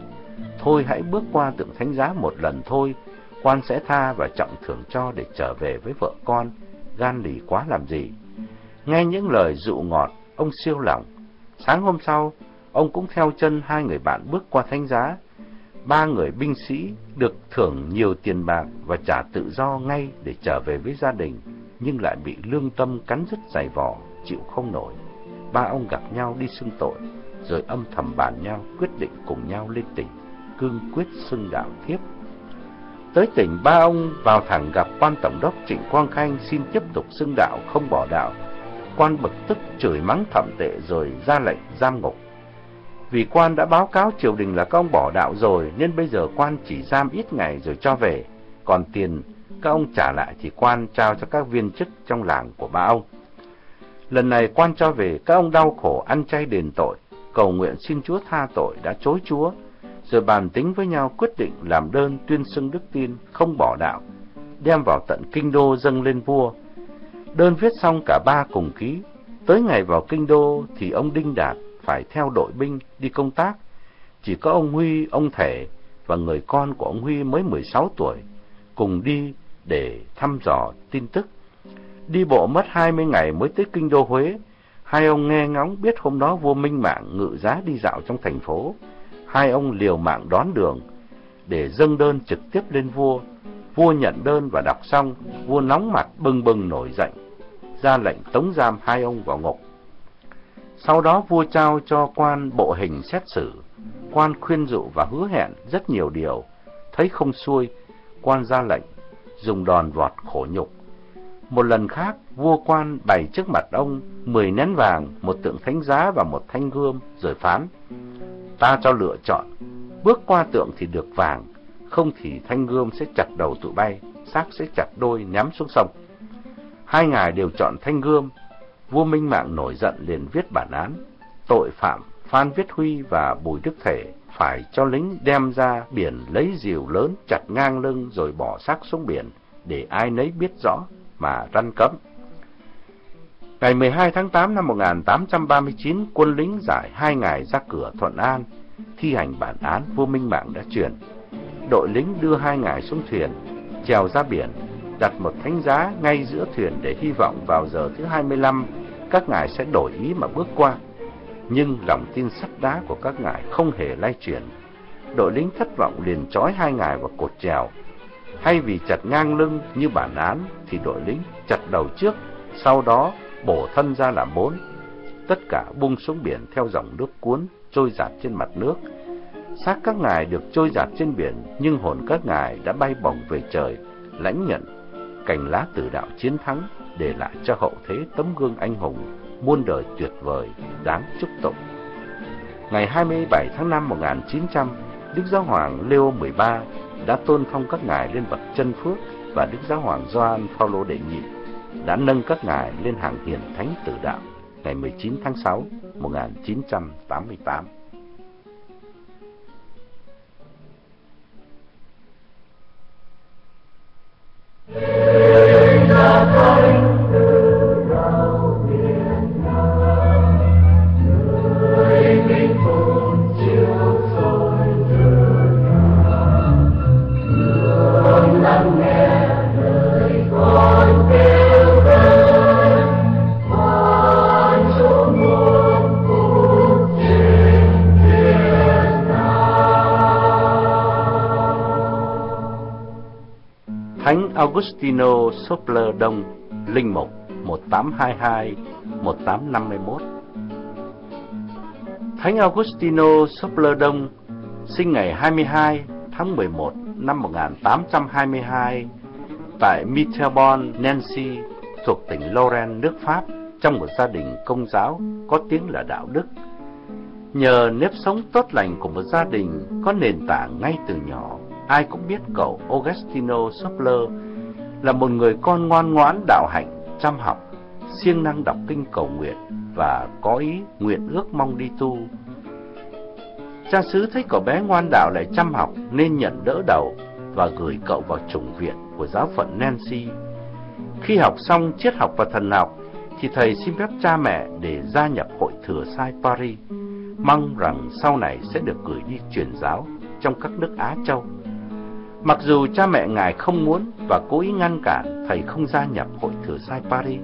S1: Thôi hãy bước qua tượng thánh giá một lần thôi, quan sẽ tha và trọng thưởng cho để trở về với vợ con. Gan lì quá làm gì? Nghe những lời dụ ngọt, ông siêu lòng, Sáng hôm sau, ông cũng theo chân hai người bạn bước qua thánh giá. Ba người binh sĩ được thưởng nhiều tiền bạc và trả tự do ngay để trở về với gia đình, nhưng lại bị lương tâm cắn rứt dày vò, chịu không nổi. Ba ông gặp nhau đi xưng tội, rồi âm thầm bàn nhau quyết định cùng nhau lên tỉnh, cương quyết xưng đạo thiếp. Tới tỉnh ba ông vào thẳng gặp quan tổng đốc Trịnh Quang Khanh xin tiếp tục xưng đạo không bỏ đạo quan bực tức chửi mắng thẩm tệ rồi ra lệnh giam ngục. Vì quan đã báo cáo triều đình là các ông bỏ đạo rồi, nên bây giờ quan chỉ giam ít ngày rồi cho về. Còn tiền các ông trả lại thì quan trao cho các viên chức trong làng của ba ông. Lần này quan cho về, các ông đau khổ ăn chay đền tội, cầu nguyện xin Chúa tha tội đã chối Chúa, rồi bàn tính với nhau quyết định làm đơn tuyên xưng đức tin, không bỏ đạo, đem vào tận kinh đô dâng lên vua. Đơn viết xong cả ba cùng ký, tới ngày vào kinh đô thì ông Đinh Đạt phải theo đội binh đi công tác. Chỉ có ông Huy, ông Thể và người con của ông Huy mới 16 tuổi cùng đi để thăm dò tin tức. Đi bộ mất 20 ngày mới tới kinh đô Huế. Hai ông nghe ngóng biết hôm đó vua Minh Mạng ngự giá đi dạo trong thành phố. Hai ông liều mạng đón đường để dâng đơn trực tiếp lên vua. Vua nhận đơn và đọc xong, vua nóng mặt bừng bừng nổi dậy, ra lệnh tống giam hai ông vào ngục. Sau đó vua trao cho quan bộ hình xét xử, quan khuyên dụ và hứa hẹn rất nhiều điều, thấy không xuôi, quan ra lệnh dùng đòn vọt khổ nhục. Một lần khác, vua quan bày trước mặt ông mười nén vàng, một tượng thánh giá và một thanh gươm, rồi phán. Ta cho lựa chọn, bước qua tượng thì được vàng, không thì thanh gươm sẽ chặt đầu tụi bay, xác sẽ chặt đôi nhắm xuống sông. Hai ngài đều chọn thanh gươm, vua Minh Mạng nổi giận liền viết bản án, tội phạm Phan Viết Huy và Bùi Đức Thể phải cho lính đem ra biển lấy diều lớn chặt ngang lưng rồi bỏ xác xuống biển để ai nấy biết rõ mà răn cấm. Ngày 12 tháng 8 năm 1839, quân lính giải hai ngày ra cửa Thuận An, thi hành bản án vua Minh Mạng đã truyền. Đội lính đưa hai ngài xuống thuyền, trèo ra biển, đặt một thánh giá ngay giữa thuyền để hy vọng vào giờ thứ 25 các ngài sẽ đổi ý mà bước qua nhưng lòng tin sắt đá của các ngài không hề lay chuyển. Đội lính thất vọng liền trói hai ngài vào cột trèo. Thay vì chặt ngang lưng như bản án, thì đội lính chặt đầu trước, sau đó bổ thân ra làm bốn. Tất cả bung xuống biển theo dòng nước cuốn, trôi giạt trên mặt nước. Xác các ngài được trôi giạt trên biển, nhưng hồn các ngài đã bay bổng về trời, lãnh nhận cành lá tử đạo chiến thắng, để lại cho hậu thế tấm gương anh hùng muôn đời tuyệt vời, đáng chúc tụng. Ngày 27 tháng 5 1900, Đức Giáo Hoàng Leo XIII đã tôn phong các ngài lên bậc chân phước và Đức Giáo Hoàng Gioan Phaolô đệ nhị đã nâng các ngài lên hàng hiền thánh tử đạo ngày 19 tháng 6 1988. Augustino Sopler Đông, Linh Mục 1822-1851 Thánh Augustino Sopler Đông sinh ngày 22 tháng 11 năm 1822 tại Mittelborn, Nancy, thuộc tỉnh Lorraine, nước Pháp, trong một gia đình công giáo có tiếng là đạo đức. Nhờ nếp sống tốt lành của một gia đình có nền tảng ngay từ nhỏ, ai cũng biết cậu Augustino Sopler là một người con ngoan ngoãn đạo hạnh, chăm học, siêng năng đọc kinh cầu nguyện và có ý nguyện ước mong đi tu. Cha xứ thấy cậu bé ngoan đạo lại chăm học nên nhận đỡ đầu và gửi cậu vào chủng viện của giáo phận Nancy. Khi học xong triết học và thần học, thì thầy xin phép cha mẹ để gia nhập hội thừa sai Paris, mong rằng sau này sẽ được gửi đi truyền giáo trong các nước Á Châu. Mặc dù cha mẹ ngài không muốn và cố ý ngăn cản thầy không gia nhập hội thừa sai Paris,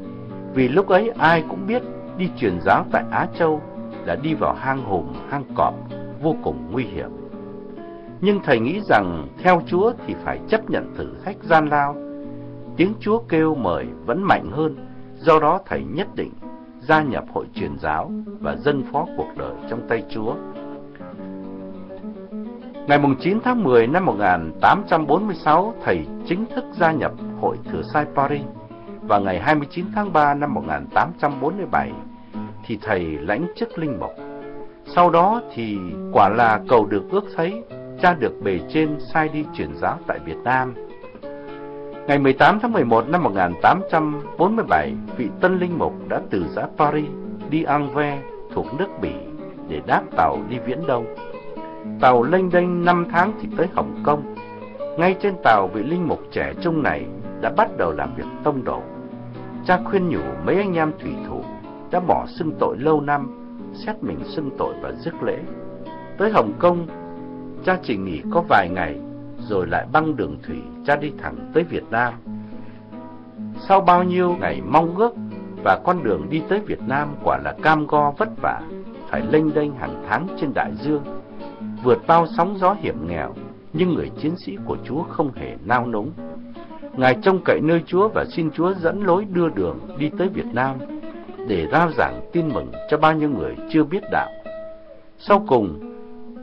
S1: vì lúc ấy ai cũng biết đi truyền giáo tại Á Châu là đi vào hang hùm, hang cọp vô cùng nguy hiểm. Nhưng thầy nghĩ rằng theo Chúa thì phải chấp nhận thử thách gian lao. Tiếng Chúa kêu mời vẫn mạnh hơn, do đó thầy nhất định gia nhập hội truyền giáo và dâng phó cuộc đời trong tay Chúa. Ngày 9 tháng 10 năm 1846, thầy chính thức gia nhập Hội Thừa Sai Paris và ngày 29 tháng 3 năm 1847 thì thầy lãnh chức linh mục. Sau đó thì quả là cầu được ước thấy, cha được bề trên sai đi truyền giáo tại Việt Nam. Ngày 18 tháng 11 năm 1847, vị tân linh mục đã từ giã Paris đi Anvers thuộc nước Bỉ để đáp tàu đi Viễn Đông. Tàu lênh đênh 5 tháng thì tới Hồng Kông. Ngay trên tàu vị linh mục trẻ trung này đã bắt đầu làm việc tông độ. Cha khuyên nhủ mấy anh em thủy thủ đã bỏ xưng tội lâu năm, xét mình xưng tội và rước lễ. Tới Hồng Kông, cha chỉ nghỉ có vài ngày, rồi lại băng đường thủy cha đi thẳng tới Việt Nam. Sau bao nhiêu ngày mong ước và con đường đi tới Việt Nam quả là cam go vất vả, phải lênh đênh hàng tháng trên đại dương, vượt bao sóng gió hiểm nghèo, nhưng người chiến sĩ của Chúa không hề nao núng. Ngài trông cậy nơi Chúa và xin Chúa dẫn lối đưa đường đi tới Việt Nam để rao giảng tin mừng cho bao nhiêu người chưa biết đạo. Sau cùng,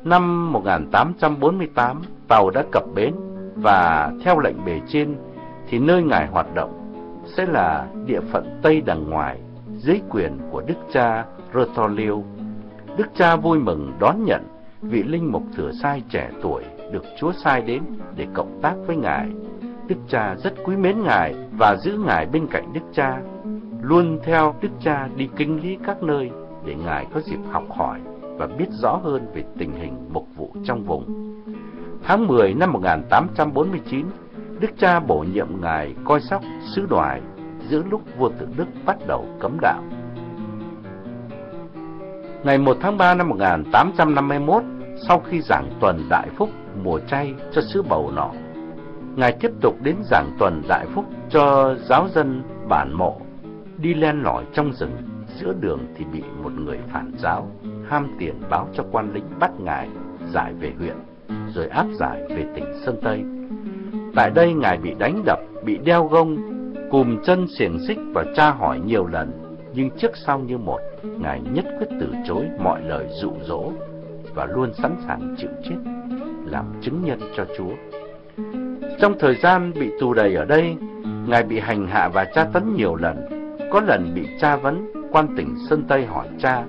S1: năm 1848, tàu đã cập bến và theo lệnh bề trên thì nơi Ngài hoạt động sẽ là địa phận Tây đằng ngoài dưới quyền của Đức cha Rotolio. Đức cha vui mừng đón nhận vị linh mục thừa sai trẻ tuổi được Chúa sai đến để cộng tác với Ngài. Đức cha rất quý mến Ngài và giữ Ngài bên cạnh Đức cha, luôn theo Đức cha đi kinh lý các nơi để Ngài có dịp học hỏi và biết rõ hơn về tình hình mục vụ trong vùng. Tháng 10 năm 1849, Đức cha bổ nhiệm Ngài coi sóc sứ đoài giữa lúc vua tự Đức bắt đầu cấm đạo. Ngày 1 tháng 3 năm 1851, sau khi giảng tuần Đại Phúc mùa chay cho sứ bầu nọ, Ngài tiếp tục đến giảng tuần Đại Phúc cho giáo dân bản mộ, đi len lỏi trong rừng, giữa đường thì bị một người phản giáo, ham tiền báo cho quan lính bắt Ngài, giải về huyện, rồi áp giải về tỉnh Sơn Tây. Tại đây Ngài bị đánh đập, bị đeo gông, cùm chân xiềng xích và tra hỏi nhiều lần, nhưng trước sau như một, Ngài nhất quyết từ chối mọi lời dụ dỗ và luôn sẵn sàng chịu chết, làm chứng nhân cho Chúa. Trong thời gian bị tù đầy ở đây, Ngài bị hành hạ và tra tấn nhiều lần, có lần bị tra vấn, quan tỉnh Sơn Tây hỏi cha,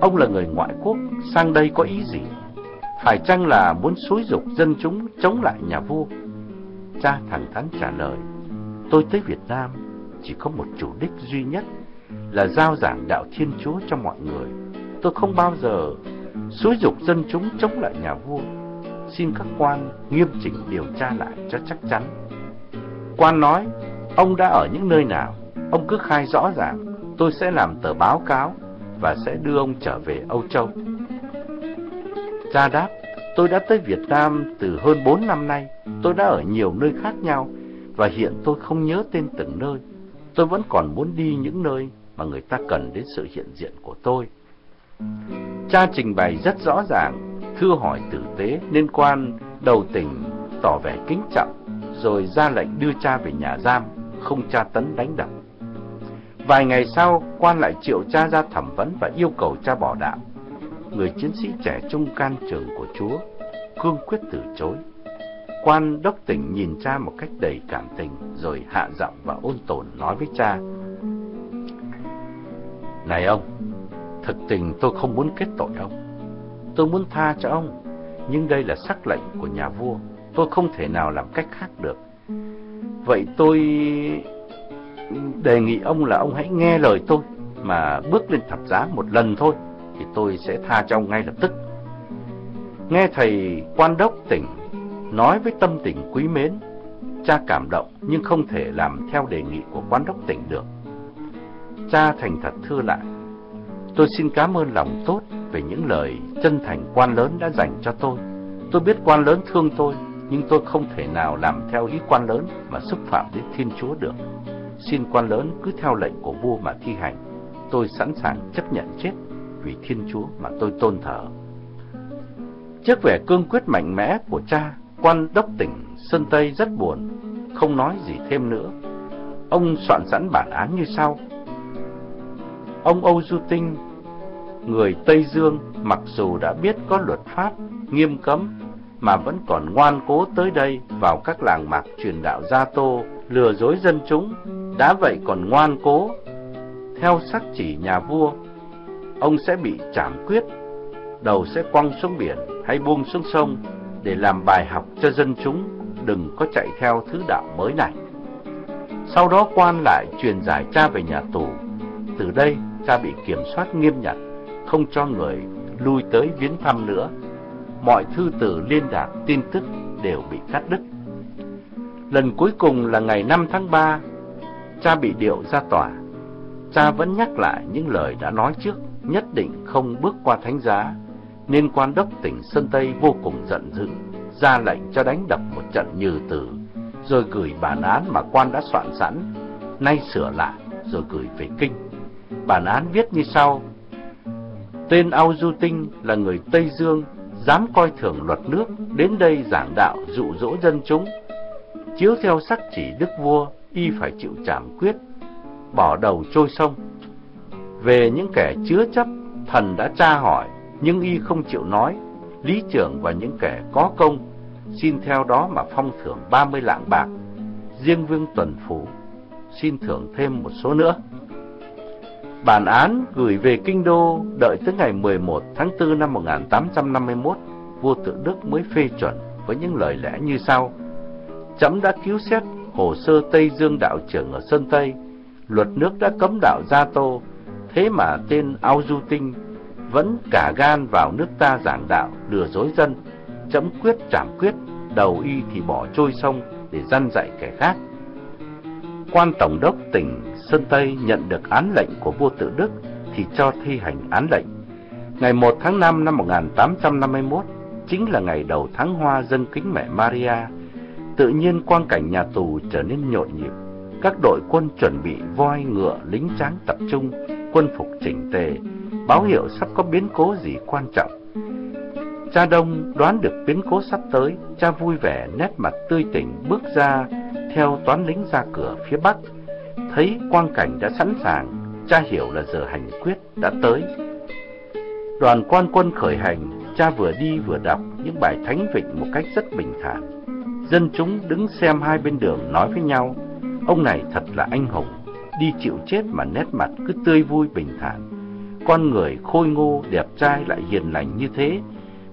S1: ông là người ngoại quốc, sang đây có ý gì? Phải chăng là muốn xúi dục dân chúng chống lại nhà vua? Cha thẳng thắn trả lời, tôi tới Việt Nam chỉ có một chủ đích duy nhất là giao giảng đạo Thiên Chúa cho mọi người. Tôi không bao giờ xúi dục dân chúng chống lại nhà vua. Xin các quan nghiêm chỉnh điều tra lại cho chắc chắn. Quan nói, ông đã ở những nơi nào, ông cứ khai rõ ràng, tôi sẽ làm tờ báo cáo và sẽ đưa ông trở về Âu Châu. Cha đáp, tôi đã tới Việt Nam từ hơn 4 năm nay, tôi đã ở nhiều nơi khác nhau và hiện tôi không nhớ tên từng nơi. Tôi vẫn còn muốn đi những nơi mà người ta cần đến sự hiện diện của tôi. Cha trình bày rất rõ ràng, thưa hỏi tử tế liên quan đầu tình tỏ vẻ kính trọng, rồi ra lệnh đưa cha về nhà giam, không tra tấn đánh đập. Vài ngày sau, quan lại triệu cha ra thẩm vấn và yêu cầu cha bỏ đạo. Người chiến sĩ trẻ trung can trường của Chúa, cương quyết từ chối. Quan đốc tỉnh nhìn cha một cách đầy cảm tình, rồi hạ giọng và ôn tồn nói với cha. Này ông, thực tình tôi không muốn kết tội ông. Tôi muốn tha cho ông, nhưng đây là sắc lệnh của nhà vua. Tôi không thể nào làm cách khác được. Vậy tôi đề nghị ông là ông hãy nghe lời tôi mà bước lên thập giá một lần thôi thì tôi sẽ tha cho ông ngay lập tức. Nghe thầy quan đốc tỉnh nói với tâm tình quý mến, cha cảm động nhưng không thể làm theo đề nghị của quan đốc tỉnh được. Cha thành thật thưa lại, tôi xin cảm ơn lòng tốt về những lời chân thành quan lớn đã dành cho tôi. Tôi biết quan lớn thương tôi, nhưng tôi không thể nào làm theo ý quan lớn mà xúc phạm đến Thiên Chúa được. Xin quan lớn cứ theo lệnh của vua mà thi hành. Tôi sẵn sàng chấp nhận chết vì Thiên Chúa mà tôi tôn thờ. Trước vẻ cương quyết mạnh mẽ của cha, quan đốc tỉnh Sơn Tây rất buồn, không nói gì thêm nữa. Ông soạn sẵn bản án như sau. Ông Âu Du Tinh, người Tây Dương, mặc dù đã biết có luật pháp nghiêm cấm mà vẫn còn ngoan cố tới đây vào các làng mạc truyền đạo Gia Tô, lừa dối dân chúng, đã vậy còn ngoan cố theo sắc chỉ nhà vua, ông sẽ bị trảm quyết đầu sẽ quăng xuống biển hay buông xuống sông để làm bài học cho dân chúng đừng có chạy theo thứ đạo mới này. Sau đó quan lại truyền giải cha về nhà tù. Từ đây cha bị kiểm soát nghiêm ngặt, không cho người lui tới viếng thăm nữa. Mọi thư từ liên lạc tin tức đều bị cắt đứt. Lần cuối cùng là ngày 5 tháng 3, cha bị điệu ra tòa. Cha vẫn nhắc lại những lời đã nói trước, nhất định không bước qua thánh giá, nên quan đốc tỉnh Sơn Tây vô cùng giận dữ, ra lệnh cho đánh đập một trận như tử, rồi gửi bản án mà quan đã soạn sẵn, nay sửa lại rồi gửi về kinh. Bản án viết như sau: Tên Âu Du Tinh là người Tây Dương, dám coi thường luật nước, đến đây giảng đạo dụ dỗ dân chúng. Chiếu theo sắc chỉ đức vua, y phải chịu trảm quyết, bỏ đầu trôi sông. Về những kẻ chứa chấp, thần đã tra hỏi, nhưng y không chịu nói. Lý trưởng và những kẻ có công, xin theo đó mà phong thưởng 30 lạng bạc. Riêng Vương Tuần Phủ, xin thưởng thêm một số nữa. Bản án gửi về kinh đô đợi tới ngày 11 tháng 4 năm 1851, vua tự Đức mới phê chuẩn với những lời lẽ như sau. Chấm đã cứu xét hồ sơ Tây Dương đạo trưởng ở Sơn Tây, luật nước đã cấm đạo Gia Tô, thế mà tên Ao Du Tinh vẫn cả gan vào nước ta giảng đạo, lừa dối dân, chấm quyết trảm quyết, đầu y thì bỏ trôi sông để dân dạy kẻ khác. Quan Tổng đốc tỉnh Sơn Tây nhận được án lệnh của vua tự Đức thì cho thi hành án lệnh. Ngày 1 tháng 5 năm 1851, chính là ngày đầu tháng hoa dân kính mẹ Maria, tự nhiên quang cảnh nhà tù trở nên nhộn nhịp. Các đội quân chuẩn bị voi ngựa lính tráng tập trung, quân phục chỉnh tề, báo hiệu sắp có biến cố gì quan trọng. Cha Đông đoán được biến cố sắp tới, cha vui vẻ nét mặt tươi tỉnh bước ra theo toán lính ra cửa phía bắc. Thấy quang cảnh đã sẵn sàng, cha hiểu là giờ hành quyết đã tới. Đoàn quan quân khởi hành, cha vừa đi vừa đọc những bài thánh vịnh một cách rất bình thản. Dân chúng đứng xem hai bên đường nói với nhau, ông này thật là anh hùng, đi chịu chết mà nét mặt cứ tươi vui bình thản. Con người khôi ngô, đẹp trai lại hiền lành như thế,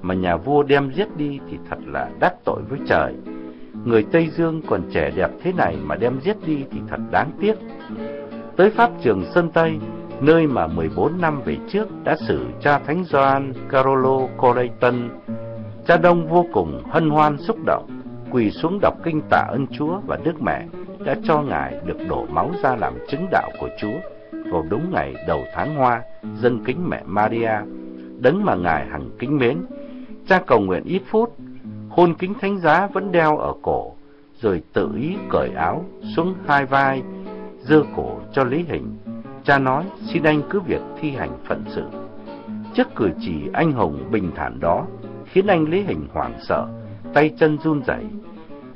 S1: mà nhà vua đem giết đi thì thật là đắc tội với trời. Người Tây Dương còn trẻ đẹp thế này mà đem giết đi thì thật đáng tiếc. Tới Pháp trường Sơn Tây, nơi mà 14 năm về trước đã xử cha Thánh Gioan Carolo Coleiton, cha Đông vô cùng hân hoan xúc động, quỳ xuống đọc kinh tạ ơn Chúa và Đức Mẹ đã cho Ngài được đổ máu ra làm chứng đạo của Chúa vào đúng ngày đầu tháng hoa, dân kính mẹ Maria, đấng mà Ngài hằng kính mến. Cha cầu nguyện ít phút, hôn kính thánh giá vẫn đeo ở cổ, rồi tự ý cởi áo xuống hai vai, dơ cổ cho Lý Hình. Cha nói, xin anh cứ việc thi hành phận sự. Trước cử chỉ anh hùng bình thản đó, khiến anh Lý Hình hoảng sợ, tay chân run rẩy.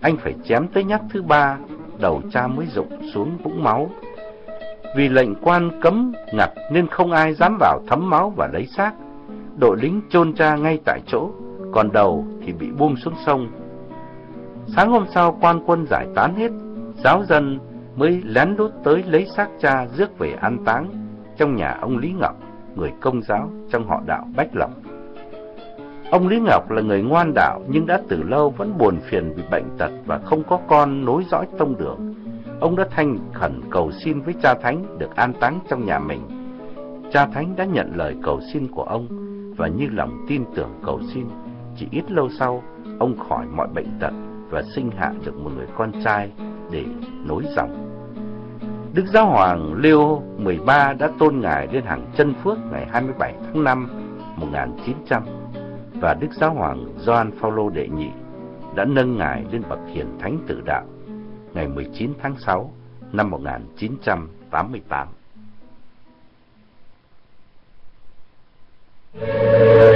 S1: Anh phải chém tới nhát thứ ba, đầu cha mới rụng xuống vũng máu. Vì lệnh quan cấm ngặt nên không ai dám vào thấm máu và lấy xác. Đội lính chôn cha ngay tại chỗ, còn đầu thì bị buông xuống sông. Sáng hôm sau quan quân giải tán hết, giáo dân mới lén lút tới lấy xác cha rước về an táng trong nhà ông Lý Ngọc, người công giáo trong họ đạo Bách Lộc. Ông Lý Ngọc là người ngoan đạo nhưng đã từ lâu vẫn buồn phiền vì bệnh tật và không có con nối dõi tông đường. Ông đã thanh khẩn cầu xin với cha Thánh được an táng trong nhà mình. Cha Thánh đã nhận lời cầu xin của ông và như lòng tin tưởng cầu xin, chỉ ít lâu sau, ông khỏi mọi bệnh tật và sinh hạ được một người con trai để nối dòng. Đức Giáo Hoàng Leo XIII đã tôn ngài lên hàng chân phước ngày 27 tháng 5 1900 và Đức Giáo Hoàng Gioan Phaolô đệ nhị đã nâng ngài lên bậc hiền thánh tử đạo ngày 19 tháng 6 năm 1988. Võ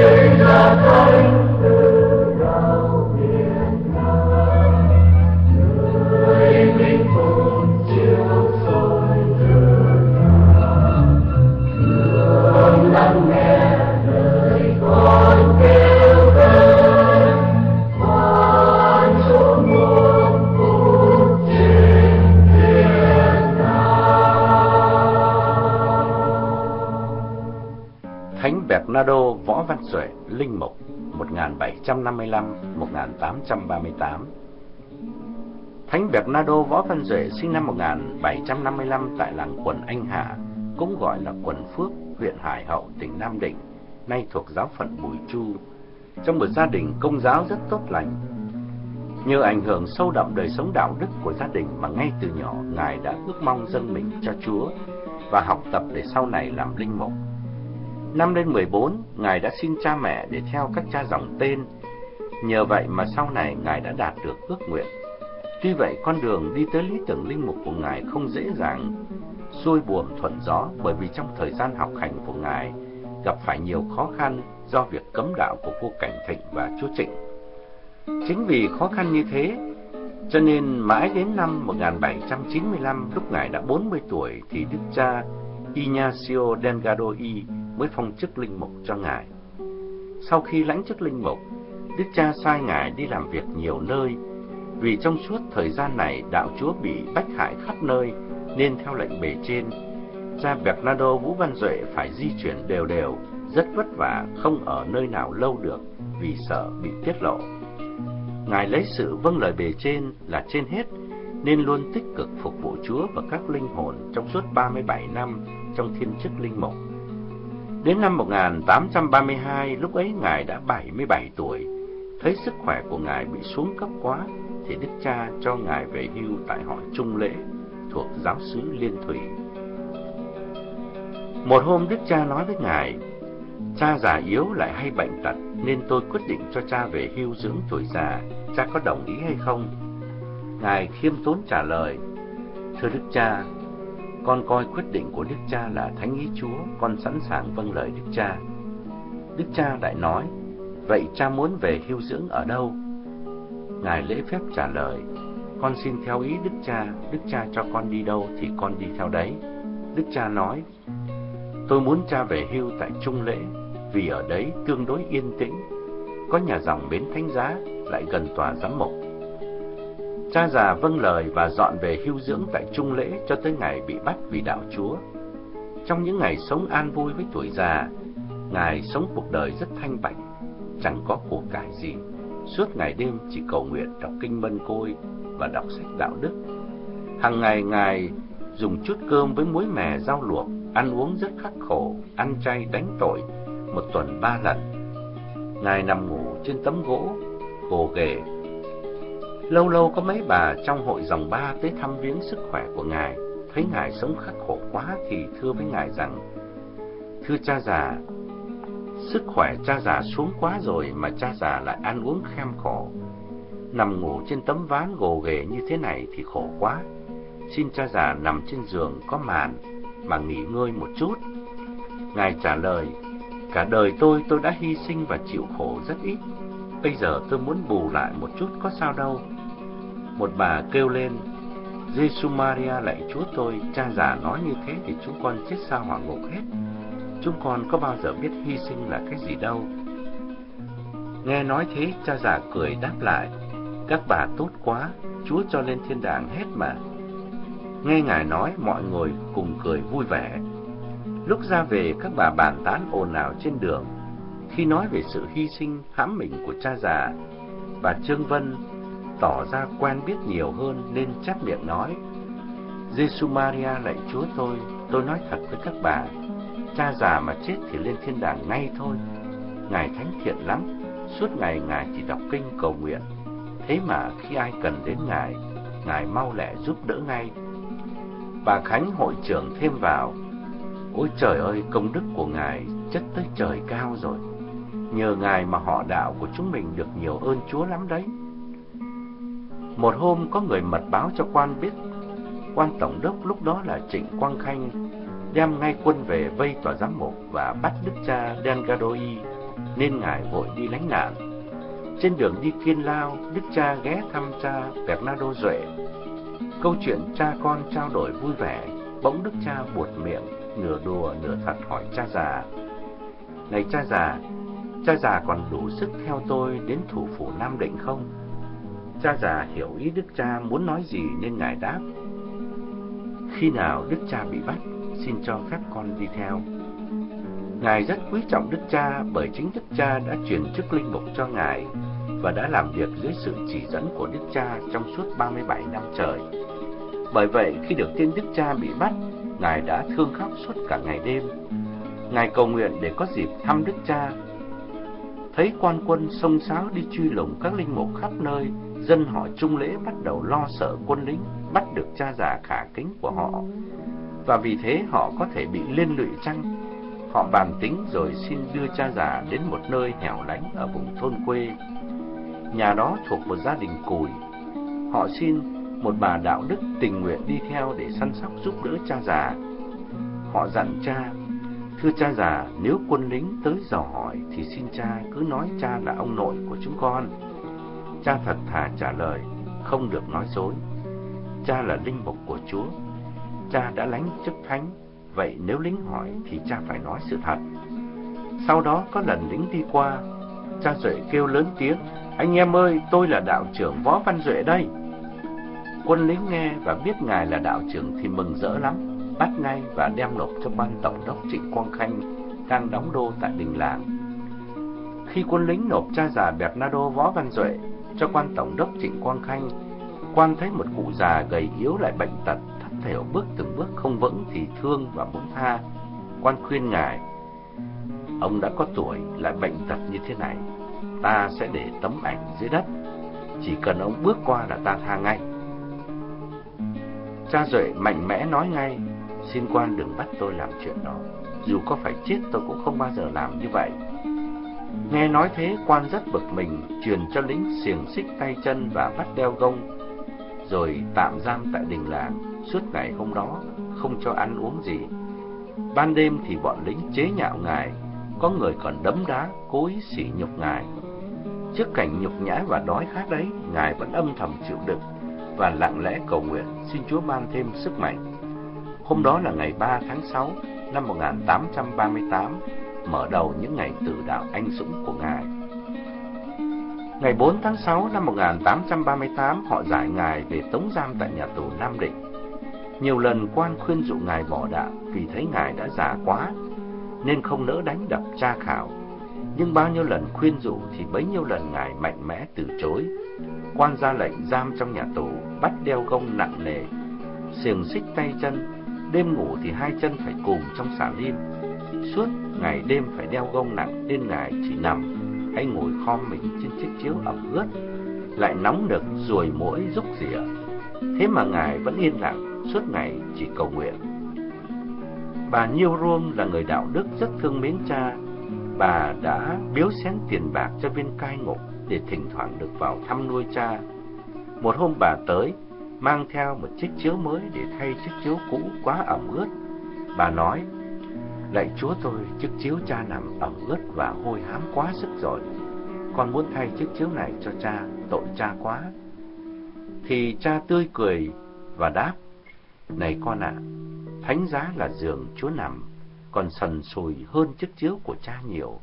S1: 1755-1838 Thánh Bernardo Võ Văn Duệ sinh năm 1755 tại làng quần Anh Hạ, cũng gọi là quần Phước, huyện Hải Hậu, tỉnh Nam Định, nay thuộc giáo phận Bùi Chu, trong một gia đình công giáo rất tốt lành. Nhờ ảnh hưởng sâu đậm đời sống đạo đức của gia đình mà ngay từ nhỏ Ngài đã ước mong dâng mình cho Chúa và học tập để sau này làm linh mục. Năm lên 14, Ngài đã xin cha mẹ để theo các cha dòng tên. Nhờ vậy mà sau này Ngài đã đạt được ước nguyện. Tuy vậy, con đường đi tới lý tưởng linh mục của Ngài không dễ dàng, xuôi buồm thuận gió bởi vì trong thời gian học hành của Ngài gặp phải nhiều khó khăn do việc cấm đạo của vua Cảnh Thịnh và chúa Trịnh. Chính vì khó khăn như thế, cho nên mãi đến năm 1795 lúc Ngài đã 40 tuổi thì Đức cha Ignacio Delgado Y mới phong chức linh mục cho Ngài. Sau khi lãnh chức linh mục, Đức cha sai Ngài đi làm việc nhiều nơi, vì trong suốt thời gian này đạo Chúa bị bách hại khắp nơi, nên theo lệnh bề trên, cha Bernardo Vũ Văn Duệ phải di chuyển đều đều, rất vất vả, không ở nơi nào lâu được vì sợ bị tiết lộ. Ngài lấy sự vâng lời bề trên là trên hết, nên luôn tích cực phục vụ Chúa và các linh hồn trong suốt 37 năm trong thiên chức linh mục. Đến năm 1832, lúc ấy Ngài đã 77 tuổi, thấy sức khỏe của Ngài bị xuống cấp quá, thì Đức Cha cho Ngài về hưu tại họ Trung Lễ, thuộc giáo xứ Liên Thủy. Một hôm Đức Cha nói với Ngài, cha già yếu lại hay bệnh tật, nên tôi quyết định cho cha về hưu dưỡng tuổi già, cha có đồng ý hay không? Ngài khiêm tốn trả lời, thưa Đức Cha, con coi quyết định của Đức Cha là thánh ý Chúa, con sẵn sàng vâng lời Đức Cha. Đức Cha lại nói, vậy cha muốn về hưu dưỡng ở đâu? Ngài lễ phép trả lời, con xin theo ý Đức Cha, Đức Cha cho con đi đâu thì con đi theo đấy. Đức Cha nói, tôi muốn cha về hưu tại Trung Lễ, vì ở đấy tương đối yên tĩnh, có nhà dòng bến thánh giá, lại gần tòa giám mục. Cha già vâng lời và dọn về hưu dưỡng tại Trung Lễ cho tới ngày bị bắt vì đạo Chúa. Trong những ngày sống an vui với tuổi già, Ngài sống cuộc đời rất thanh bạch, chẳng có của cải gì. Suốt ngày đêm chỉ cầu nguyện đọc kinh mân côi và đọc sách đạo đức. Hàng ngày Ngài dùng chút cơm với muối mè rau luộc, ăn uống rất khắc khổ, ăn chay đánh tội, một tuần ba lần. Ngài nằm ngủ trên tấm gỗ, gồ ghề Lâu lâu có mấy bà trong hội dòng ba tới thăm viếng sức khỏe của ngài, thấy ngài sống khắc khổ quá thì thưa với ngài rằng: "Thưa cha già, sức khỏe cha già xuống quá rồi mà cha già lại ăn uống khem khổ. Nằm ngủ trên tấm ván gồ ghề như thế này thì khổ quá. Xin cha già nằm trên giường có màn mà nghỉ ngơi một chút." Ngài trả lời: "Cả đời tôi tôi đã hy sinh và chịu khổ rất ít." Bây giờ tôi muốn bù lại một chút có sao đâu một bà kêu lên, Giêsu Maria lạy Chúa tôi, cha già nói như thế thì chúng con chết sao hỏa ngục hết. Chúng con có bao giờ biết hy sinh là cái gì đâu. Nghe nói thế, cha già cười đáp lại, các bà tốt quá, Chúa cho lên thiên đàng hết mà. Nghe Ngài nói, mọi người cùng cười vui vẻ. Lúc ra về, các bà bàn tán ồn ào trên đường. Khi nói về sự hy sinh hãm mình của cha già, bà Trương Vân tỏ ra quen biết nhiều hơn nên chép miệng nói. Giêsu Maria lạy Chúa tôi, tôi nói thật với các bà, cha già mà chết thì lên thiên đàng ngay thôi. Ngài thánh thiện lắm, suốt ngày Ngài chỉ đọc kinh cầu nguyện. Thế mà khi ai cần đến Ngài, Ngài mau lẹ giúp đỡ ngay. Bà Khánh hội trưởng thêm vào, Ôi trời ơi, công đức của Ngài chất tới trời cao rồi. Nhờ Ngài mà họ đạo của chúng mình được nhiều ơn Chúa lắm đấy. Một hôm có người mật báo cho quan biết, quan tổng đốc lúc đó là Trịnh Quang Khanh đem ngay quân về vây tòa giám mục và bắt đức cha Delgadoi, nên ngài vội đi lánh nạn. Trên đường đi Kiên Lao, đức cha ghé thăm cha Bernardo Duệ. Câu chuyện cha con trao đổi vui vẻ, bỗng đức cha buột miệng, nửa đùa nửa thật hỏi cha già. Này cha già, cha già còn đủ sức theo tôi đến thủ phủ Nam Định không? Cha già hiểu ý đức cha muốn nói gì nên ngài đáp. Khi nào đức cha bị bắt, xin cho phép con đi theo. Ngài rất quý trọng đức cha bởi chính đức cha đã truyền chức linh mục cho ngài và đã làm việc dưới sự chỉ dẫn của đức cha trong suốt 37 năm trời. Bởi vậy, khi được tin đức cha bị bắt, ngài đã thương khóc suốt cả ngày đêm. Ngài cầu nguyện để có dịp thăm đức cha. Thấy quan quân sông sáo đi truy lùng các linh mục khắp nơi, dân họ trung lễ bắt đầu lo sợ quân lính bắt được cha già khả kính của họ. Và vì thế họ có thể bị liên lụy chăng? Họ bàn tính rồi xin đưa cha già đến một nơi hẻo lánh ở vùng thôn quê. Nhà đó thuộc một gia đình cùi. Họ xin một bà đạo đức tình nguyện đi theo để săn sóc giúp đỡ cha già. Họ dặn cha, thưa cha già, nếu quân lính tới dò hỏi thì xin cha cứ nói cha là ông nội của chúng con. Cha thật thà trả lời, không được nói dối. Cha là linh mục của Chúa. Cha đã lánh chức thánh Vậy nếu lính hỏi thì cha phải nói sự thật. Sau đó có lần lính đi qua, cha Duệ kêu lớn tiếng, anh em ơi, tôi là đạo trưởng Võ Văn Duệ đây. Quân lính nghe và biết ngài là đạo trưởng thì mừng rỡ lắm, bắt ngay và đem nộp cho ban tổng đốc Trịnh Quang Khanh đang đóng đô tại đình làng. Khi quân lính nộp cha già Bernardo Võ Văn Duệ cho quan tổng đốc Trịnh Quang Khanh, quan thấy một cụ già gầy yếu lại bệnh tật thểu bước từng bước không vững thì thương và muốn tha. Quan khuyên ngài, ông đã có tuổi lại bệnh tật như thế này, ta sẽ để tấm ảnh dưới đất, chỉ cần ông bước qua là ta tha ngay. Cha Duệ mạnh mẽ nói ngay, xin quan đừng bắt tôi làm chuyện đó, dù có phải chết tôi cũng không bao giờ làm như vậy. Nghe nói thế, quan rất bực mình, truyền cho lính xiềng xích tay chân và bắt đeo gông, rồi tạm giam tại đình làng suốt ngày hôm đó không cho ăn uống gì. Ban đêm thì bọn lính chế nhạo ngài, có người còn đấm đá, cố ý sỉ nhục ngài. Trước cảnh nhục nhã và đói khát đấy, ngài vẫn âm thầm chịu đựng và lặng lẽ cầu nguyện xin Chúa ban thêm sức mạnh. Hôm đó là ngày 3 tháng 6 năm 1838, mở đầu những ngày tử đạo anh dũng của ngài. Ngày 4 tháng 6 năm 1838, họ giải ngài về tống giam tại nhà tù Nam Định. Nhiều lần quan khuyên dụ ngài bỏ đạo vì thấy ngài đã già quá, nên không nỡ đánh đập tra khảo. Nhưng bao nhiêu lần khuyên dụ thì bấy nhiêu lần ngài mạnh mẽ từ chối. Quan ra lệnh giam trong nhà tù, bắt đeo gông nặng nề, xiềng xích tay chân, đêm ngủ thì hai chân phải cùm trong xà lim. Suốt ngày đêm phải đeo gông nặng nên ngài chỉ nằm hay ngồi khom mình trên chiếc chiếu ẩm ướt, lại nóng được ruồi mũi rúc rỉa. Thế mà ngài vẫn yên lặng suốt ngày chỉ cầu nguyện. Bà Nhiêu Ruông là người đạo đức rất thương mến cha. Bà đã biếu xén tiền bạc cho viên cai ngục để thỉnh thoảng được vào thăm nuôi cha. Một hôm bà tới, mang theo một chiếc chiếu mới để thay chiếc chiếu cũ quá ẩm ướt. Bà nói, Lạy chúa tôi, chiếc chiếu cha nằm ẩm ướt và hôi hám quá sức rồi. Con muốn thay chiếc chiếu này cho cha, tội cha quá. Thì cha tươi cười và đáp, này con ạ, thánh giá là giường Chúa nằm, còn sần sùi hơn chiếc chiếu của cha nhiều.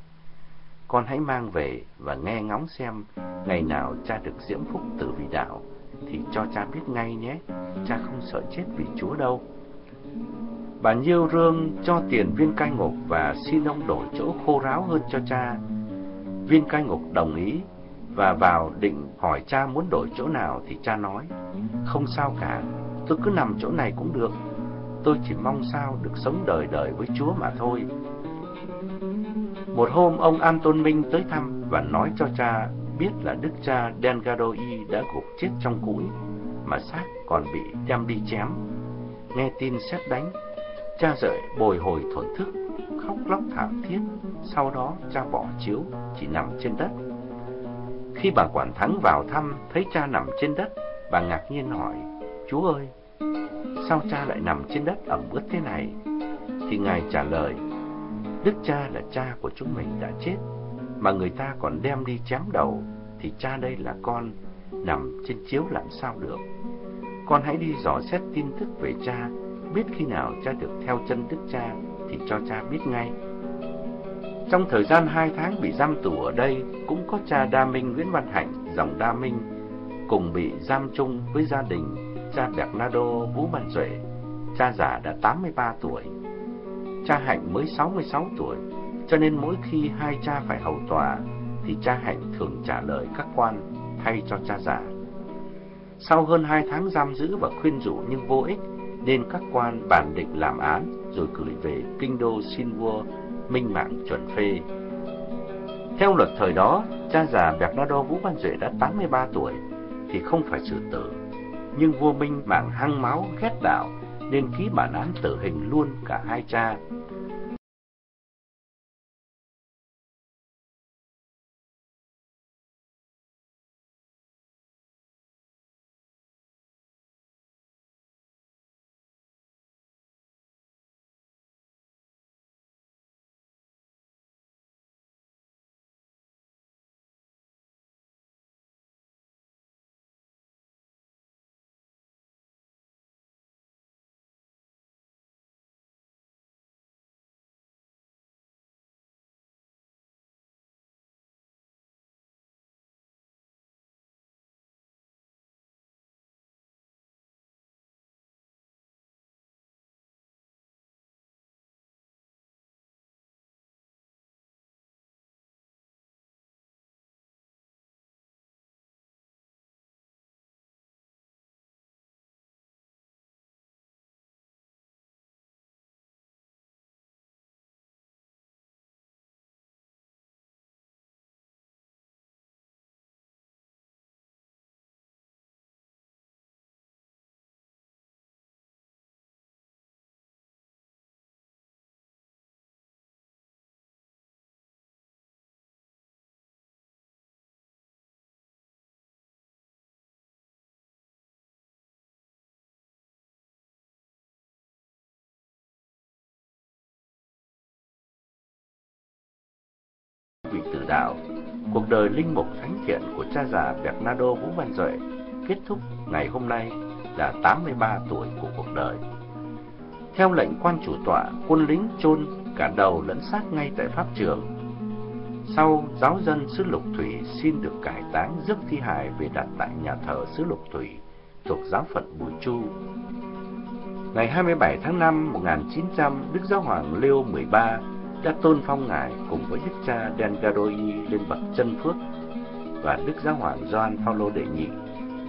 S1: Con hãy mang về và nghe ngóng xem ngày nào cha được diễm phúc từ vì đạo, thì cho cha biết ngay nhé, cha không sợ chết vì Chúa đâu. Bà Nhiêu Rương cho tiền viên cai ngục và xin ông đổi chỗ khô ráo hơn cho cha. Viên cai ngục đồng ý và vào định hỏi cha muốn đổi chỗ nào thì cha nói, không sao cả, tôi cứ nằm chỗ này cũng được. Tôi chỉ mong sao được sống đời đời với Chúa mà thôi. Một hôm ông Anton Minh tới thăm và nói cho cha biết là đức cha Delgado Y đã gục chết trong củi, mà xác còn bị đem đi chém. Nghe tin xét đánh, cha dậy bồi hồi thổn thức, khóc lóc thảm thiết. Sau đó cha bỏ chiếu, chỉ nằm trên đất. Khi bà quản thắng vào thăm, thấy cha nằm trên đất, bà ngạc nhiên hỏi, Chúa ơi, sao cha lại nằm trên đất ẩm ướt thế này? Thì Ngài trả lời, Đức cha là cha của chúng mình đã chết, mà người ta còn đem đi chém đầu, thì cha đây là con, nằm trên chiếu làm sao được. Con hãy đi dò xét tin tức về cha, biết khi nào cha được theo chân Đức cha, thì cho cha biết ngay. Trong thời gian hai tháng bị giam tù ở đây, cũng có cha Đa Minh Nguyễn Văn Hạnh, dòng Đa Minh, cùng bị giam chung với gia đình cha Bernardo Vũ Văn Duệ, cha già đã 83 tuổi. Cha Hạnh mới 66 tuổi, cho nên mỗi khi hai cha phải hầu tòa thì cha Hạnh thường trả lời các quan thay cho cha già. Sau hơn hai tháng giam giữ và khuyên rủ nhưng vô ích, nên các quan bàn định làm án rồi gửi về kinh đô xin vua minh mạng chuẩn phê. Theo luật thời đó, cha già Bernardo Vũ Văn Duệ đã 83 tuổi thì không phải xử tử, nhưng vua Minh mạng hăng máu ghét đạo, nên ký bản án tử hình luôn cả hai cha. Vị tử đạo, cuộc đời linh mục thánh thiện của cha già Bernardo Vũ Văn Duệ kết thúc ngày hôm nay là 83 tuổi của cuộc đời. Theo lệnh quan chủ tọa, quân lính chôn cả đầu lẫn xác ngay tại pháp trường. Sau, giáo dân xứ Lục Thủy xin được cải táng rước thi hài về đặt tại nhà thờ xứ Lục Thủy thuộc giáo phận Bùi Chu. Ngày 27 tháng 5 1900, Đức Giáo hoàng Leo 13 đã tôn phong ngài cùng với đức cha Dengaroi lên bậc chân phước và đức giáo hoàng Gioan Phaolô đệ nhị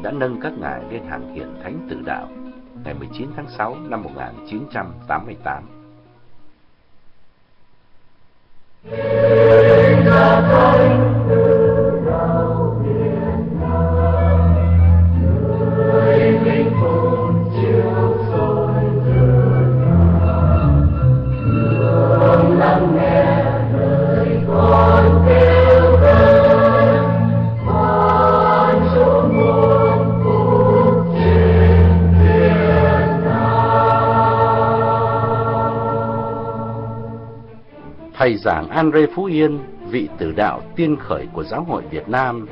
S1: đã nâng các ngài lên hàng hiển thánh tử đạo ngày 19 tháng 6 năm 1988. Thầy giảng Andre Phú Yên, vị tử đạo tiên khởi của giáo hội Việt Nam.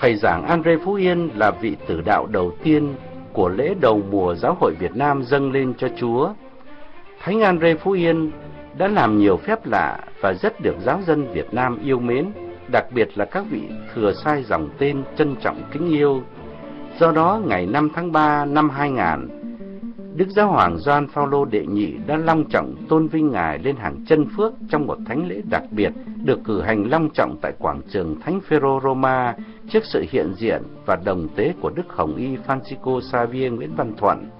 S1: Thầy giảng Andre Phú Yên là vị tử đạo đầu tiên của lễ đầu mùa giáo hội Việt Nam dâng lên cho Chúa. Thánh Andre Phú Yên đã làm nhiều phép lạ và rất được giáo dân Việt Nam yêu mến, đặc biệt là các vị thừa sai dòng tên trân trọng kính yêu. Do đó, ngày 5 tháng 3 năm 2000, Đức Giáo hoàng Gioan Phaolô đệ nhị đã long trọng tôn vinh ngài lên hàng chân phước trong một thánh lễ đặc biệt được cử hành long trọng tại quảng trường Thánh Phêrô Roma trước sự hiện diện và đồng tế của Đức Hồng Y Francisco Xavier Nguyễn Văn Thuận,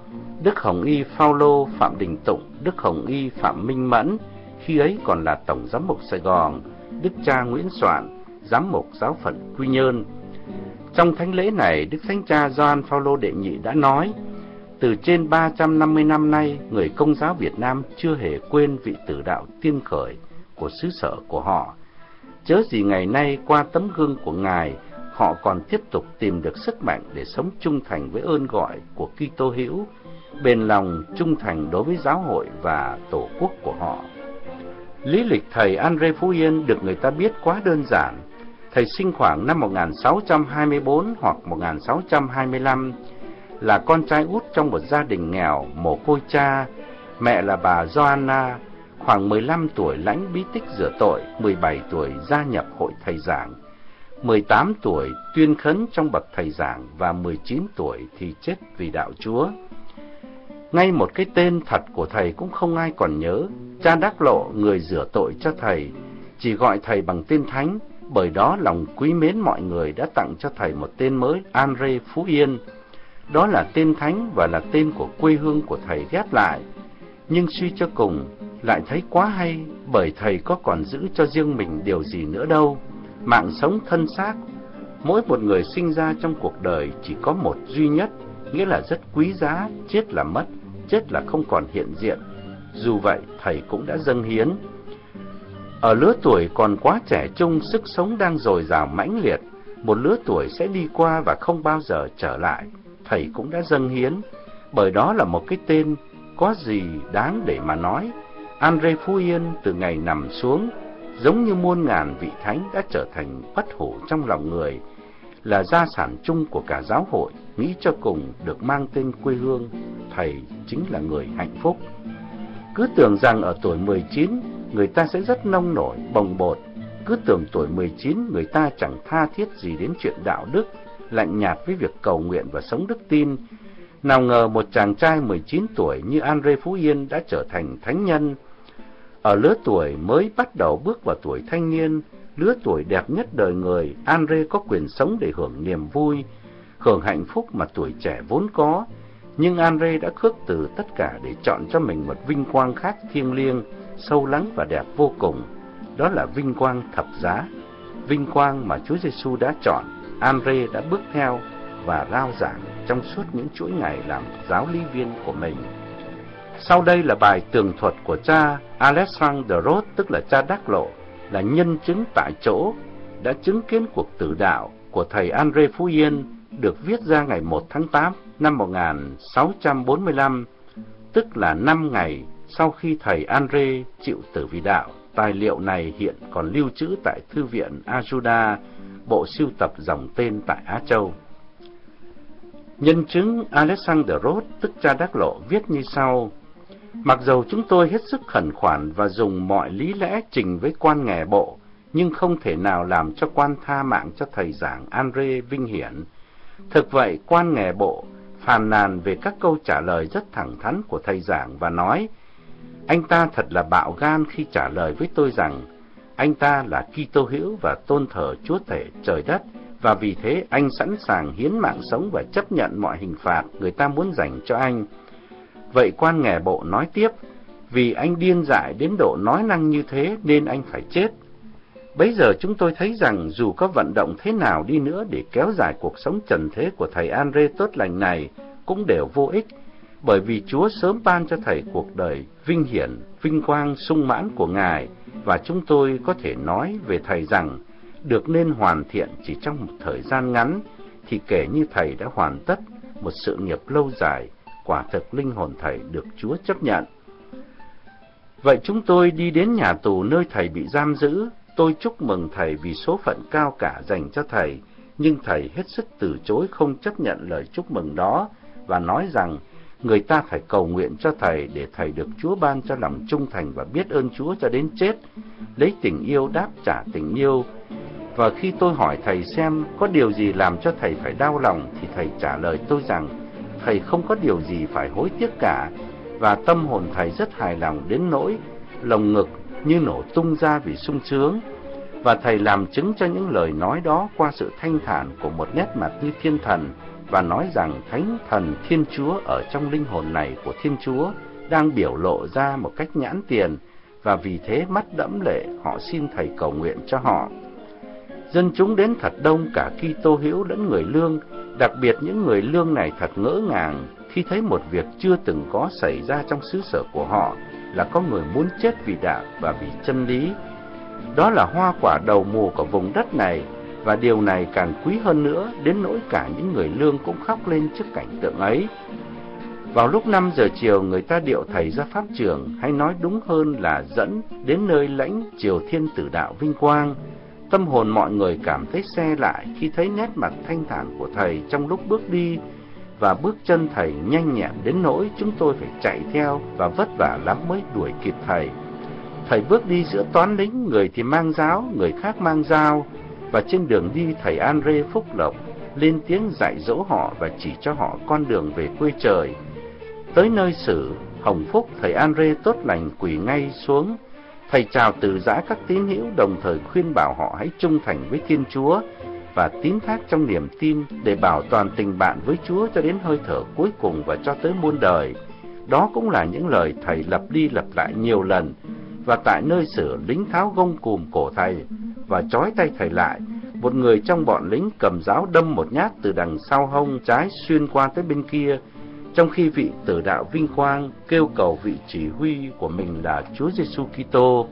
S1: Đức Hồng Y Phaolô Phạm Đình Tụng, Đức Hồng Y Phạm Minh Mẫn, khi ấy còn là tổng giám mục Sài Gòn, Đức cha Nguyễn Soạn, giám mục giáo phận Quy Nhơn. Trong thánh lễ này, Đức Thánh cha Gioan Phaolô đệ nhị đã nói: từ trên 350 năm nay, người công giáo Việt Nam chưa hề quên vị tử đạo tiên khởi của xứ sở của họ. Chớ gì ngày nay qua tấm gương của Ngài, họ còn tiếp tục tìm được sức mạnh để sống trung thành với ơn gọi của Kitô hữu, bền lòng trung thành đối với giáo hội và tổ quốc của họ. Lý lịch thầy Andre Phú Yên được người ta biết quá đơn giản. Thầy sinh khoảng năm 1624 hoặc 1625, là con trai út trong một gia đình nghèo, mồ côi cha, mẹ là bà Joanna, khoảng 15 tuổi lãnh bí tích rửa tội, 17 tuổi gia nhập hội thầy giảng, 18 tuổi tuyên khấn trong bậc thầy giảng và 19 tuổi thì chết vì đạo Chúa. Ngay một cái tên thật của thầy cũng không ai còn nhớ, Cha Đắc Lộ, người rửa tội cho thầy, chỉ gọi thầy bằng tên thánh, bởi đó lòng quý mến mọi người đã tặng cho thầy một tên mới, Andre Phú Yên. Đó là tên thánh và là tên của quê hương của thầy ghép lại. Nhưng suy cho cùng, lại thấy quá hay, bởi thầy có còn giữ cho riêng mình điều gì nữa đâu. Mạng sống thân xác, mỗi một người sinh ra trong cuộc đời chỉ có một duy nhất, nghĩa là rất quý giá, chết là mất, chết là không còn hiện diện. Dù vậy, thầy cũng đã dâng hiến. Ở lứa tuổi còn quá trẻ trung, sức sống đang dồi dào mãnh liệt, một lứa tuổi sẽ đi qua và không bao giờ trở lại. Thầy cũng đã dâng hiến, bởi đó là một cái tên có gì đáng để mà nói. Andre Phú Yên từ ngày nằm xuống, giống như muôn ngàn vị thánh đã trở thành bất hủ trong lòng người, là gia sản chung của cả giáo hội, nghĩ cho cùng được mang tên quê hương, thầy chính là người hạnh phúc. Cứ tưởng rằng ở tuổi 19, người ta sẽ rất nông nổi, bồng bột, cứ tưởng tuổi 19 người ta chẳng tha thiết gì đến chuyện đạo đức, lạnh nhạt với việc cầu nguyện và sống đức tin, nào ngờ một chàng trai 19 tuổi như Andre Phú Yên đã trở thành thánh nhân. Ở lứa tuổi mới bắt đầu bước vào tuổi thanh niên, lứa tuổi đẹp nhất đời người, Andre có quyền sống để hưởng niềm vui, hưởng hạnh phúc mà tuổi trẻ vốn có. Nhưng Andre đã khước từ tất cả để chọn cho mình một vinh quang khác thiêng liêng, sâu lắng và đẹp vô cùng. Đó là vinh quang thập giá, vinh quang mà Chúa Giêsu đã chọn, Andre đã bước theo và rao giảng trong suốt những chuỗi ngày làm giáo lý viên của mình. Sau đây là bài tường thuật của cha Alexandre Roth, tức là cha Đắc Lộ, là nhân chứng tại chỗ, đã chứng kiến cuộc tử đạo của thầy Andre Phú Yên được viết ra ngày 1 tháng 8 năm 1645, tức là 5 ngày sau khi thầy Andre chịu tử vì đạo. Tài liệu này hiện còn lưu trữ tại Thư viện Ajuda, bộ sưu tập dòng tên tại Á Châu. Nhân chứng Alexander Roth, tức cha Đắc Lộ, viết như sau. Mặc dầu chúng tôi hết sức khẩn khoản và dùng mọi lý lẽ trình với quan nghề bộ, nhưng không thể nào làm cho quan tha mạng cho thầy giảng Andre Vinh Hiển. Thực vậy, quan nghề bộ phàn nàn về các câu trả lời rất thẳng thắn của thầy giảng và nói, anh ta thật là bạo gan khi trả lời với tôi rằng, anh ta là Kitô hữu và tôn thờ Chúa Tể trời đất, và vì thế anh sẵn sàng hiến mạng sống và chấp nhận mọi hình phạt người ta muốn dành cho anh. Vậy quan nghề bộ nói tiếp, vì anh điên dại đến độ nói năng như thế nên anh phải chết. Bây giờ chúng tôi thấy rằng dù có vận động thế nào đi nữa để kéo dài cuộc sống trần thế của thầy Andre tốt lành này cũng đều vô ích, bởi vì Chúa sớm ban cho thầy cuộc đời vinh hiển, vinh quang sung mãn của Ngài, và chúng tôi có thể nói về thầy rằng được nên hoàn thiện chỉ trong một thời gian ngắn, thì kể như thầy đã hoàn tất một sự nghiệp lâu dài, quả thực linh hồn thầy được Chúa chấp nhận. Vậy chúng tôi đi đến nhà tù nơi thầy bị giam giữ, tôi chúc mừng thầy vì số phận cao cả dành cho thầy, nhưng thầy hết sức từ chối không chấp nhận lời chúc mừng đó và nói rằng người ta phải cầu nguyện cho thầy để thầy được Chúa ban cho lòng trung thành và biết ơn Chúa cho đến chết, lấy tình yêu đáp trả tình yêu. Và khi tôi hỏi thầy xem có điều gì làm cho thầy phải đau lòng thì thầy trả lời tôi rằng thầy không có điều gì phải hối tiếc cả và tâm hồn thầy rất hài lòng đến nỗi lồng ngực như nổ tung ra vì sung sướng. Và thầy làm chứng cho những lời nói đó qua sự thanh thản của một nét mặt như thiên thần và nói rằng Thánh Thần Thiên Chúa ở trong linh hồn này của Thiên Chúa đang biểu lộ ra một cách nhãn tiền và vì thế mắt đẫm lệ họ xin Thầy cầu nguyện cho họ. Dân chúng đến thật đông cả Kitô hữu lẫn người lương, đặc biệt những người lương này thật ngỡ ngàng khi thấy một việc chưa từng có xảy ra trong xứ sở của họ là có người muốn chết vì đạo và vì chân lý. Đó là hoa quả đầu mùa của vùng đất này và điều này càng quý hơn nữa đến nỗi cả những người lương cũng khóc lên trước cảnh tượng ấy. Vào lúc 5 giờ chiều người ta điệu thầy ra pháp trường, hay nói đúng hơn là dẫn đến nơi lãnh triều thiên tử đạo vinh quang. Tâm hồn mọi người cảm thấy xe lại khi thấy nét mặt thanh thản của thầy trong lúc bước đi, và bước chân thầy nhanh nhẹn đến nỗi chúng tôi phải chạy theo và vất vả lắm mới đuổi kịp thầy. Thầy bước đi giữa toán lính, người thì mang giáo, người khác mang dao, và trên đường đi thầy Andre Phúc Lộc lên tiếng dạy dỗ họ và chỉ cho họ con đường về quê trời. Tới nơi xử, Hồng Phúc, thầy Andre tốt lành quỳ ngay xuống. Thầy chào từ giã các tín hữu đồng thời khuyên bảo họ hãy trung thành với Thiên Chúa và tín thác trong niềm tin để bảo toàn tình bạn với Chúa cho đến hơi thở cuối cùng và cho tới muôn đời. Đó cũng là những lời thầy lặp đi lặp lại nhiều lần và tại nơi sửa lính tháo gông cùm cổ thầy và trói tay thầy lại, một người trong bọn lính cầm giáo đâm một nhát từ đằng sau hông trái xuyên qua tới bên kia, trong khi vị tử đạo vinh quang kêu cầu vị chỉ huy của mình là Chúa Giêsu Kitô.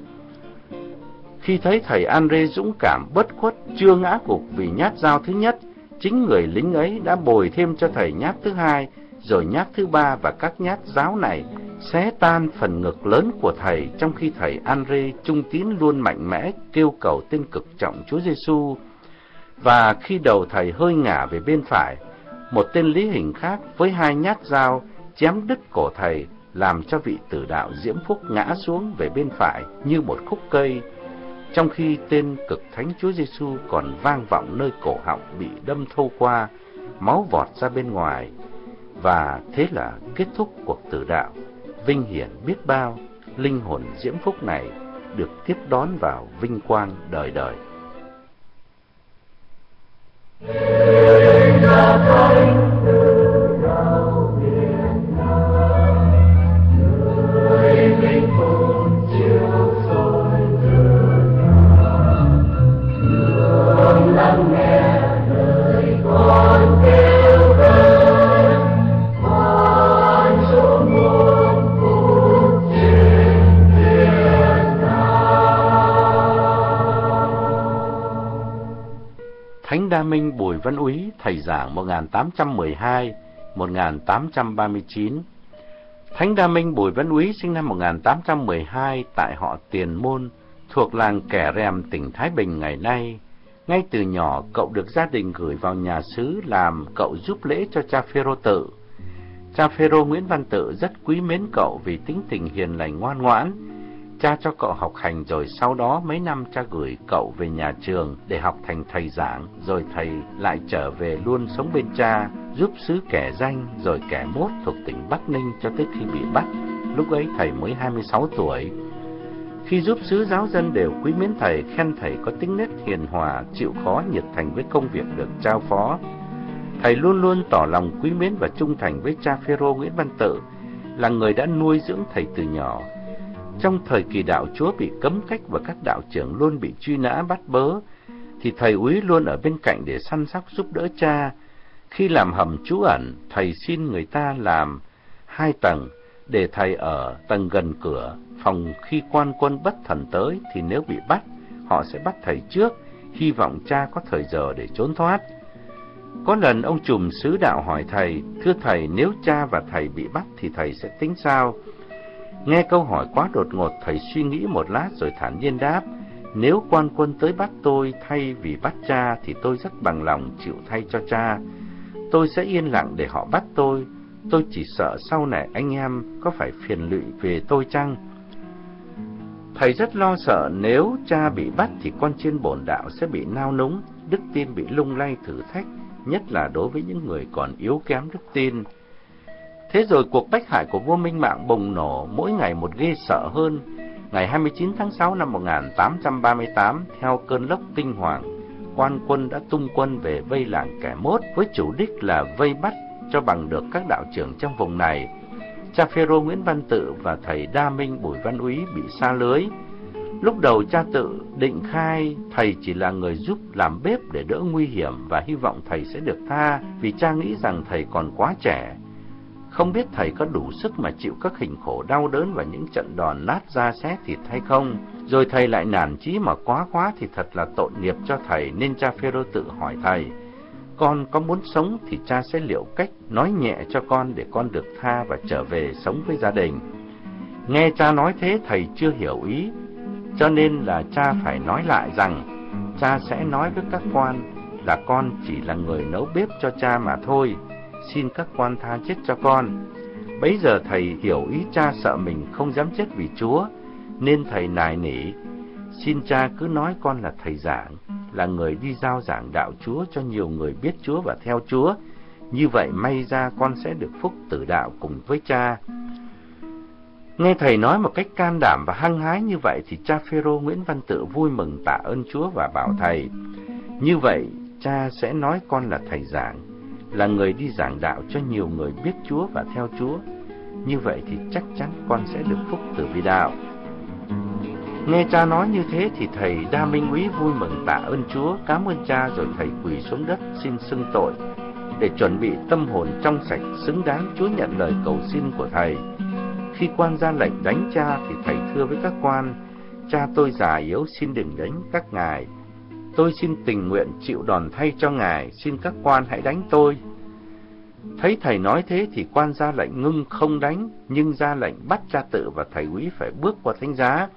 S1: Khi thấy thầy Andre dũng cảm bất khuất chưa ngã gục vì nhát dao thứ nhất, chính người lính ấy đã bồi thêm cho thầy nhát thứ hai, rồi nhát thứ ba và các nhát giáo này xé tan phần ngực lớn của thầy trong khi thầy Andre trung tín luôn mạnh mẽ kêu cầu tên cực trọng Chúa Giêsu. Và khi đầu thầy hơi ngả về bên phải, một tên lý hình khác với hai nhát dao chém đứt cổ thầy, làm cho vị tử đạo Diễm Phúc ngã xuống về bên phải như một khúc cây, trong khi tên cực thánh Chúa Giêsu còn vang vọng nơi cổ họng bị đâm thâu qua, máu vọt ra bên ngoài. Và thế là kết thúc cuộc tử đạo vinh hiển biết bao, linh hồn diễm phúc này được tiếp đón vào vinh quang đời đời. Đa Minh Bùi Văn Úy, thầy giảng 1812-1839. Thánh Đa Minh Bùi Văn Úy sinh năm 1812 tại họ Tiền Môn, thuộc làng Kẻ Rèm, tỉnh Thái Bình ngày nay. Ngay từ nhỏ, cậu được gia đình gửi vào nhà xứ làm cậu giúp lễ cho cha Phêrô Tự. Cha Phêrô Nguyễn Văn Tự rất quý mến cậu vì tính tình hiền lành ngoan ngoãn, Cha cho cậu học hành rồi sau đó mấy năm cha gửi cậu về nhà trường để học thành thầy giảng, rồi thầy lại trở về luôn sống bên cha, giúp xứ kẻ danh rồi kẻ mốt thuộc tỉnh Bắc Ninh cho tới khi bị bắt. Lúc ấy thầy mới 26 tuổi. Khi giúp xứ giáo dân đều quý mến thầy, khen thầy có tính nết hiền hòa, chịu khó nhiệt thành với công việc được trao phó. Thầy luôn luôn tỏ lòng quý mến và trung thành với cha Phêrô Nguyễn Văn Tự, là người đã nuôi dưỡng thầy từ nhỏ trong thời kỳ đạo chúa bị cấm cách và các đạo trưởng luôn bị truy nã bắt bớ, thì thầy úy luôn ở bên cạnh để săn sóc giúp đỡ cha. Khi làm hầm trú ẩn, thầy xin người ta làm hai tầng để thầy ở tầng gần cửa, phòng khi quan quân bất thần tới thì nếu bị bắt, họ sẽ bắt thầy trước, hy vọng cha có thời giờ để trốn thoát. Có lần ông trùm sứ đạo hỏi thầy, thưa thầy nếu cha và thầy bị bắt thì thầy sẽ tính sao? Nghe câu hỏi quá đột ngột, thầy suy nghĩ một lát rồi thản nhiên đáp, nếu quan quân tới bắt tôi thay vì bắt cha thì tôi rất bằng lòng chịu thay cho cha. Tôi sẽ yên lặng để họ bắt tôi, tôi chỉ sợ sau này anh em có phải phiền lụy về tôi chăng? Thầy rất lo sợ nếu cha bị bắt thì con trên bổn đạo sẽ bị nao núng, đức tin bị lung lay thử thách, nhất là đối với những người còn yếu kém đức tin. Thế rồi cuộc bách hại của vua Minh Mạng bùng nổ mỗi ngày một ghê sợ hơn. Ngày 29 tháng 6 năm 1838, theo cơn lốc kinh hoàng, quan quân đã tung quân về vây làng kẻ mốt với chủ đích là vây bắt cho bằng được các đạo trưởng trong vùng này. Cha Phêrô Nguyễn Văn Tự và thầy Đa Minh Bùi Văn Úy bị xa lưới. Lúc đầu cha tự định khai thầy chỉ là người giúp làm bếp để đỡ nguy hiểm và hy vọng thầy sẽ được tha vì cha nghĩ rằng thầy còn quá trẻ không biết thầy có đủ sức mà chịu các hình khổ đau đớn và những trận đòn nát da xé thịt hay không. Rồi thầy lại nản chí mà quá quá thì thật là tội nghiệp cho thầy nên cha Phêrô tự hỏi thầy. Con có muốn sống thì cha sẽ liệu cách nói nhẹ cho con để con được tha và trở về sống với gia đình. Nghe cha nói thế thầy chưa hiểu ý, cho nên là cha phải nói lại rằng cha sẽ nói với các quan là con chỉ là người nấu bếp cho cha mà thôi xin các quan tha chết cho con. Bấy giờ thầy hiểu ý cha sợ mình không dám chết vì Chúa, nên thầy nài nỉ, xin cha cứ nói con là thầy giảng, là người đi giao giảng đạo Chúa cho nhiều người biết Chúa và theo Chúa. Như vậy may ra con sẽ được phúc tử đạo cùng với cha. Nghe thầy nói một cách can đảm và hăng hái như vậy thì cha Phêrô Nguyễn Văn Tự vui mừng tạ ơn Chúa và bảo thầy: "Như vậy, cha sẽ nói con là thầy giảng, là người đi giảng đạo cho nhiều người biết Chúa và theo Chúa. Như vậy thì chắc chắn con sẽ được phúc từ vi đạo." Nghe cha nói như thế thì thầy Đa Minh Úy vui mừng tạ ơn Chúa, cảm ơn cha rồi thầy quỳ xuống đất xin xưng tội để chuẩn bị tâm hồn trong sạch xứng đáng Chúa nhận lời cầu xin của thầy. Khi quan ra lệnh đánh cha thì thầy thưa với các quan, cha tôi già yếu xin đừng đánh các ngài. Tôi xin tình nguyện chịu đòn thay cho ngài, xin các quan hãy đánh tôi. Thấy thầy nói thế thì quan ra lệnh ngưng không đánh, nhưng ra lệnh bắt cha tự và thầy quý phải bước qua thánh giá.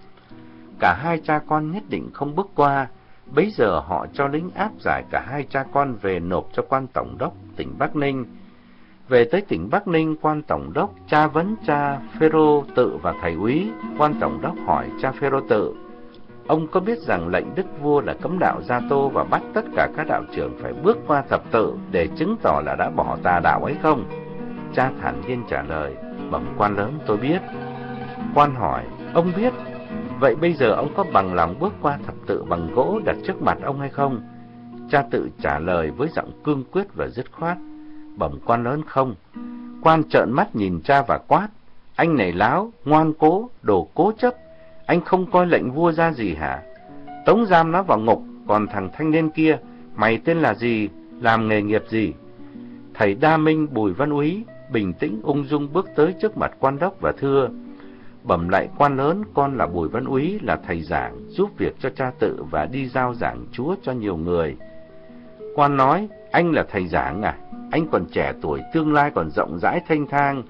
S1: Cả hai cha con nhất định không bước qua, bấy giờ họ cho lính áp giải cả hai cha con về nộp cho quan tổng đốc tỉnh Bắc Ninh. Về tới tỉnh Bắc Ninh, quan tổng đốc cha vấn cha Phêrô tự và thầy úy, quan tổng đốc hỏi cha Phêrô tự: Ông có biết rằng lệnh đức vua là cấm đạo Gia Tô và bắt tất cả các đạo trưởng phải bước qua thập tự để chứng tỏ là đã bỏ tà đạo ấy không? Cha thản nhiên trả lời: Bẩm quan lớn tôi biết. Quan hỏi: Ông biết Vậy bây giờ ông có bằng lòng bước qua thập tự bằng gỗ đặt trước mặt ông hay không? Cha tự trả lời với giọng cương quyết và dứt khoát. Bẩm quan lớn không. Quan trợn mắt nhìn cha và quát. Anh này láo, ngoan cố, đồ cố chấp. Anh không coi lệnh vua ra gì hả? Tống giam nó vào ngục, còn thằng thanh niên kia, mày tên là gì, làm nghề nghiệp gì? Thầy Đa Minh Bùi Văn Úy bình tĩnh ung dung bước tới trước mặt quan đốc và thưa: bẩm lại quan lớn, con là Bùi Văn Úy, là thầy giảng, giúp việc cho cha tự và đi giao giảng Chúa cho nhiều người. Quan nói, anh là thầy giảng à? Anh còn trẻ tuổi, tương lai còn rộng rãi thanh thang.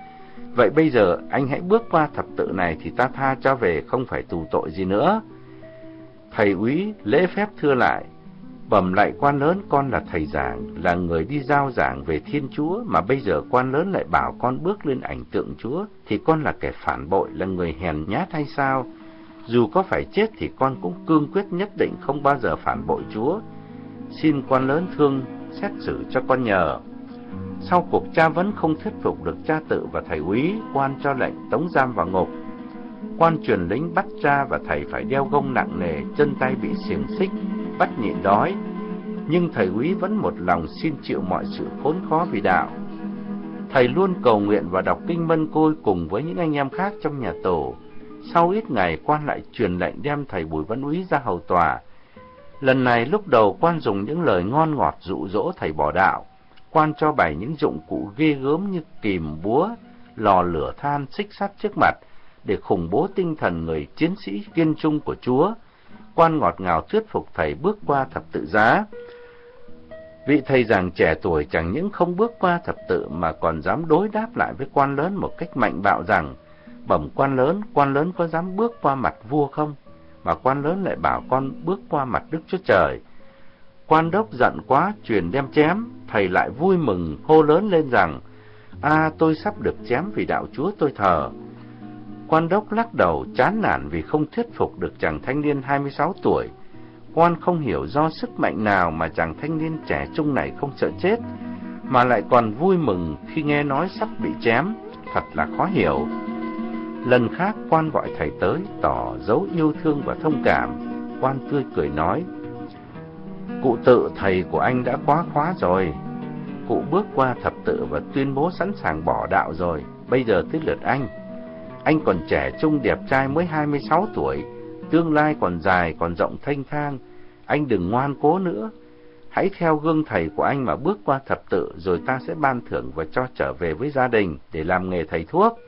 S1: Vậy bây giờ anh hãy bước qua thập tự này thì ta tha cho về, không phải tù tội gì nữa. Thầy úy lễ phép thưa lại, bẩm lại quan lớn con là thầy giảng, là người đi giao giảng về Thiên Chúa, mà bây giờ quan lớn lại bảo con bước lên ảnh tượng Chúa, thì con là kẻ phản bội, là người hèn nhát hay sao? Dù có phải chết thì con cũng cương quyết nhất định không bao giờ phản bội Chúa. Xin quan lớn thương xét xử cho con nhờ. Sau cuộc tra vấn không thuyết phục được cha tự và thầy úy, quan cho lệnh tống giam vào ngục. Quan truyền lính bắt cha và thầy phải đeo gông nặng nề, chân tay bị xiềng xích, bắt nhịn đói, nhưng thầy úy vẫn một lòng xin chịu mọi sự khốn khó vì đạo. Thầy luôn cầu nguyện và đọc kinh mân côi cùng với những anh em khác trong nhà tổ. Sau ít ngày, quan lại truyền lệnh đem thầy Bùi Văn Úy ra hầu tòa. Lần này lúc đầu quan dùng những lời ngon ngọt dụ dỗ thầy bỏ đạo. Quan cho bày những dụng cụ ghê gớm như kìm búa, lò lửa than, xích sắt trước mặt để khủng bố tinh thần người chiến sĩ kiên trung của Chúa quan ngọt ngào thuyết phục thầy bước qua thập tự giá. Vị thầy giảng trẻ tuổi chẳng những không bước qua thập tự mà còn dám đối đáp lại với quan lớn một cách mạnh bạo rằng, bẩm quan lớn, quan lớn có dám bước qua mặt vua không? Mà quan lớn lại bảo con bước qua mặt Đức Chúa Trời. Quan đốc giận quá, truyền đem chém, thầy lại vui mừng hô lớn lên rằng, a tôi sắp được chém vì đạo Chúa tôi thờ. Quan đốc lắc đầu chán nản vì không thuyết phục được chàng thanh niên 26 tuổi. Quan không hiểu do sức mạnh nào mà chàng thanh niên trẻ trung này không sợ chết, mà lại còn vui mừng khi nghe nói sắp bị chém, thật là khó hiểu. Lần khác quan gọi thầy tới, tỏ dấu yêu thương và thông cảm. Quan tươi cười nói, Cụ tự thầy của anh đã quá khóa rồi. Cụ bước qua thập tự và tuyên bố sẵn sàng bỏ đạo rồi, bây giờ tới lượt anh. Anh còn trẻ trung đẹp trai mới 26 tuổi, tương lai còn dài còn rộng thanh thang. Anh đừng ngoan cố nữa. Hãy theo gương thầy của anh mà bước qua thập tự rồi ta sẽ ban thưởng và cho trở về với gia đình để làm nghề thầy thuốc.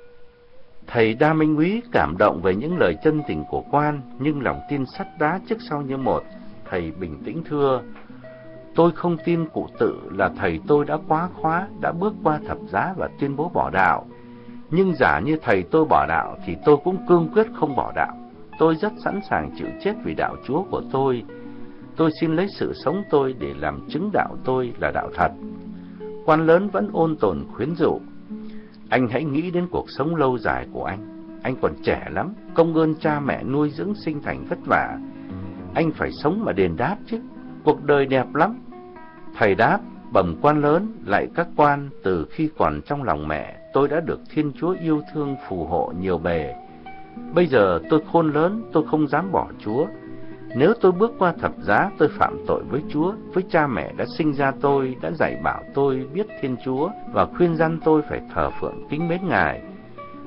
S1: Thầy Đa Minh Quý cảm động về những lời chân tình của quan, nhưng lòng tin sắt đá trước sau như một. Thầy bình tĩnh thưa, tôi không tin cụ tự là thầy tôi đã quá khóa, đã bước qua thập giá và tuyên bố bỏ đạo. Nhưng giả như thầy tôi bỏ đạo thì tôi cũng cương quyết không bỏ đạo. Tôi rất sẵn sàng chịu chết vì đạo Chúa của tôi. Tôi xin lấy sự sống tôi để làm chứng đạo tôi là đạo thật. Quan lớn vẫn ôn tồn khuyến dụ. Anh hãy nghĩ đến cuộc sống lâu dài của anh. Anh còn trẻ lắm, công ơn cha mẹ nuôi dưỡng sinh thành vất vả. Anh phải sống mà đền đáp chứ. Cuộc đời đẹp lắm. Thầy đáp, bẩm quan lớn, lại các quan từ khi còn trong lòng mẹ tôi đã được Thiên Chúa yêu thương phù hộ nhiều bề. Bây giờ tôi khôn lớn, tôi không dám bỏ Chúa. Nếu tôi bước qua thập giá, tôi phạm tội với Chúa, với cha mẹ đã sinh ra tôi, đã dạy bảo tôi biết Thiên Chúa và khuyên răn tôi phải thờ phượng kính mến Ngài.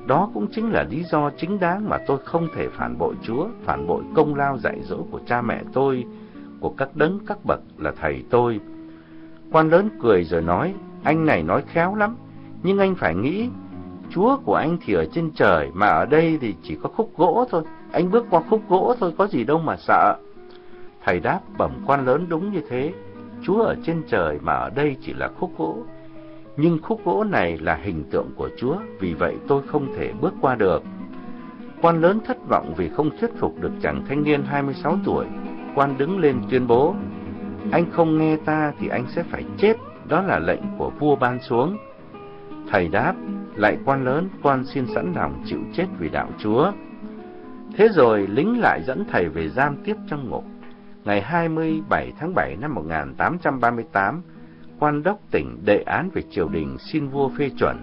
S1: Đó cũng chính là lý do chính đáng mà tôi không thể phản bội Chúa, phản bội công lao dạy dỗ của cha mẹ tôi, của các đấng các bậc là thầy tôi. Quan lớn cười rồi nói, anh này nói khéo lắm, nhưng anh phải nghĩ, Chúa của anh thì ở trên trời, mà ở đây thì chỉ có khúc gỗ thôi. Anh bước qua khúc gỗ thôi, có gì đâu mà sợ. Thầy đáp bẩm quan lớn đúng như thế. Chúa ở trên trời mà ở đây chỉ là khúc gỗ. Nhưng khúc gỗ này là hình tượng của Chúa, vì vậy tôi không thể bước qua được. Quan lớn thất vọng vì không thuyết phục được chàng thanh niên 26 tuổi. Quan đứng lên tuyên bố, anh không nghe ta thì anh sẽ phải chết, đó là lệnh của vua ban xuống. Thầy đáp, lại quan lớn, quan xin sẵn lòng chịu chết vì đạo Chúa. Thế rồi lính lại dẫn thầy về giam tiếp trong ngục. Ngày 27 tháng 7 năm 1838, quan đốc tỉnh đệ án về triều đình xin vua phê chuẩn.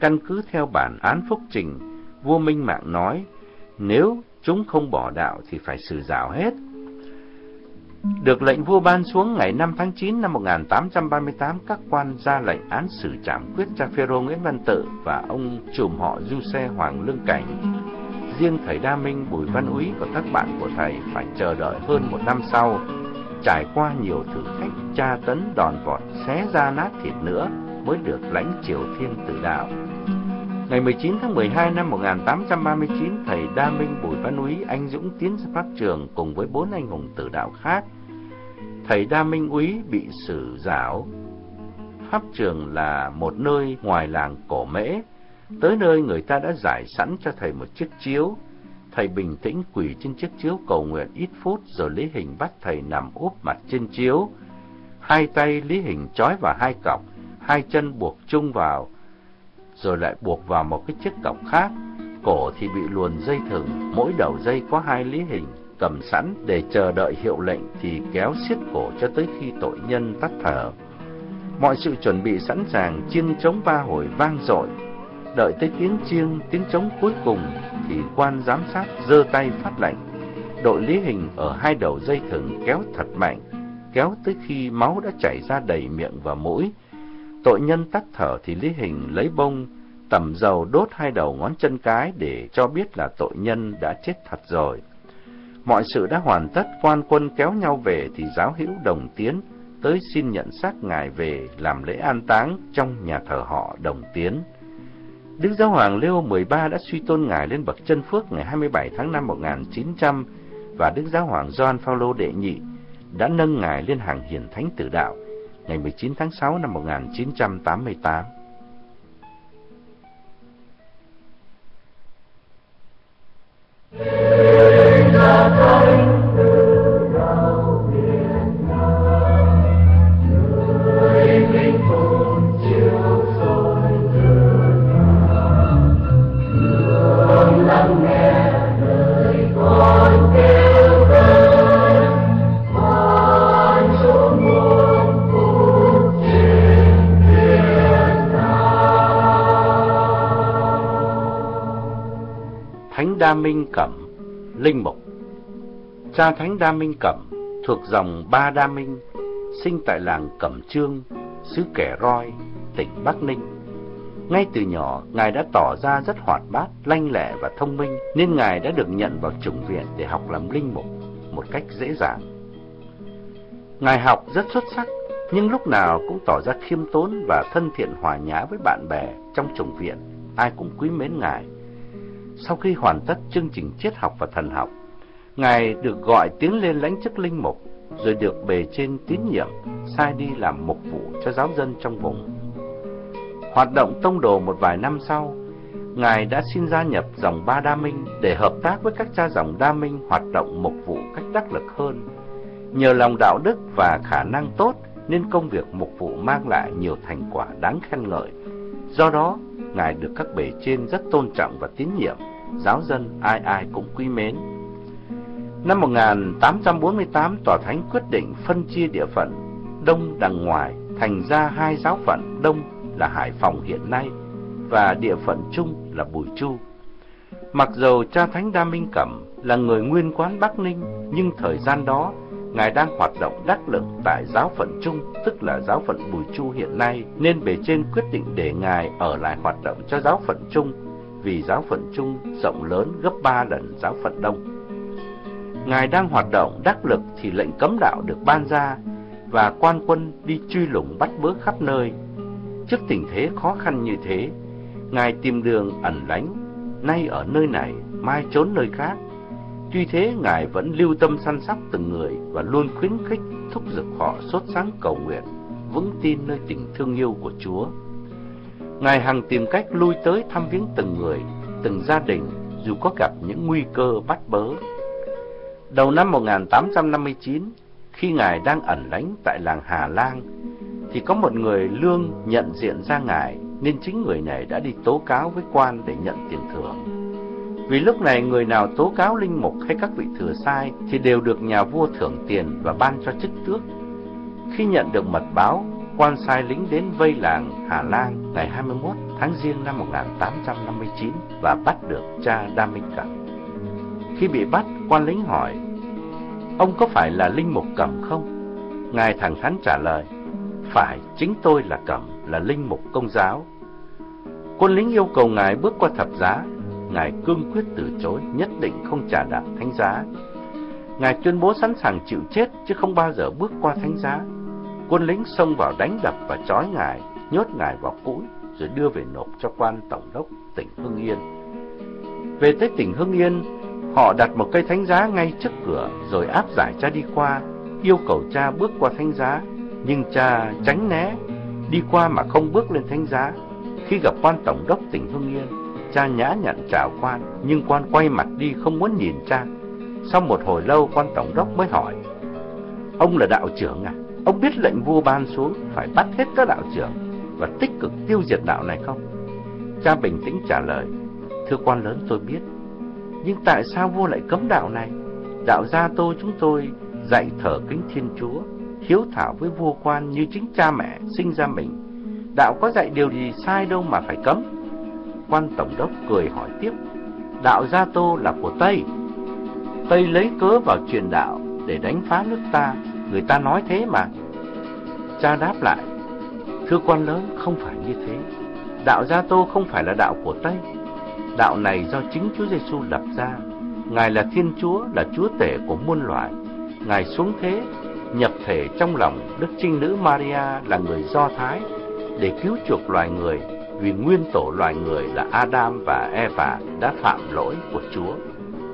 S1: Căn cứ theo bản án phúc trình, vua Minh Mạng nói, nếu chúng không bỏ đạo thì phải xử rào hết. Được lệnh vua ban xuống ngày 5 tháng 9 năm 1838, các quan ra lệnh án xử trảm quyết cha Phêrô Nguyễn Văn Tự và ông trùm họ Du Xe Hoàng Lương Cảnh. Riêng thầy Đa Minh, Bùi Văn Úy và các bạn của thầy phải chờ đợi hơn một năm sau, trải qua nhiều thử thách, tra tấn, đòn vọt, xé ra nát thịt nữa mới được lãnh triều thiên tử đạo. Ngày 19 tháng 12 năm 1839, thầy Đa Minh Bùi Văn Úy anh dũng tiến ra pháp trường cùng với bốn anh hùng tử đạo khác. Thầy Đa Minh Úy bị xử giảo. Pháp trường là một nơi ngoài làng cổ mễ. Tới nơi người ta đã giải sẵn cho thầy một chiếc chiếu. Thầy bình tĩnh quỳ trên chiếc chiếu cầu nguyện ít phút rồi Lý Hình bắt thầy nằm úp mặt trên chiếu. Hai tay Lý Hình trói vào hai cọc, hai chân buộc chung vào rồi lại buộc vào một cái chiếc cọc khác. Cổ thì bị luồn dây thừng, mỗi đầu dây có hai lý hình cầm sẵn để chờ đợi hiệu lệnh thì kéo xiết cổ cho tới khi tội nhân tắt thở. Mọi sự chuẩn bị sẵn sàng, chiêng chống ba hồi vang dội. Đợi tới tiếng chiêng, tiếng trống cuối cùng thì quan giám sát giơ tay phát lệnh. Đội lý hình ở hai đầu dây thừng kéo thật mạnh, kéo tới khi máu đã chảy ra đầy miệng và mũi Tội nhân tắt thở thì Lý Hình lấy bông tẩm dầu đốt hai đầu ngón chân cái để cho biết là tội nhân đã chết thật rồi. Mọi sự đã hoàn tất, quan quân kéo nhau về thì giáo hữu đồng tiến tới xin nhận xác ngài về làm lễ an táng trong nhà thờ họ đồng tiến. Đức Giáo Hoàng Leo 13 đã suy tôn ngài lên bậc chân phước ngày 27 tháng 5 1900 và Đức Giáo Hoàng Gioan Phaolô đệ nhị đã nâng ngài lên hàng hiền thánh tử đạo ngày 19 tháng 6 năm 1988. Hãy Đa Minh Cẩm, Linh Mục Cha Thánh Đa Minh Cẩm thuộc dòng Ba Đa Minh, sinh tại làng Cẩm Trương, xứ Kẻ Roi, tỉnh Bắc Ninh. Ngay từ nhỏ, Ngài đã tỏ ra rất hoạt bát, lanh lẹ và thông minh, nên Ngài đã được nhận vào chủng viện để học làm linh mục một cách dễ dàng. Ngài học rất xuất sắc, nhưng lúc nào cũng tỏ ra khiêm tốn và thân thiện hòa nhã với bạn bè trong chủng viện, ai cũng quý mến Ngài sau khi hoàn tất chương trình triết học và thần học, Ngài được gọi tiến lên lãnh chức linh mục, rồi được bề trên tín nhiệm, sai đi làm mục vụ cho giáo dân trong vùng. Hoạt động tông đồ một vài năm sau, Ngài đã xin gia nhập dòng Ba Đa Minh để hợp tác với các cha dòng Đa Minh hoạt động mục vụ cách đắc lực hơn. Nhờ lòng đạo đức và khả năng tốt nên công việc mục vụ mang lại nhiều thành quả đáng khen ngợi. Do đó, Ngài được các bề trên rất tôn trọng và tín nhiệm, giáo dân ai ai cũng quý mến. Năm 1848, Tòa Thánh quyết định phân chia địa phận Đông đằng ngoài thành ra hai giáo phận Đông là Hải Phòng hiện nay và địa phận Trung là Bùi Chu. Mặc dù cha Thánh Đa Minh Cẩm là người nguyên quán Bắc Ninh, nhưng thời gian đó, Ngài đang hoạt động đắc lực tại giáo phận Chung, tức là giáo phận Bùi Chu hiện nay, nên bề trên quyết định để Ngài ở lại hoạt động cho giáo phận Chung, vì giáo phận Chung rộng lớn gấp ba lần giáo phận Đông. Ngài đang hoạt động đắc lực thì lệnh cấm đạo được ban ra, và quan quân đi truy lùng bắt bớ khắp nơi. Trước tình thế khó khăn như thế, Ngài tìm đường ẩn lánh, nay ở nơi này, mai trốn nơi khác. Tuy thế, Ngài vẫn lưu tâm săn sóc từng người và luôn khuyến khích, thúc giục họ sốt sáng cầu nguyện, vững tin nơi tình thương yêu của Chúa. Ngài hằng tìm cách lui tới thăm viếng từng người, từng gia đình, dù có gặp những nguy cơ bắt bớ. Đầu năm 1859, khi Ngài đang ẩn lánh tại làng Hà Lang, thì có một người lương nhận diện ra Ngài, nên chính người này đã đi tố cáo với quan để nhận tiền thưởng. Vì lúc này người nào tố cáo linh mục hay các vị thừa sai thì đều được nhà vua thưởng tiền và ban cho chức tước. Khi nhận được mật báo, quan sai lính đến vây làng Hà lan ngày 21 tháng Giêng năm 1859 và bắt được cha Đa Minh Cẩm. Khi bị bắt, quan lính hỏi, ông có phải là linh mục Cẩm không? Ngài thẳng thắn trả lời, phải, chính tôi là Cẩm, là linh mục công giáo. Quân lính yêu cầu ngài bước qua thập giá, ngài cương quyết từ chối, nhất định không trả đạt thánh giá. Ngài tuyên bố sẵn sàng chịu chết chứ không bao giờ bước qua thánh giá. Quân lính xông vào đánh đập và trói ngài, nhốt ngài vào cũi rồi đưa về nộp cho quan tổng đốc tỉnh Hưng Yên. Về tới tỉnh Hưng Yên, họ đặt một cây thánh giá ngay trước cửa rồi áp giải cha đi qua, yêu cầu cha bước qua thánh giá, nhưng cha tránh né, đi qua mà không bước lên thánh giá. Khi gặp quan tổng đốc tỉnh Hưng Yên, cha nhã nhận chào quan, nhưng quan quay mặt đi không muốn nhìn cha. Sau một hồi lâu quan tổng đốc mới hỏi, Ông là đạo trưởng à? Ông biết lệnh vua ban xuống phải bắt hết các đạo trưởng và tích cực tiêu diệt đạo này không? Cha bình tĩnh trả lời, Thưa quan lớn tôi biết, nhưng tại sao vua lại cấm đạo này? Đạo gia tôi chúng tôi dạy thờ kính Thiên Chúa, hiếu thảo với vua quan như chính cha mẹ sinh ra mình. Đạo có dạy điều gì sai đâu mà phải cấm? Quan Tổng đốc cười hỏi tiếp, đạo gia tô là của Tây. Tây lấy cớ vào truyền đạo để đánh phá nước ta, người ta nói thế mà. Cha đáp lại, thưa quan lớn không phải như thế. Đạo gia tô không phải là đạo của Tây. Đạo này do chính Chúa Giêsu lập ra. Ngài là Thiên Chúa, là Chúa tể của muôn loài. Ngài xuống thế, nhập thể trong lòng Đức Trinh Nữ Maria là người Do Thái để cứu chuộc loài người vì nguyên tổ loài người là Adam và Eva đã phạm lỗi của Chúa.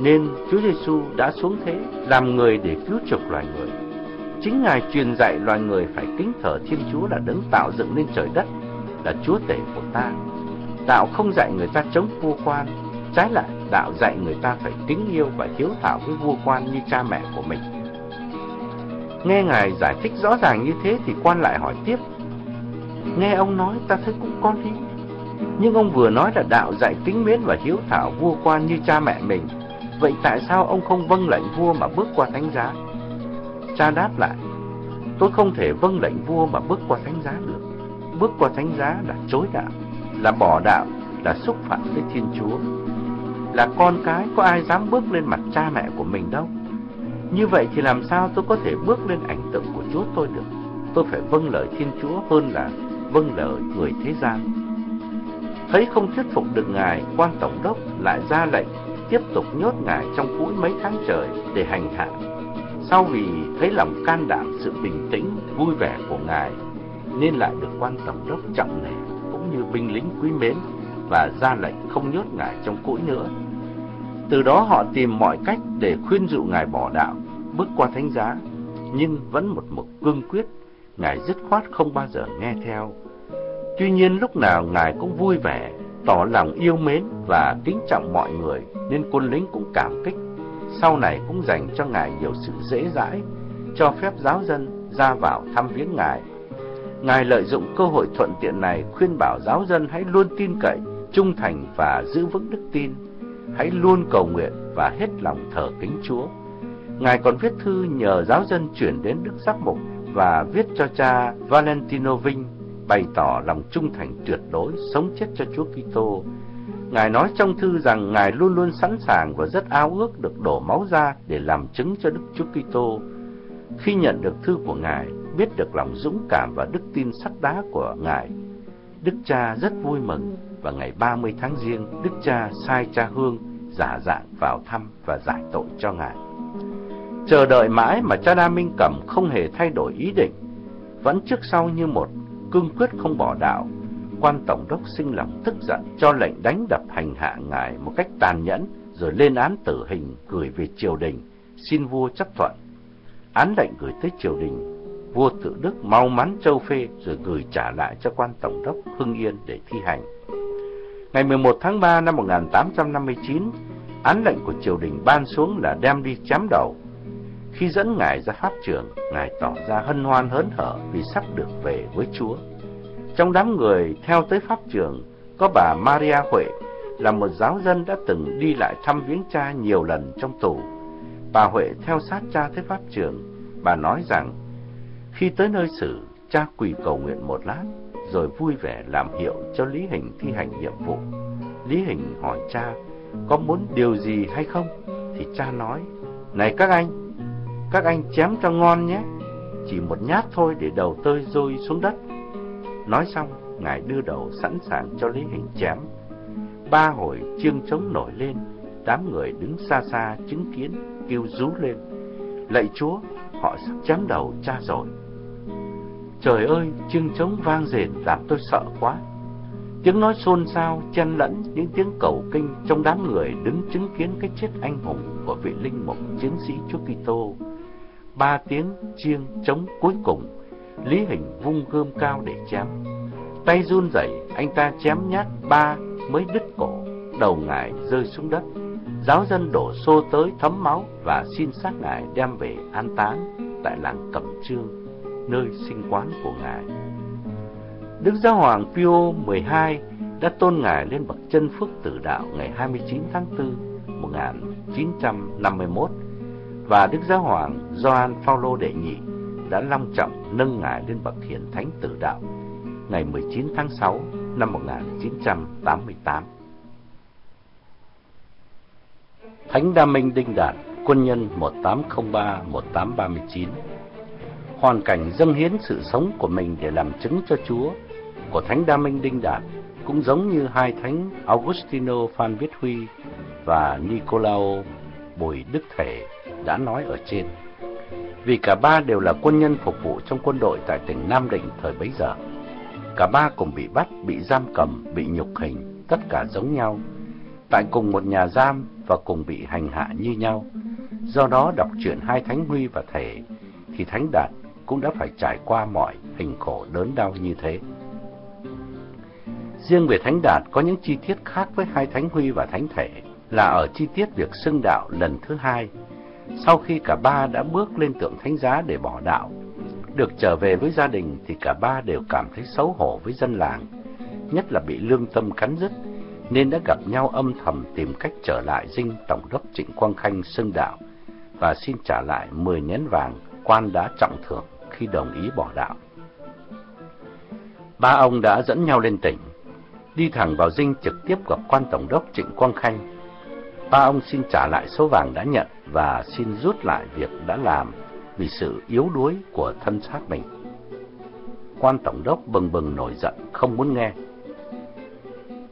S1: Nên Chúa Giêsu đã xuống thế làm người để cứu chuộc loài người. Chính Ngài truyền dạy loài người phải kính thờ Thiên Chúa là đấng tạo dựng nên trời đất, là Chúa tể của ta. Đạo không dạy người ta chống vua quan, trái lại đạo dạy người ta phải kính yêu và hiếu thảo với vua quan như cha mẹ của mình. Nghe Ngài giải thích rõ ràng như thế thì quan lại hỏi tiếp. Nghe ông nói ta thấy cũng có lý. Nhưng ông vừa nói là đạo dạy kính mến và hiếu thảo vua quan như cha mẹ mình. Vậy tại sao ông không vâng lệnh vua mà bước qua thánh giá? Cha đáp lại, tôi không thể vâng lệnh vua mà bước qua thánh giá được. Bước qua thánh giá là chối đạo, là bỏ đạo, là xúc phạm với Thiên Chúa. Là con cái có ai dám bước lên mặt cha mẹ của mình đâu. Như vậy thì làm sao tôi có thể bước lên ảnh tượng của Chúa tôi được? Tôi phải vâng lời Thiên Chúa hơn là vâng lời người thế gian. Thấy không thuyết phục được Ngài, quan tổng đốc lại ra lệnh tiếp tục nhốt Ngài trong cũi mấy tháng trời để hành hạ. Sau vì thấy lòng can đảm, sự bình tĩnh, vui vẻ của Ngài, nên lại được quan tổng đốc trọng nể cũng như binh lính quý mến và ra lệnh không nhốt Ngài trong cũi nữa. Từ đó họ tìm mọi cách để khuyên dụ Ngài bỏ đạo, bước qua thánh giá, nhưng vẫn một mực cương quyết, Ngài dứt khoát không bao giờ nghe theo. Tuy nhiên lúc nào Ngài cũng vui vẻ, tỏ lòng yêu mến và kính trọng mọi người, nên quân lính cũng cảm kích. Sau này cũng dành cho Ngài nhiều sự dễ dãi, cho phép giáo dân ra vào thăm viếng Ngài. Ngài lợi dụng cơ hội thuận tiện này khuyên bảo giáo dân hãy luôn tin cậy, trung thành và giữ vững đức tin hãy luôn cầu nguyện và hết lòng thờ kính Chúa. Ngài còn viết thư nhờ giáo dân chuyển đến Đức Giáp Mục và viết cho cha Valentino Vinh bày tỏ lòng trung thành tuyệt đối sống chết cho Chúa Kitô Ngài nói trong thư rằng Ngài luôn luôn sẵn sàng và rất ao ước được đổ máu ra để làm chứng cho Đức Chúa Kitô. Khi nhận được thư của Ngài, biết được lòng dũng cảm và đức tin sắt đá của Ngài, Đức cha rất vui mừng và ngày 30 tháng Giêng, Đức cha sai cha Hương giả dạng vào thăm và giải tội cho Ngài. Chờ đợi mãi mà cha Đa Minh Cẩm không hề thay đổi ý định, vẫn trước sau như một cương quyết không bỏ đạo. Quan tổng đốc sinh lòng tức giận cho lệnh đánh đập hành hạ ngài một cách tàn nhẫn rồi lên án tử hình gửi về triều đình, xin vua chấp thuận. Án lệnh gửi tới triều đình, vua tự đức mau mắn châu phê rồi gửi trả lại cho quan tổng đốc Hưng Yên để thi hành. Ngày 11 tháng 3 năm 1859, án lệnh của triều đình ban xuống là đem đi chém đầu khi dẫn Ngài ra pháp trường, Ngài tỏ ra hân hoan hớn hở vì sắp được về với Chúa. Trong đám người theo tới pháp trường, có bà Maria Huệ, là một giáo dân đã từng đi lại thăm viếng cha nhiều lần trong tù. Bà Huệ theo sát cha tới pháp trường, bà nói rằng, khi tới nơi xử, cha quỳ cầu nguyện một lát, rồi vui vẻ làm hiệu cho Lý Hình thi hành nhiệm vụ. Lý Hình hỏi cha, có muốn điều gì hay không? Thì cha nói, này các anh, các anh chém cho ngon nhé. Chỉ một nhát thôi để đầu tôi rơi xuống đất. Nói xong Ngài đưa đầu sẵn sàng cho Lý Hình chém. Ba hồi chiêng trống nổi lên Đám người đứng xa xa chứng kiến Kêu rú lên. Lạy Chúa Họ sắp chém đầu cha rồi. Trời ơi chiêng trống vang rền Làm tôi sợ quá. Tiếng nói xôn xao, chen lẫn những tiếng cầu kinh trong đám người đứng chứng kiến cái chết anh hùng của vị linh mục chiến sĩ Chúa Kitô ba tiếng chiêng trống cuối cùng, Lý Hình vung gươm cao để chém. Tay run rẩy, anh ta chém nhát ba mới đứt cổ, đầu ngài rơi xuống đất. Giáo dân đổ xô tới thấm máu và xin xác ngài đem về an táng tại làng Cẩm Trương, nơi sinh quán của ngài. Đức Giáo Hoàng Pio 12 đã tôn ngài lên bậc chân phước tử đạo ngày 29 tháng 4 1951 và Đức Giáo Hoàng Gioan Phaolô đệ nhị đã long trọng nâng ngài lên bậc hiển thánh tử đạo ngày 19 tháng 6 năm 1988. Thánh Đa Minh Đinh Đạt, quân nhân 1803-1839 Hoàn cảnh dâng hiến sự sống của mình để làm chứng cho Chúa của Thánh Đa Minh Đinh Đạt cũng giống như hai thánh Augustino Phan Viết Huy và Nicolao Bùi Đức Thể đã nói ở trên. Vì cả ba đều là quân nhân phục vụ trong quân đội tại tỉnh Nam Định thời bấy giờ. Cả ba cùng bị bắt, bị giam cầm, bị nhục hình, tất cả giống nhau, tại cùng một nhà giam và cùng bị hành hạ như nhau. Do đó đọc truyện hai Thánh Huy và Thể, thì Thánh Đạt cũng đã phải trải qua mọi hình khổ đớn đau như thế. Riêng về Thánh Đạt có những chi tiết khác với hai Thánh Huy và Thánh Thể là ở chi tiết việc xưng đạo lần thứ hai sau khi cả ba đã bước lên tượng thánh giá để bỏ đạo, được trở về với gia đình thì cả ba đều cảm thấy xấu hổ với dân làng, nhất là bị lương tâm cắn rứt, nên đã gặp nhau âm thầm tìm cách trở lại dinh tổng đốc Trịnh Quang Khanh xưng đạo và xin trả lại 10 nén vàng quan đã trọng thưởng khi đồng ý bỏ đạo. Ba ông đã dẫn nhau lên tỉnh, đi thẳng vào dinh trực tiếp gặp quan tổng đốc Trịnh Quang Khanh ba ông xin trả lại số vàng đã nhận và xin rút lại việc đã làm vì sự yếu đuối của thân xác mình. Quan tổng đốc bừng bừng nổi giận, không muốn nghe.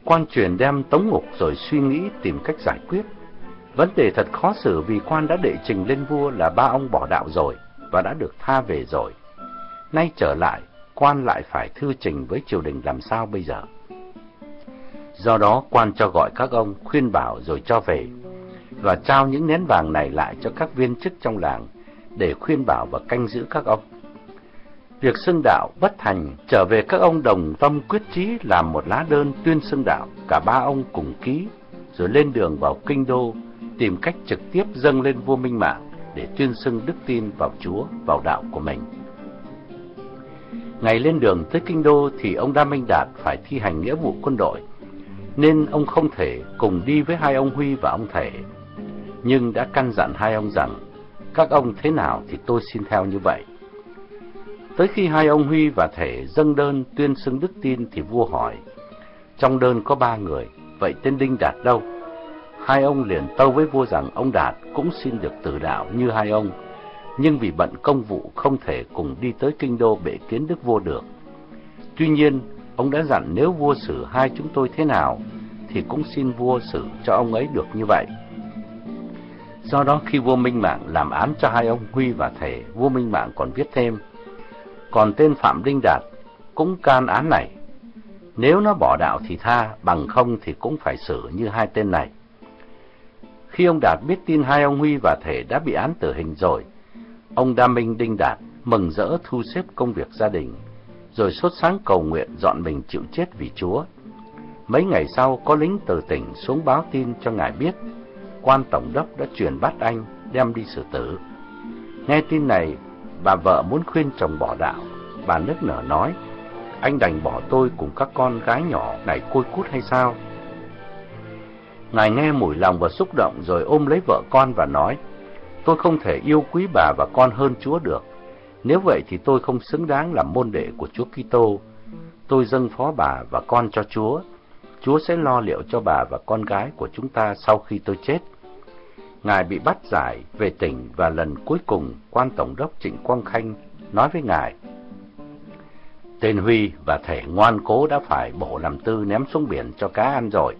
S1: Quan truyền đem tống ngục rồi suy nghĩ tìm cách giải quyết. Vấn đề thật khó xử vì quan đã đệ trình lên vua là ba ông bỏ đạo rồi và đã được tha về rồi. Nay trở lại, quan lại phải thư trình với triều đình làm sao bây giờ? Do đó quan cho gọi các ông khuyên bảo rồi cho về và trao những nén vàng này lại cho các viên chức trong làng để khuyên bảo và canh giữ các ông. Việc xưng đạo bất thành, trở về các ông đồng tâm quyết chí làm một lá đơn tuyên xưng đạo, cả ba ông cùng ký, rồi lên đường vào kinh đô, tìm cách trực tiếp dâng lên vua Minh Mạng để tuyên xưng đức tin vào Chúa, vào đạo của mình. Ngày lên đường tới kinh đô thì ông Đa Minh Đạt phải thi hành nghĩa vụ quân đội nên ông không thể cùng đi với hai ông Huy và ông Thể. Nhưng đã căn dặn hai ông rằng, các ông thế nào thì tôi xin theo như vậy. Tới khi hai ông Huy và Thể dâng đơn tuyên xưng đức tin thì vua hỏi, trong đơn có ba người, vậy tên Đinh Đạt đâu? Hai ông liền tâu với vua rằng ông Đạt cũng xin được tử đạo như hai ông, nhưng vì bận công vụ không thể cùng đi tới kinh đô bệ kiến đức vua được. Tuy nhiên, ông đã dặn nếu vua xử hai chúng tôi thế nào, thì cũng xin vua xử cho ông ấy được như vậy. Do đó khi vua Minh Mạng làm án cho hai ông Huy và Thể, vua Minh Mạng còn viết thêm, còn tên Phạm Đinh Đạt cũng can án này. Nếu nó bỏ đạo thì tha, bằng không thì cũng phải xử như hai tên này. Khi ông Đạt biết tin hai ông Huy và Thể đã bị án tử hình rồi, ông Đa Minh Đinh Đạt mừng rỡ thu xếp công việc gia đình, rồi sốt sáng cầu nguyện dọn mình chịu chết vì Chúa. Mấy ngày sau, có lính từ tỉnh xuống báo tin cho ngài biết, quan tổng đốc đã truyền bắt anh đem đi xử tử. Nghe tin này, bà vợ muốn khuyên chồng bỏ đạo, bà nức nở nói, anh đành bỏ tôi cùng các con gái nhỏ này côi cút hay sao? Ngài nghe mùi lòng và xúc động rồi ôm lấy vợ con và nói, tôi không thể yêu quý bà và con hơn Chúa được. Nếu vậy thì tôi không xứng đáng làm môn đệ của Chúa Kitô. Tôi dâng phó bà và con cho Chúa. Chúa sẽ lo liệu cho bà và con gái của chúng ta sau khi tôi chết. Ngài bị bắt giải về tỉnh và lần cuối cùng quan tổng đốc Trịnh Quang Khanh nói với ngài Tên Huy và thể ngoan cố đã phải bổ làm tư ném xuống biển cho cá ăn rồi.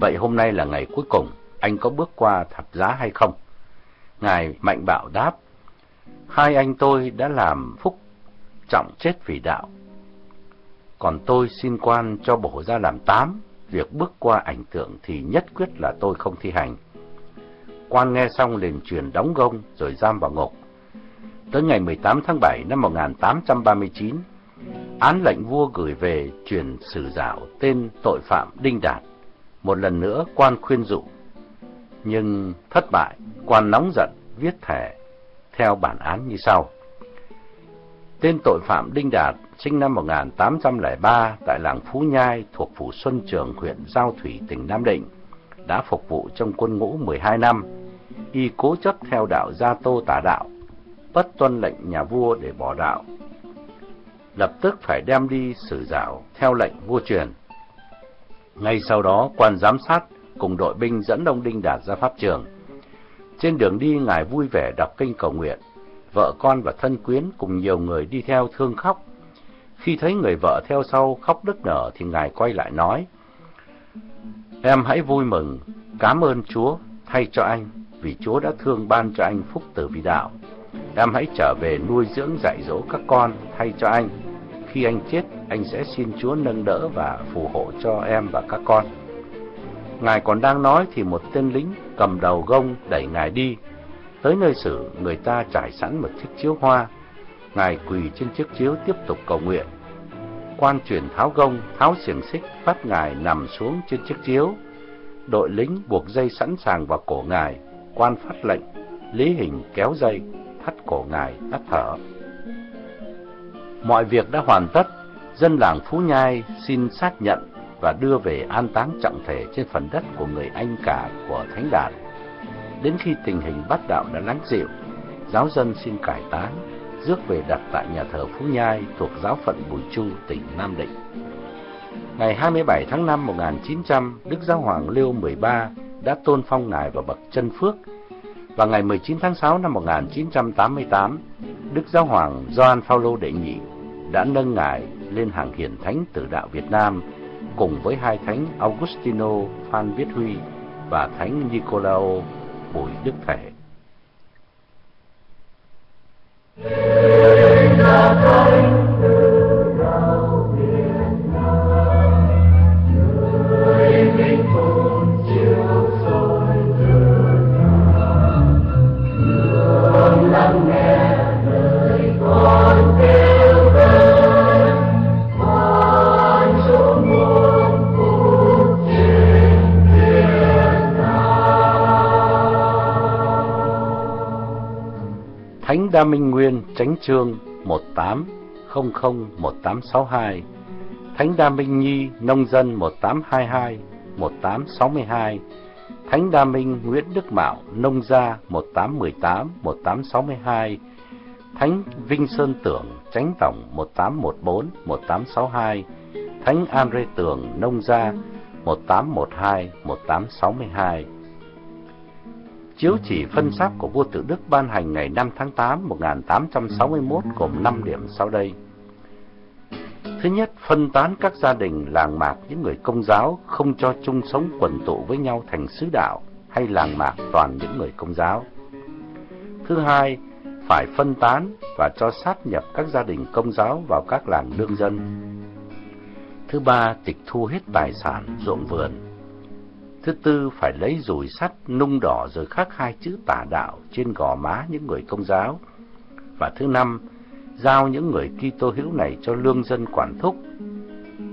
S1: Vậy hôm nay là ngày cuối cùng, anh có bước qua thập giá hay không? Ngài Mạnh Bạo đáp, hai anh tôi đã làm phúc trọng chết vì đạo. Còn tôi xin quan cho bổ ra làm tám, việc bước qua ảnh tượng thì nhất quyết là tôi không thi hành. Quan nghe xong liền truyền đóng gông rồi giam vào ngục. Tới ngày 18 tháng 7 năm 1839, án lệnh vua gửi về truyền sử dạo tên tội phạm Đinh Đạt. Một lần nữa quan khuyên dụ, nhưng thất bại, quan nóng giận viết thẻ theo bản án như sau. Tên tội phạm Đinh Đạt sinh năm 1803 tại làng Phú Nhai thuộc phủ Xuân Trường, huyện Giao Thủy, tỉnh Nam Định, đã phục vụ trong quân ngũ 12 năm. Y cố chấp theo đạo Gia Tô tà đạo, bất tuân lệnh nhà vua để bỏ đạo, lập tức phải đem đi xử giảo theo lệnh vua truyền. Ngay sau đó, quan giám sát cùng đội binh dẫn ông Đinh Đạt ra pháp trường. Trên đường đi, ngài vui vẻ đọc kinh cầu nguyện. Vợ con và thân quyến cùng nhiều người đi theo thương khóc. Khi thấy người vợ theo sau khóc đứt nở thì ngài quay lại nói: "Em hãy vui mừng, cảm ơn Chúa thay cho anh, vì Chúa đã thương ban cho anh phúc từ vì đạo. Em hãy trở về nuôi dưỡng dạy dỗ các con thay cho anh." khi anh chết, anh sẽ xin Chúa nâng đỡ và phù hộ cho em và các con. Ngài còn đang nói thì một tên lính cầm đầu gông đẩy ngài đi. Tới nơi xử, người ta trải sẵn một chiếc chiếu hoa. Ngài quỳ trên chiếc chiếu tiếp tục cầu nguyện. Quan truyền tháo gông, tháo xiềng xích, bắt ngài nằm xuống trên chiếc chiếu. Đội lính buộc dây sẵn sàng vào cổ ngài. Quan phát lệnh, lý hình kéo dây, thắt cổ ngài, tắt thở. Mọi việc đã hoàn tất, dân làng Phú Nhai xin xác nhận và đưa về an táng trọng thể trên phần đất của người anh cả của Thánh Đạt. Đến khi tình hình bắt đạo đã lắng dịu, giáo dân xin cải táng, rước về đặt tại nhà thờ Phú Nhai thuộc giáo phận Bùi Chu, tỉnh Nam Định. Ngày 27 tháng 5 1900, Đức Giáo Hoàng Leo 13 đã tôn phong ngài vào bậc chân phước. Và ngày 19 tháng 6 năm 1988, Đức Giáo Hoàng Gioan Phaolô đệ nhị đã nâng ngài lên hàng hiển thánh tử đạo Việt Nam cùng với hai thánh Augustino Phan Viết Huy và thánh Nicolao Bùi Đức Thể. Đa Minh Nguyên, Chánh Trương 18001862 Thánh Đa Minh Nhi, Nông Dân 1822 1862 Thánh Đa Minh Nguyễn Đức Mạo, Nông Gia 1818 1862 Thánh Vinh Sơn Tưởng, Chánh Tổng 1814 1862 Thánh An Rê Tường, Nông Gia 1812-1862 Chiếu chỉ phân xác của vua tự Đức ban hành ngày 5 tháng 8 1861 gồm 5 điểm sau đây. Thứ nhất, phân tán các gia đình làng mạc những người công giáo không cho chung sống quần tụ với nhau thành sứ đạo hay làng mạc toàn những người công giáo. Thứ hai, phải phân tán và cho sát nhập các gia đình công giáo vào các làng lương dân. Thứ ba, tịch thu hết tài sản, ruộng vườn. Thứ tư, phải lấy dùi sắt, nung đỏ rồi khắc hai chữ tà đạo trên gò má những người công giáo. Và thứ năm, giao những người Kitô hữu này cho lương dân quản thúc.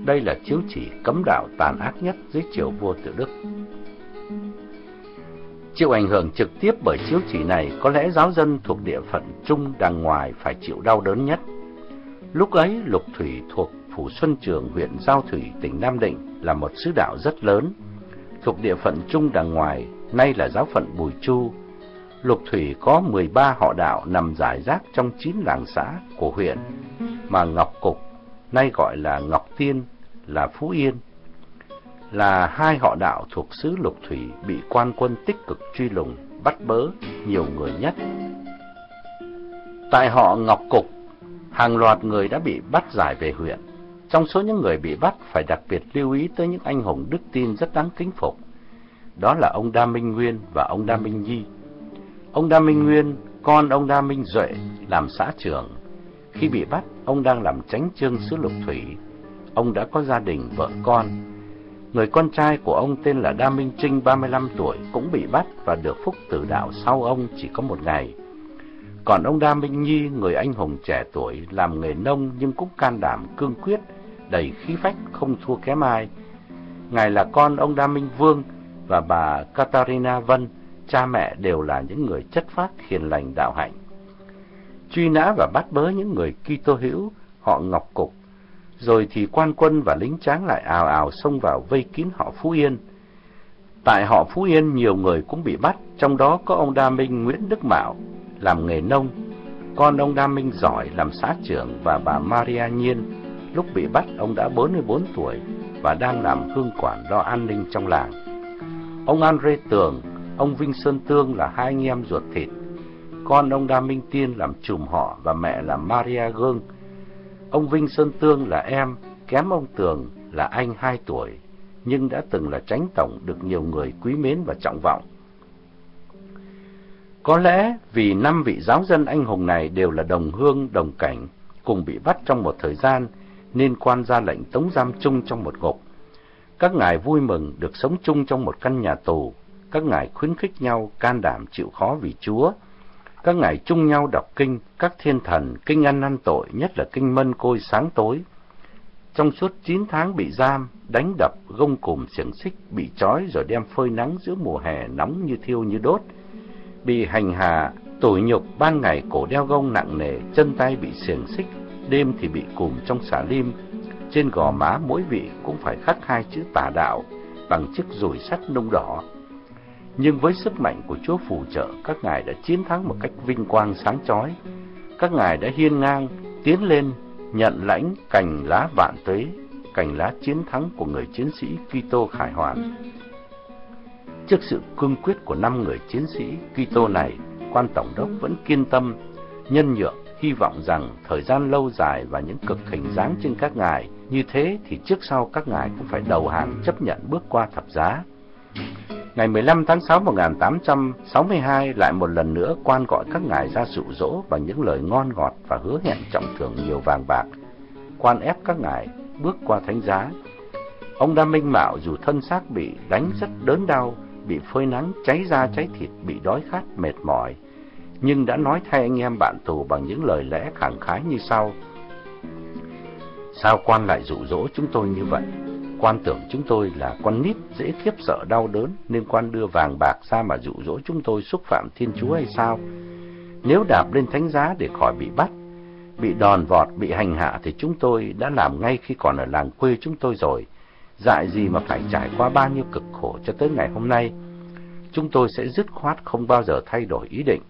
S1: Đây là chiếu chỉ cấm đạo tàn ác nhất dưới triều vua tự Đức. Chịu ảnh hưởng trực tiếp bởi chiếu chỉ này, có lẽ giáo dân thuộc địa phận Trung đằng ngoài phải chịu đau đớn nhất. Lúc ấy, Lục Thủy thuộc Phủ Xuân Trường, huyện Giao Thủy, tỉnh Nam Định là một sứ đạo rất lớn. Thuộc địa phận Trung Đàng ngoài, nay là giáo phận Bùi Chu. Lục Thủy có 13 họ đạo nằm rải rác trong 9 làng xã của huyện, mà Ngọc Cục, nay gọi là Ngọc Tiên, là Phú Yên, là hai họ đạo thuộc xứ Lục Thủy bị quan quân tích cực truy lùng, bắt bớ nhiều người nhất. Tại họ Ngọc Cục, hàng loạt người đã bị bắt giải về huyện. Trong số những người bị bắt phải đặc biệt lưu ý tới những anh hùng đức tin rất đáng kính phục. Đó là ông Đa Minh Nguyên và ông Đa Minh Nhi. Ông Đa Minh Nguyên, con ông Đa Minh Duệ, làm xã trưởng. Khi bị bắt, ông đang làm tránh trương xứ Lục Thủy. Ông đã có gia đình, vợ con, Người con trai của ông tên là Đa Minh Trinh 35 tuổi cũng bị bắt và được phúc tử đạo sau ông chỉ có một ngày. Còn ông Đa Minh Nhi, người anh hùng trẻ tuổi, làm nghề nông nhưng cũng can đảm, cương quyết, đầy khí phách, không thua kém ai. Ngài là con ông Đa Minh Vương và bà Katarina Vân, cha mẹ đều là những người chất phác hiền lành đạo hạnh. Truy nã và bắt bớ những người Kitô hữu, họ Ngọc Cục, rồi thì quan quân và lính tráng lại ào ào xông vào vây kín họ Phú Yên. Tại họ Phú Yên nhiều người cũng bị bắt, trong đó có ông Đa Minh Nguyễn Đức Mạo, làm nghề nông, con ông Đa Minh giỏi làm xã trưởng và bà Maria Nhiên. Lúc bị bắt, ông đã 44 tuổi và đang làm hương quản lo an ninh trong làng. Ông Andre Tường, ông Vinh Sơn Tương là hai anh em ruột thịt. Con ông Đa Minh Tiên làm trùm họ và mẹ là Maria Gương, Ông Vinh Sơn Tương là em, kém ông Tường là anh hai tuổi, nhưng đã từng là tránh tổng được nhiều người quý mến và trọng vọng. Có lẽ vì năm vị giáo dân anh hùng này đều là đồng hương, đồng cảnh, cùng bị bắt trong một thời gian, nên quan ra lệnh tống giam chung trong một ngục. Các ngài vui mừng được sống chung trong một căn nhà tù, các ngài khuyến khích nhau can đảm chịu khó vì Chúa, các ngài chung nhau đọc kinh, các thiên thần, kinh ăn năn tội, nhất là kinh mân côi sáng tối. Trong suốt chín tháng bị giam, đánh đập, gông cùm xiềng xích, bị trói rồi đem phơi nắng giữa mùa hè nóng như thiêu như đốt. Bị hành hạ, tủi nhục, ban ngày cổ đeo gông nặng nề, chân tay bị xiềng xích, đêm thì bị cùm trong xà lim. Trên gò má mỗi vị cũng phải khắc hai chữ tà đạo bằng chiếc rùi sắt nung đỏ nhưng với sức mạnh của Chúa phù trợ, các ngài đã chiến thắng một cách vinh quang sáng chói. Các ngài đã hiên ngang tiến lên nhận lãnh cành lá vạn tuế, cành lá chiến thắng của người chiến sĩ Kitô Khải Hoàn. Trước sự cương quyết của năm người chiến sĩ Kitô này, quan tổng đốc vẫn kiên tâm, nhân nhượng, hy vọng rằng thời gian lâu dài và những cực hình dáng trên các ngài như thế thì trước sau các ngài cũng phải đầu hàng chấp nhận bước qua thập giá. Ngày 15 tháng 6 1862 lại một lần nữa quan gọi các ngài ra dụ dỗ bằng những lời ngon ngọt và hứa hẹn trọng thưởng nhiều vàng bạc. Quan ép các ngài bước qua thánh giá. Ông Đa minh mạo dù thân xác bị đánh rất đớn đau, bị phơi nắng, cháy da cháy thịt, bị đói khát, mệt mỏi, nhưng đã nói thay anh em bạn tù bằng những lời lẽ khẳng khái như sau. Sao quan lại dụ dỗ chúng tôi như vậy? Quan tưởng chúng tôi là con nít dễ khiếp sợ đau đớn nên quan đưa vàng bạc ra mà dụ dỗ chúng tôi xúc phạm Thiên Chúa hay sao? Nếu đạp lên thánh giá để khỏi bị bắt, bị đòn vọt, bị hành hạ thì chúng tôi đã làm ngay khi còn ở làng quê chúng tôi rồi. Dại gì mà phải trải qua bao nhiêu cực khổ cho tới ngày hôm nay. Chúng tôi sẽ dứt khoát không bao giờ thay đổi ý định.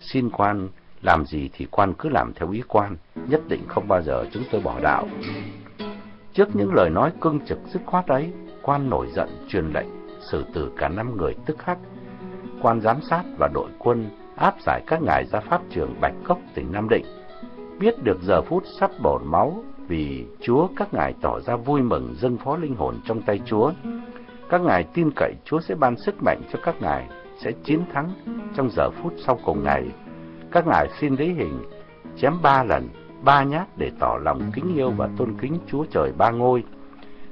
S1: Xin quan làm gì thì quan cứ làm theo ý quan, nhất định không bao giờ chúng tôi bỏ đạo. Trước những lời nói cương trực dứt khoát ấy, quan nổi giận truyền lệnh xử tử cả năm người tức khắc. Quan giám sát và đội quân áp giải các ngài ra pháp trường Bạch Cốc tỉnh Nam Định. Biết được giờ phút sắp bổn máu vì Chúa các ngài tỏ ra vui mừng dâng phó linh hồn trong tay Chúa. Các ngài tin cậy Chúa sẽ ban sức mạnh cho các ngài sẽ chiến thắng trong giờ phút sau cùng này. Các ngài xin lấy hình chém ba lần, ba nhát để tỏ lòng kính yêu và tôn kính Chúa Trời ba ngôi.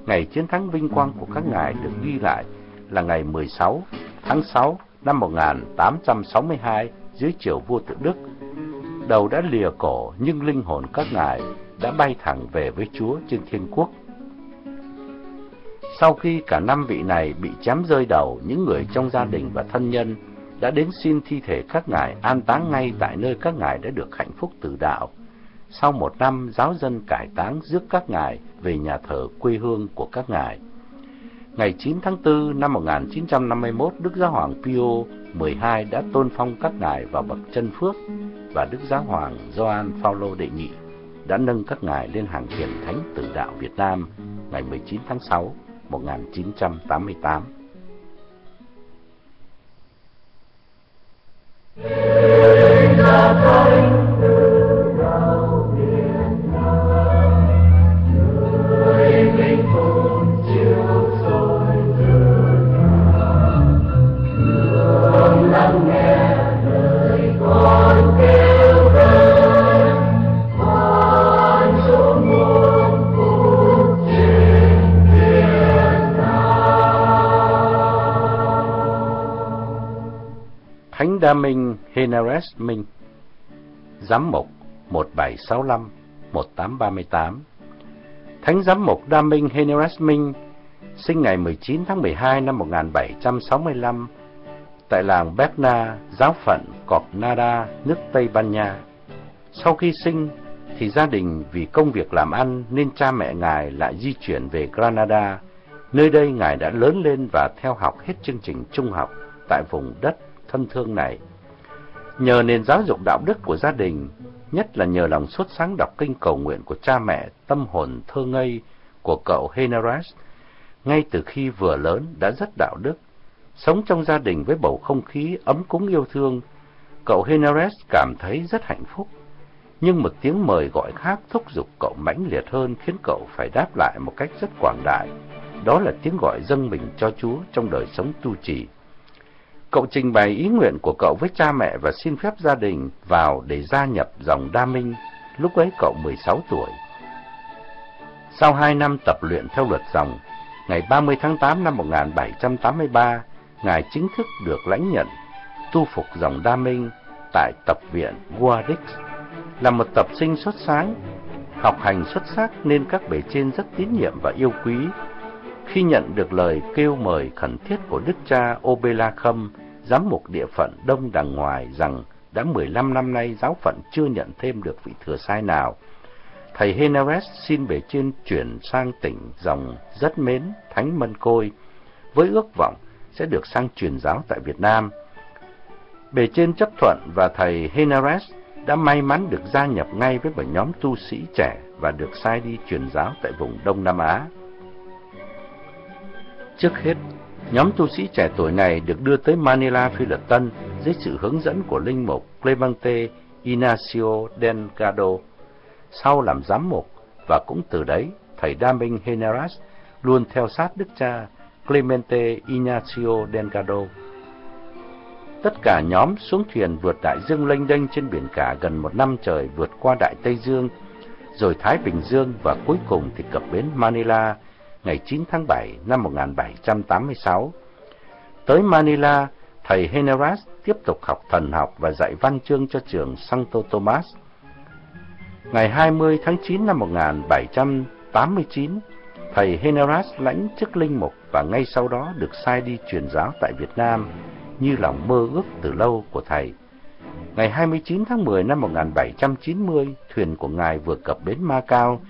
S1: Ngày chiến thắng vinh quang của các ngài được ghi lại là ngày 16 tháng 6 năm 1862 dưới triều vua tự Đức. Đầu đã lìa cổ nhưng linh hồn các ngài đã bay thẳng về với Chúa trên thiên quốc. Sau khi cả năm vị này bị chém rơi đầu, những người trong gia đình và thân nhân đã đến xin thi thể các ngài an táng ngay tại nơi các ngài đã được hạnh phúc từ đạo. Sau một năm, giáo dân cải táng rước các ngài về nhà thờ quê hương của các ngài. Ngày 9 tháng 4 năm 1951, Đức Giáo Hoàng Pio 12 đã tôn phong các ngài vào bậc chân phước và Đức Giáo Hoàng Gioan Phaolô đệ nhị đã nâng các ngài lên hàng hiền thánh tử đạo Việt Nam ngày 19 tháng 6 1988. Thánh Đa Minh Henares Minh Giám mục 1765 1838 Thánh Giám mục Đa Minh Henares Minh sinh ngày 19 tháng 12 năm 1765 tại làng Berna, giáo phận Cornada, nước Tây Ban Nha. Sau khi sinh thì gia đình vì công việc làm ăn nên cha mẹ ngài lại di chuyển về Granada. Nơi đây ngài đã lớn lên và theo học hết chương trình trung học tại vùng đất thân thương này. Nhờ nền giáo dục đạo đức của gia đình, nhất là nhờ lòng xuất sáng đọc kinh cầu nguyện của cha mẹ, tâm hồn thơ ngây của cậu Henares, ngay từ khi vừa lớn đã rất đạo đức. Sống trong gia đình với bầu không khí ấm cúng yêu thương, cậu Henares cảm thấy rất hạnh phúc. Nhưng một tiếng mời gọi khác thúc giục cậu mãnh liệt hơn khiến cậu phải đáp lại một cách rất quảng đại. Đó là tiếng gọi dâng mình cho Chúa trong đời sống tu trì. Cậu trình bày ý nguyện của cậu với cha mẹ và xin phép gia đình vào để gia nhập dòng Đa Minh. Lúc ấy cậu 16 tuổi. Sau 2 năm tập luyện theo luật dòng, ngày 30 tháng 8 năm 1783, Ngài chính thức được lãnh nhận tu phục dòng Đa Minh tại tập viện Guadix. Là một tập sinh xuất sáng, học hành xuất sắc nên các bề trên rất tín nhiệm và yêu quý. Khi nhận được lời kêu mời khẩn thiết của đức cha Obela Khâm, giám mục địa phận Đông Đằng Ngoài rằng đã 15 năm nay giáo phận chưa nhận thêm được vị thừa sai nào. Thầy Henares xin bề trên chuyển sang tỉnh dòng rất mến Thánh Mân Côi, với ước vọng sẽ được sang truyền giáo tại Việt Nam. Bề trên chấp thuận và thầy Henares đã may mắn được gia nhập ngay với một nhóm tu sĩ trẻ và được sai đi truyền giáo tại vùng Đông Nam Á. Trước hết, nhóm tu sĩ trẻ tuổi này được đưa tới Manila, Phi Luật Tân dưới sự hướng dẫn của linh mục Clemente Ignacio Delgado. Sau làm giám mục và cũng từ đấy, thầy Đa Minh Heneras luôn theo sát đức cha Clemente Ignacio Delgado. Tất cả nhóm xuống thuyền vượt đại dương lênh đênh trên biển cả gần một năm trời vượt qua Đại Tây Dương, rồi Thái Bình Dương và cuối cùng thì cập bến Manila ngày 9 tháng 7 năm 1786. Tới Manila, thầy Heneras tiếp tục học thần học và dạy văn chương cho trường Santo Tomas. Ngày 20 tháng 9 năm 1789, thầy Heneras lãnh chức linh mục và ngay sau đó được sai đi truyền giáo tại Việt Nam như lòng mơ ước từ lâu của thầy. Ngày 29 tháng 10 năm 1790, thuyền của ngài vừa cập bến Macau,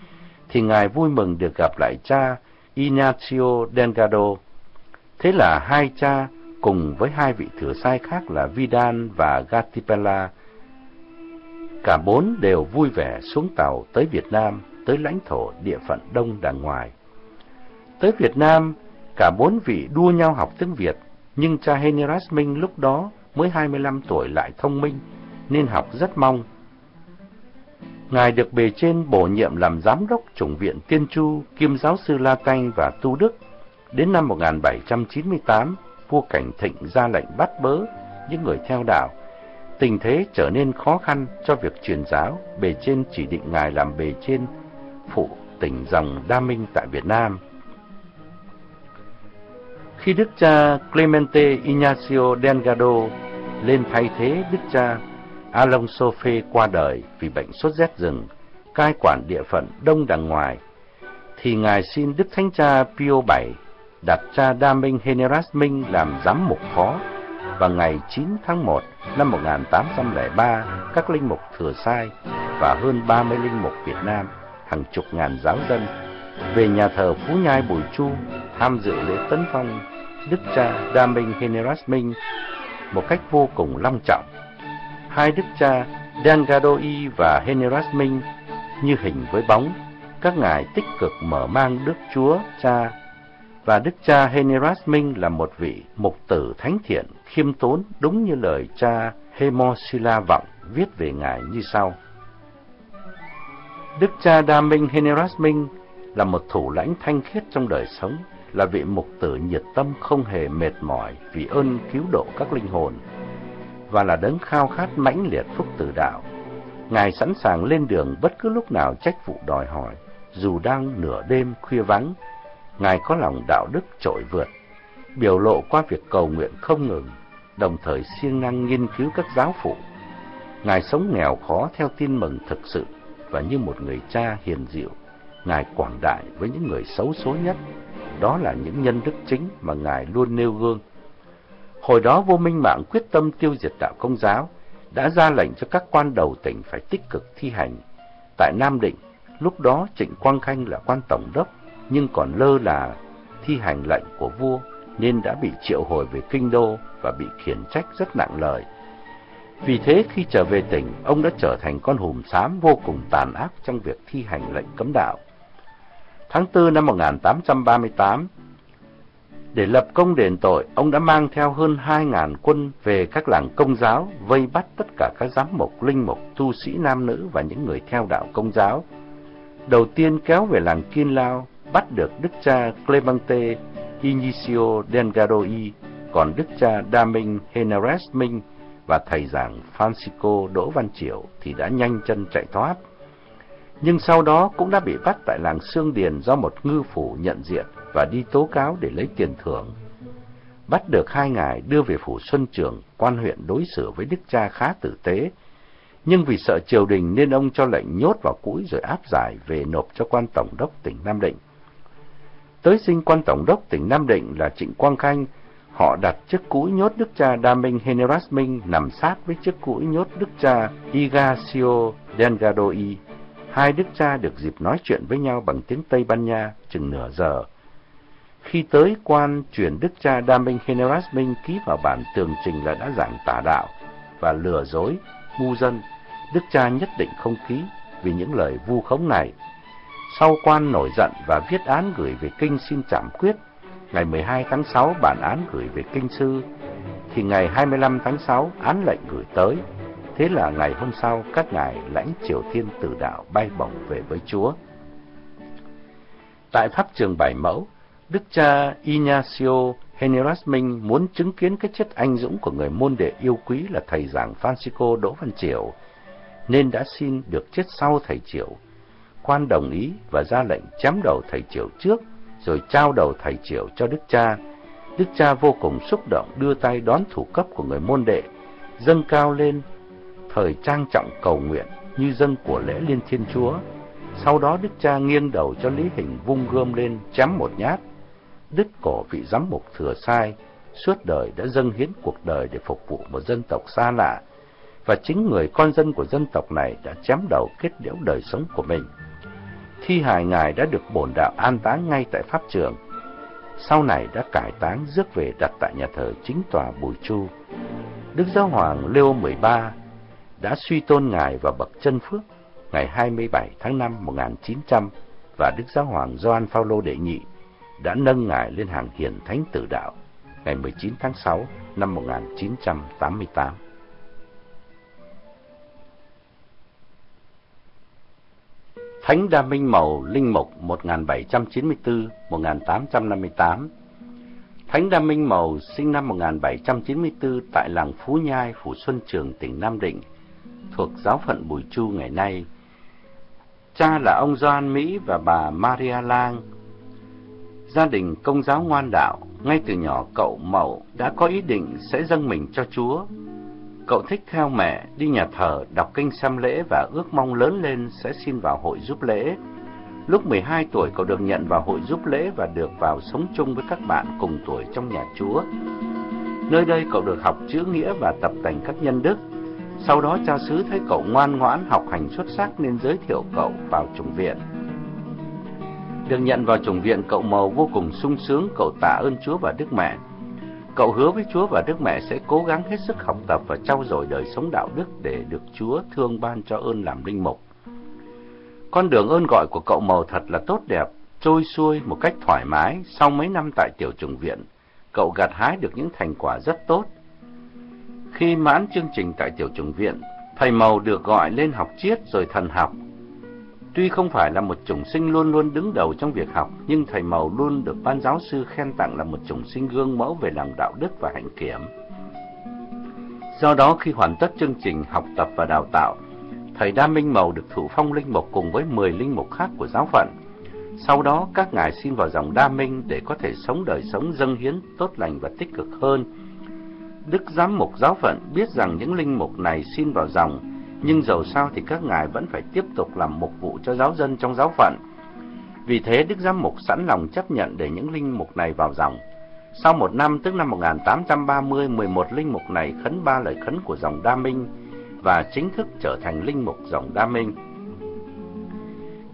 S1: thì ngài vui mừng được gặp lại cha Ignacio Delgado. Thế là hai cha cùng với hai vị thừa sai khác là Vidal và Gatipella, cả bốn đều vui vẻ xuống tàu tới Việt Nam, tới lãnh thổ địa phận Đông đàng ngoài. Tới Việt Nam, Cả bốn vị đua nhau học tiếng Việt, nhưng cha Heneras Minh lúc đó mới 25 tuổi lại thông minh, nên học rất mong. Ngài được bề trên bổ nhiệm làm giám đốc chủng viện Tiên Chu, kiêm giáo sư La Canh và Tu Đức. Đến năm 1798, vua Cảnh Thịnh ra lệnh bắt bớ những người theo đạo. Tình thế trở nên khó khăn cho việc truyền giáo, bề trên chỉ định ngài làm bề trên phụ tỉnh dòng Đa Minh tại Việt Nam. Khi đức cha Clemente Ignacio Delgado lên thay thế đức cha Long Sophie qua đời vì bệnh sốt rét rừng, cai quản địa phận đông đằng ngoài, thì ngài xin đức thánh cha Pio VII đặt cha Đa Minh Heneras Minh làm giám mục phó và ngày 9 tháng 1 năm 1803 các linh mục thừa sai và hơn 30 linh mục Việt Nam, hàng chục ngàn giáo dân về nhà thờ Phú Nhai Bùi Chu tham dự lễ tấn phong Đức cha Đa Minh Heneras Minh một cách vô cùng long trọng. Hai đức cha Dangadoi và Heneras Minh như hình với bóng, các ngài tích cực mở mang Đức Chúa Cha và Đức cha Heneras Minh là một vị mục tử thánh thiện, khiêm tốn đúng như lời cha Hemosila Vọng viết về ngài như sau. Đức cha Đa Minh Heneras Minh là một thủ lãnh thanh khiết trong đời sống, là vị mục tử nhiệt tâm không hề mệt mỏi vì ơn cứu độ các linh hồn, và là đấng khao khát mãnh liệt phúc tử đạo. Ngài sẵn sàng lên đường bất cứ lúc nào trách vụ đòi hỏi, dù đang nửa đêm khuya vắng, Ngài có lòng đạo đức trội vượt, biểu lộ qua việc cầu nguyện không ngừng, đồng thời siêng năng nghiên cứu các giáo phụ. Ngài sống nghèo khó theo tin mừng thực sự và như một người cha hiền diệu, Ngài quảng đại với những người xấu số nhất, đó là những nhân đức chính mà Ngài luôn nêu gương. Hồi đó vô minh mạng quyết tâm tiêu diệt đạo công giáo, đã ra lệnh cho các quan đầu tỉnh phải tích cực thi hành. Tại Nam Định, lúc đó Trịnh Quang Khanh là quan tổng đốc, nhưng còn lơ là thi hành lệnh của vua nên đã bị triệu hồi về kinh đô và bị khiển trách rất nặng lời. Vì thế khi trở về tỉnh, ông đã trở thành con hùm xám vô cùng tàn ác trong việc thi hành lệnh cấm đạo. Tháng 4 năm 1838, để lập công đền tội, ông đã mang theo hơn 2.000 quân về các làng công giáo, vây bắt tất cả các giám mục, linh mục, tu sĩ nam nữ và những người theo đạo công giáo. Đầu tiên kéo về làng Kiên Lao, bắt được đức cha Clemente Inicio Delgadoi, còn đức cha Đa Minh Henares Minh và thầy giảng Francisco Đỗ Văn Triều thì đã nhanh chân chạy thoát. Nhưng sau đó cũng đã bị bắt tại làng Sương Điền do một ngư phủ nhận diện và đi tố cáo để lấy tiền thưởng. Bắt được hai ngài đưa về phủ Xuân Trường, quan huyện đối xử với đức cha khá tử tế, nhưng vì sợ triều đình nên ông cho lệnh nhốt vào cũi rồi áp giải về nộp cho quan tổng đốc tỉnh Nam Định. Tới sinh quan tổng đốc tỉnh Nam Định là Trịnh Quang Khanh, họ đặt chiếc cũi nhốt đức cha Đa Minh Heneras Minh nằm sát với chiếc cũi nhốt đức cha Igacio Delgadoi. Hai đức cha được dịp nói chuyện với nhau bằng tiếng Tây Ban Nha chừng nửa giờ. Khi tới quan chuyển đức cha Đa Minh Heneras Minh ký vào bản tường trình là đã giảng tà đạo và lừa dối, ngu dân, đức cha nhất định không ký vì những lời vu khống này sau quan nổi giận và viết án gửi về kinh xin trảm quyết. Ngày 12 tháng 6 bản án gửi về kinh sư, thì ngày 25 tháng 6 án lệnh gửi tới. Thế là ngày hôm sau các ngài lãnh triều thiên tử đạo bay bổng về với Chúa. Tại pháp trường Bảy Mẫu, Đức cha Ignacio Heneras Minh muốn chứng kiến cái chết anh dũng của người môn đệ yêu quý là thầy giảng Francisco Đỗ Văn Triều, nên đã xin được chết sau thầy Triều quan đồng ý và ra lệnh chém đầu thầy Triệu trước, rồi trao đầu thầy Triệu cho Đức Cha. Đức Cha vô cùng xúc động đưa tay đón thủ cấp của người môn đệ, dâng cao lên, thời trang trọng cầu nguyện như dâng của lễ liên thiên chúa. Sau đó Đức Cha nghiêng đầu cho Lý Hình vung gươm lên chém một nhát, đứt cổ vị giám mục thừa sai, suốt đời đã dâng hiến cuộc đời để phục vụ một dân tộc xa lạ, và chính người con dân của dân tộc này đã chém đầu kết liễu đời sống của mình thi hài ngài đã được bổn đạo an táng ngay tại pháp trường. Sau này đã cải táng rước về đặt tại nhà thờ chính tòa Bùi Chu. Đức Giáo Hoàng Leo 13 đã suy tôn ngài vào bậc chân phước ngày 27 tháng 5 1900 và Đức Giáo Hoàng Gioan Phaolô đệ nhị đã nâng ngài lên hàng hiền thánh tử đạo ngày 19 tháng 6 năm 1988. Thánh Đa Minh Mầu Linh Mục 1794-1858 Thánh Đa Minh Mầu sinh năm 1794 tại làng Phú Nhai, Phủ Xuân Trường, tỉnh Nam Định, thuộc giáo phận Bùi Chu ngày nay. Cha là ông Doan Mỹ và bà Maria Lang. Gia đình công giáo ngoan đạo, ngay từ nhỏ cậu Mậu đã có ý định sẽ dâng mình cho Chúa. Cậu thích theo mẹ đi nhà thờ, đọc kinh xem lễ và ước mong lớn lên sẽ xin vào hội giúp lễ. Lúc 12 tuổi cậu được nhận vào hội giúp lễ và được vào sống chung với các bạn cùng tuổi trong nhà Chúa. Nơi đây cậu được học chữ nghĩa và tập tành các nhân đức. Sau đó cha xứ thấy cậu ngoan ngoãn học hành xuất sắc nên giới thiệu cậu vào chủng viện. Được nhận vào chủng viện, cậu màu vô cùng sung sướng, cậu tạ ơn Chúa và Đức Mẹ. Cậu hứa với Chúa và Đức Mẹ sẽ cố gắng hết sức học tập và trau dồi đời sống đạo đức để được Chúa thương ban cho ơn làm linh mục. Con đường ơn gọi của cậu màu thật là tốt đẹp, trôi xuôi một cách thoải mái. Sau mấy năm tại tiểu chủng viện, cậu gặt hái được những thành quả rất tốt. Khi mãn chương trình tại tiểu chủng viện, thầy màu được gọi lên học triết rồi thần học. Tuy không phải là một chủng sinh luôn luôn đứng đầu trong việc học, nhưng thầy Mầu luôn được ban giáo sư khen tặng là một chủng sinh gương mẫu về lòng đạo đức và hạnh kiểm. Do đó khi hoàn tất chương trình học tập và đào tạo, thầy Đa Minh Mầu được thụ phong linh mục cùng với 10 linh mục khác của giáo phận. Sau đó các ngài xin vào dòng Đa Minh để có thể sống đời sống dâng hiến tốt lành và tích cực hơn. Đức giám mục giáo phận biết rằng những linh mục này xin vào dòng, nhưng dầu sao thì các ngài vẫn phải tiếp tục làm mục vụ cho giáo dân trong giáo phận. Vì thế Đức giám mục sẵn lòng chấp nhận để những linh mục này vào dòng. Sau một năm, tức năm 1830, 11 linh mục này khấn ba lời khấn của dòng Đa Minh, và chính thức trở thành linh mục dòng Đa Minh.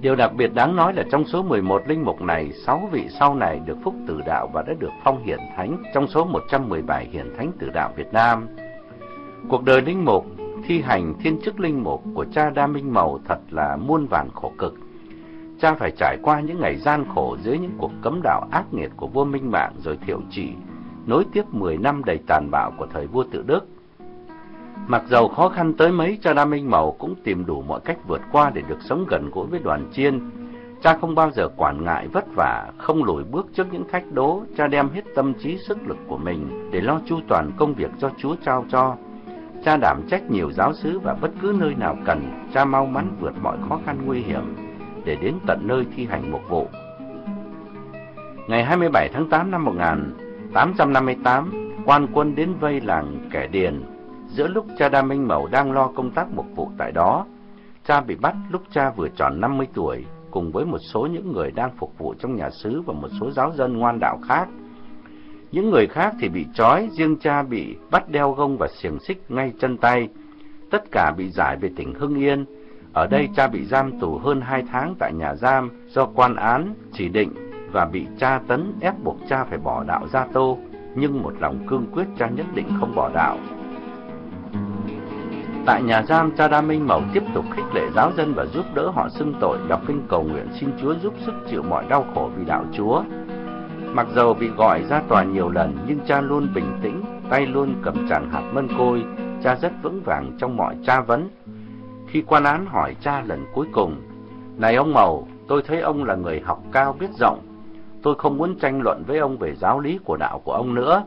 S1: Điều đặc biệt đáng nói là trong số 11 linh mục này, 6 vị sau này được phúc tử đạo và đã được phong hiển thánh trong số 117 hiển thánh tử đạo Việt Nam. Cuộc đời linh mục, thi hành thiên chức linh mục của cha Đa Minh Màu thật là muôn vàn khổ cực. Cha phải trải qua những ngày gian khổ dưới những cuộc cấm đạo ác nghiệt của vua Minh Mạng rồi thiệu trị, nối tiếp 10 năm đầy tàn bạo của thời vua Tự Đức. Mặc dầu khó khăn tới mấy, cha Đa Minh Màu cũng tìm đủ mọi cách vượt qua để được sống gần gũi với đoàn chiên. Cha không bao giờ quản ngại vất vả, không lùi bước trước những thách đố, cha đem hết tâm trí sức lực của mình để lo chu toàn công việc do Chúa trao cho. Cha đảm trách nhiều giáo sứ và bất cứ nơi nào cần, cha mau mắn vượt mọi khó khăn nguy hiểm để đến tận nơi thi hành mục vụ. Ngày 27 tháng 8 năm 1858, quan quân đến vây làng Kẻ Điền Giữa lúc cha Đa Minh Mậu đang lo công tác mục vụ tại đó, cha bị bắt lúc cha vừa tròn 50 tuổi, cùng với một số những người đang phục vụ trong nhà xứ và một số giáo dân ngoan đạo khác. Những người khác thì bị trói, riêng cha bị bắt đeo gông và xiềng xích ngay chân tay. Tất cả bị giải về tỉnh Hưng Yên. Ở đây cha bị giam tù hơn hai tháng tại nhà giam do quan án chỉ định và bị cha tấn ép buộc cha phải bỏ đạo gia tô, nhưng một lòng cương quyết cha nhất định không bỏ đạo. Tại nhà giam, cha Đa Minh Mậu tiếp tục khích lệ giáo dân và giúp đỡ họ xưng tội, đọc kinh cầu nguyện xin Chúa giúp sức chịu mọi đau khổ vì đạo Chúa. Mặc dầu bị gọi ra tòa nhiều lần, nhưng cha luôn bình tĩnh, tay luôn cầm chặt hạt mân côi, cha rất vững vàng trong mọi tra vấn. Khi quan án hỏi cha lần cuối cùng, Này ông Mầu, tôi thấy ông là người học cao biết rộng, tôi không muốn tranh luận với ông về giáo lý của đạo của ông nữa.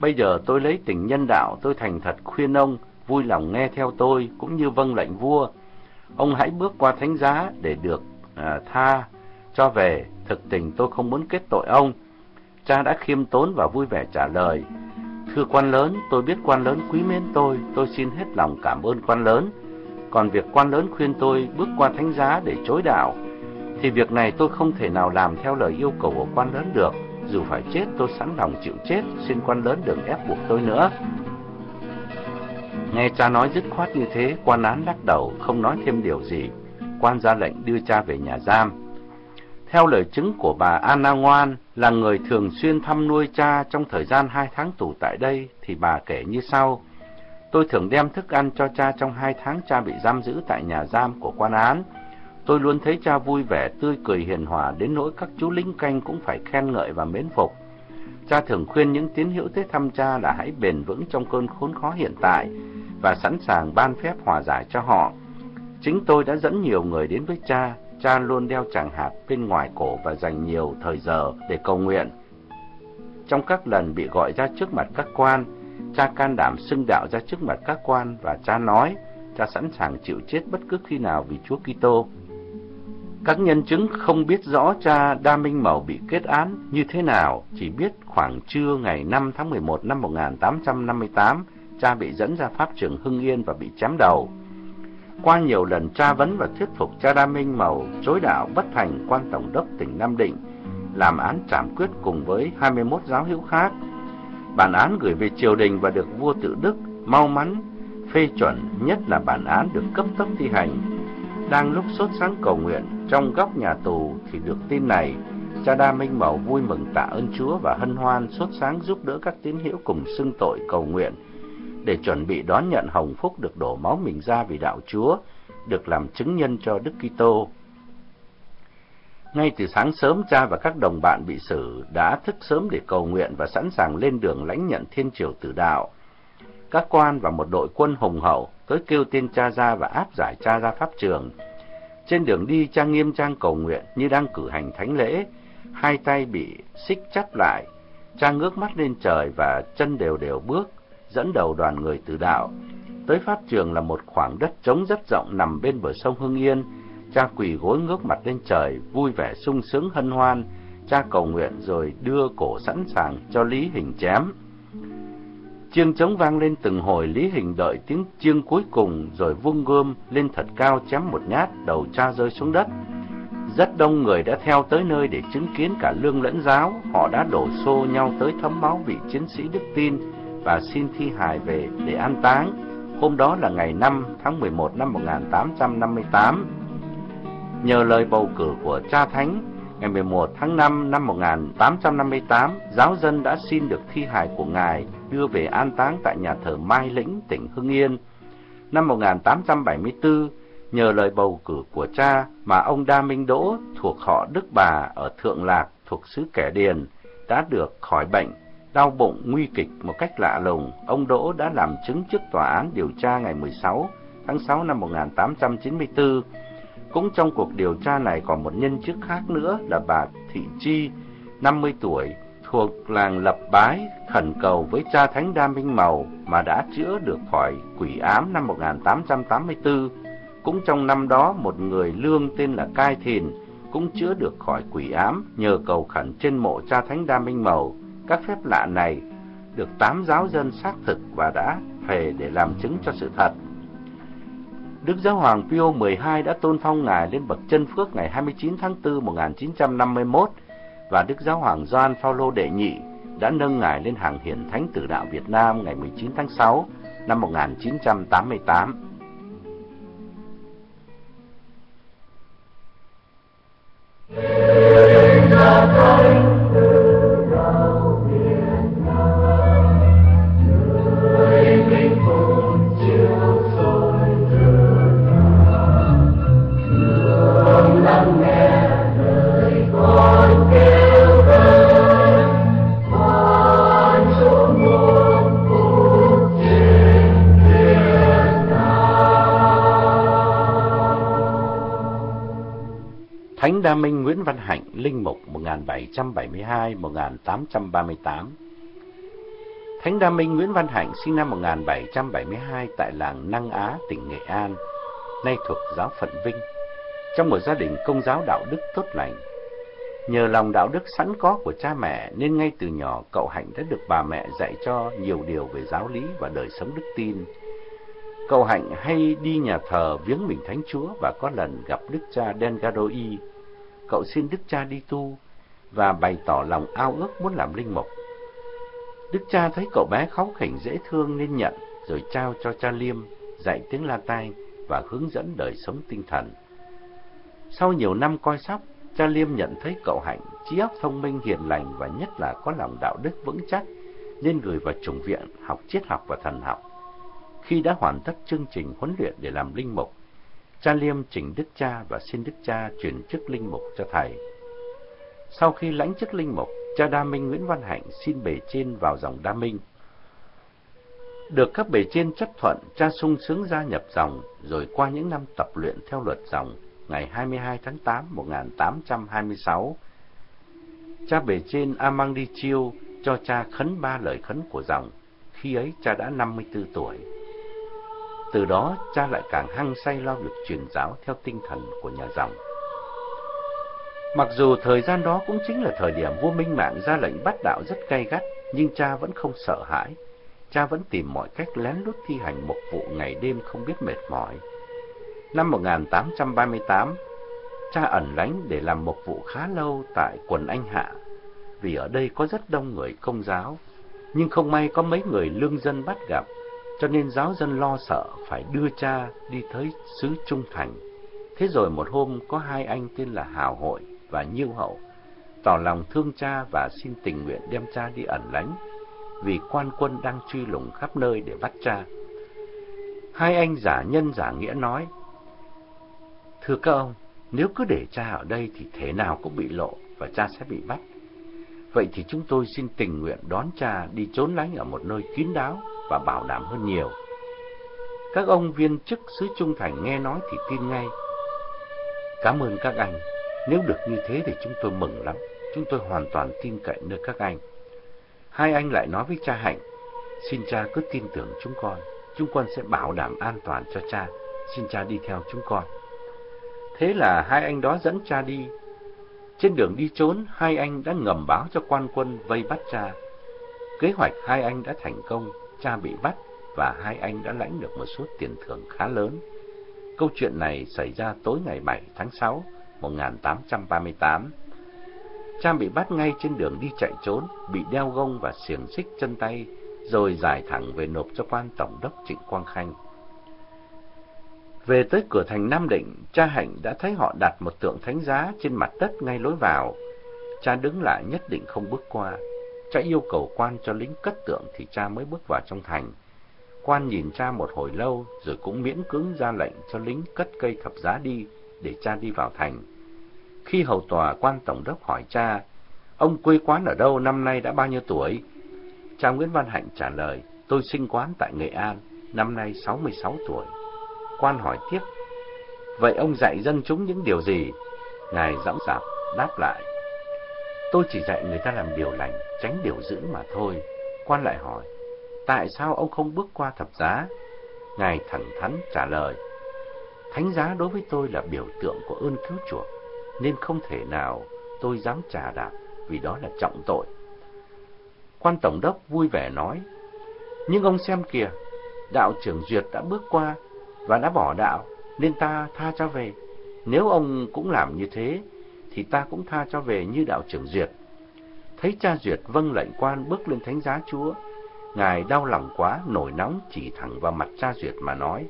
S1: Bây giờ tôi lấy tình nhân đạo, tôi thành thật khuyên ông, vui lòng nghe theo tôi cũng như vâng lệnh vua. Ông hãy bước qua thánh giá để được à, tha cho về, thực tình tôi không muốn kết tội ông. Cha đã khiêm tốn và vui vẻ trả lời. Thưa quan lớn, tôi biết quan lớn quý mến tôi, tôi xin hết lòng cảm ơn quan lớn. Còn việc quan lớn khuyên tôi bước qua thánh giá để chối đạo, thì việc này tôi không thể nào làm theo lời yêu cầu của quan lớn được. Dù phải chết, tôi sẵn lòng chịu chết, xin quan lớn đừng ép buộc tôi nữa. Nghe cha nói dứt khoát như thế, quan án lắc đầu, không nói thêm điều gì. Quan ra lệnh đưa cha về nhà giam. Theo lời chứng của bà Anna Ngoan, là người thường xuyên thăm nuôi cha trong thời gian hai tháng tù tại đây, thì bà kể như sau. Tôi thường đem thức ăn cho cha trong hai tháng cha bị giam giữ tại nhà giam của quan án. Tôi luôn thấy cha vui vẻ, tươi cười hiền hòa, đến nỗi các chú lính canh cũng phải khen ngợi và mến phục. Cha thường khuyên những tín hữu tới thăm cha là hãy bền vững trong cơn khốn khó hiện tại và sẵn sàng ban phép hòa giải cho họ. Chính tôi đã dẫn nhiều người đến với cha, cha luôn đeo tràng hạt bên ngoài cổ và dành nhiều thời giờ để cầu nguyện. Trong các lần bị gọi ra trước mặt các quan, cha can đảm xưng đạo ra trước mặt các quan và cha nói, cha sẵn sàng chịu chết bất cứ khi nào vì Chúa Kitô. Các nhân chứng không biết rõ cha Đa Minh Mầu bị kết án như thế nào, chỉ biết khoảng trưa ngày 5 tháng 11 năm 1858, cha bị dẫn ra pháp trường Hưng Yên và bị chém đầu. Qua nhiều lần tra vấn và thuyết phục cha Đa Minh Mầu chối đạo bất thành quan tổng đốc tỉnh Nam Định, làm án trảm quyết cùng với 21 giáo hữu khác. Bản án gửi về triều đình và được vua tự Đức mau mắn phê chuẩn, nhất là bản án được cấp tốc thi hành. Đang lúc sốt sáng cầu nguyện trong góc nhà tù thì được tin này, cha Đa Minh Mậu vui mừng tạ ơn Chúa và hân hoan sốt sáng giúp đỡ các tín hữu cùng xưng tội cầu nguyện để chuẩn bị đón nhận hồng phúc được đổ máu mình ra vì đạo Chúa, được làm chứng nhân cho Đức Kitô. Ngay từ sáng sớm, cha và các đồng bạn bị xử đã thức sớm để cầu nguyện và sẵn sàng lên đường lãnh nhận thiên triều tử đạo. Các quan và một đội quân hùng hậu tới kêu tên cha ra và áp giải cha ra pháp trường. Trên đường đi, cha nghiêm trang cầu nguyện như đang cử hành thánh lễ, hai tay bị xích chắp lại. Cha ngước mắt lên trời và chân đều đều bước, dẫn đầu đoàn người từ đạo. Tới pháp trường là một khoảng đất trống rất rộng nằm bên bờ sông Hưng Yên. Cha quỳ gối ngước mặt lên trời, vui vẻ sung sướng hân hoan. Cha cầu nguyện rồi đưa cổ sẵn sàng cho Lý Hình chém. Chiêng trống vang lên từng hồi Lý Hình đợi tiếng chiêng cuối cùng rồi vung gươm lên thật cao chém một nhát, đầu cha rơi xuống đất. Rất đông người đã theo tới nơi để chứng kiến cả lương lẫn giáo, họ đã đổ xô nhau tới thấm máu vị chiến sĩ đức tin và xin thi hài về để an táng. Hôm đó là ngày 5 tháng 11 năm 1858. Nhờ lời bầu cử của cha thánh, ngày 11 tháng 5 năm 1858, giáo dân đã xin được thi hài của ngài đưa về an táng tại nhà thờ Mai Lĩnh, tỉnh Hưng Yên. Năm 1874, nhờ lời bầu cử của cha mà ông Đa Minh Đỗ thuộc họ Đức Bà ở Thượng Lạc thuộc xứ Kẻ Điền đã được khỏi bệnh đau bụng nguy kịch một cách lạ lùng, ông Đỗ đã làm chứng trước tòa án điều tra ngày 16 tháng 6 năm 1894. Cũng trong cuộc điều tra này còn một nhân chứng khác nữa là bà Thị Chi, 50 tuổi, thuộc làng Lập Bái, khẩn cầu với cha Thánh Đa Minh Màu mà đã chữa được khỏi quỷ ám năm 1884. Cũng trong năm đó, một người lương tên là Cai Thìn cũng chữa được khỏi quỷ ám nhờ cầu khẩn trên mộ cha Thánh Đa Minh Màu các phép lạ này được tám giáo dân xác thực và đã thề để làm chứng cho sự thật. Đức Giáo hoàng Pio 12 đã tôn phong ngài lên bậc chân phước ngày 29 tháng 4 1951 và Đức Giáo hoàng Gioan Phaolô đệ nhị đã nâng ngài lên hàng hiển thánh tử đạo Việt Nam ngày 19 tháng 6 năm 1988. Thánh Đa Minh Nguyễn Văn Hạnh, Linh Mục 1772-1838 Thánh Đa Minh Nguyễn Văn Hạnh sinh năm 1772 tại làng Năng Á, tỉnh Nghệ An, nay thuộc giáo phận Vinh, trong một gia đình công giáo đạo đức tốt lành. Nhờ lòng đạo đức sẵn có của cha mẹ nên ngay từ nhỏ cậu Hạnh đã được bà mẹ dạy cho nhiều điều về giáo lý và đời sống đức tin. Cậu Hạnh hay đi nhà thờ viếng mình Thánh Chúa và có lần gặp Đức cha Dengadoi cậu xin đức cha đi tu và bày tỏ lòng ao ước muốn làm linh mục. Đức cha thấy cậu bé kháu khỉnh dễ thương nên nhận, rồi trao cho cha Liêm dạy tiếng La Tai và hướng dẫn đời sống tinh thần. Sau nhiều năm coi sóc, cha Liêm nhận thấy cậu Hạnh trí óc thông minh hiền lành và nhất là có lòng đạo đức vững chắc, nên gửi vào chủng viện học triết học và thần học. Khi đã hoàn tất chương trình huấn luyện để làm linh mục, cha Liêm chỉnh đức cha và xin đức cha chuyển chức linh mục cho thầy. Sau khi lãnh chức linh mục, cha Đa Minh Nguyễn Văn Hạnh xin bề trên vào dòng Đa Minh. Được các bề trên chấp thuận, cha sung sướng gia nhập dòng, rồi qua những năm tập luyện theo luật dòng, ngày 22 tháng 8 1826, cha bề trên Amang Chiêu cho cha khấn ba lời khấn của dòng, khi ấy cha đã 54 tuổi. Từ đó, cha lại càng hăng say lo việc truyền giáo theo tinh thần của nhà dòng. Mặc dù thời gian đó cũng chính là thời điểm vua Minh Mạng ra lệnh bắt đạo rất gay gắt, nhưng cha vẫn không sợ hãi. Cha vẫn tìm mọi cách lén lút thi hành một vụ ngày đêm không biết mệt mỏi. Năm 1838, cha ẩn lánh để làm một vụ khá lâu tại quần Anh Hạ, vì ở đây có rất đông người công giáo, nhưng không may có mấy người lương dân bắt gặp, cho nên giáo dân lo sợ phải đưa cha đi tới xứ Trung Thành. Thế rồi một hôm có hai anh tên là Hào Hội và Nhiêu Hậu tỏ lòng thương cha và xin tình nguyện đem cha đi ẩn lánh vì quan quân đang truy lùng khắp nơi để bắt cha. Hai anh giả nhân giả nghĩa nói, Thưa các ông, nếu cứ để cha ở đây thì thế nào cũng bị lộ và cha sẽ bị bắt. Vậy thì chúng tôi xin tình nguyện đón cha đi trốn lánh ở một nơi kín đáo và bảo đảm hơn nhiều. Các ông viên chức sứ Trung Thành nghe nói thì tin ngay. Cảm ơn các anh, nếu được như thế thì chúng tôi mừng lắm, chúng tôi hoàn toàn tin cậy nơi các anh. Hai anh lại nói với cha Hạnh, xin cha cứ tin tưởng chúng con, chúng con sẽ bảo đảm an toàn cho cha, xin cha đi theo chúng con. Thế là hai anh đó dẫn cha đi. Trên đường đi trốn, hai anh đã ngầm báo cho quan quân vây bắt cha. Kế hoạch hai anh đã thành công, cha bị bắt và hai anh đã lãnh được một số tiền thưởng khá lớn. Câu chuyện này xảy ra tối ngày 7 tháng 6, 1838. Cha bị bắt ngay trên đường đi chạy trốn, bị đeo gông và xiềng xích chân tay, rồi giải thẳng về nộp cho quan tổng đốc Trịnh Quang Khanh. Về tới cửa thành Nam Định, cha Hạnh đã thấy họ đặt một tượng thánh giá trên mặt đất ngay lối vào. Cha đứng lại nhất định không bước qua. Cha yêu cầu quan cho lính cất tượng thì cha mới bước vào trong thành. Quan nhìn cha một hồi lâu rồi cũng miễn cưỡng ra lệnh cho lính cất cây thập giá đi để cha đi vào thành. Khi hầu tòa quan tổng đốc hỏi cha, ông quê quán ở đâu năm nay đã bao nhiêu tuổi? Cha Nguyễn Văn Hạnh trả lời, tôi sinh quán tại Nghệ An, năm nay 66 tuổi. Quan hỏi tiếp, vậy ông dạy dân chúng những điều gì? Ngài dõng dạc đáp lại, tôi chỉ dạy người ta làm điều lành, tránh điều dữ mà thôi. Quan lại hỏi, tại sao ông không bước qua thập giá? Ngài thẳng thắn trả lời, thánh giá đối với tôi là biểu tượng của ơn cứu chuộc, nên không thể nào tôi dám trả đạp, vì đó là trọng tội. Quan Tổng đốc vui vẻ nói, nhưng ông xem kìa, đạo trưởng Duyệt đã bước qua và đã bỏ đạo, nên ta tha cho về. Nếu ông cũng làm như thế, thì ta cũng tha cho về như đạo trưởng Duyệt. Thấy cha Duyệt vâng lệnh quan bước lên thánh giá chúa, ngài đau lòng quá, nổi nóng chỉ thẳng vào mặt cha Duyệt mà nói.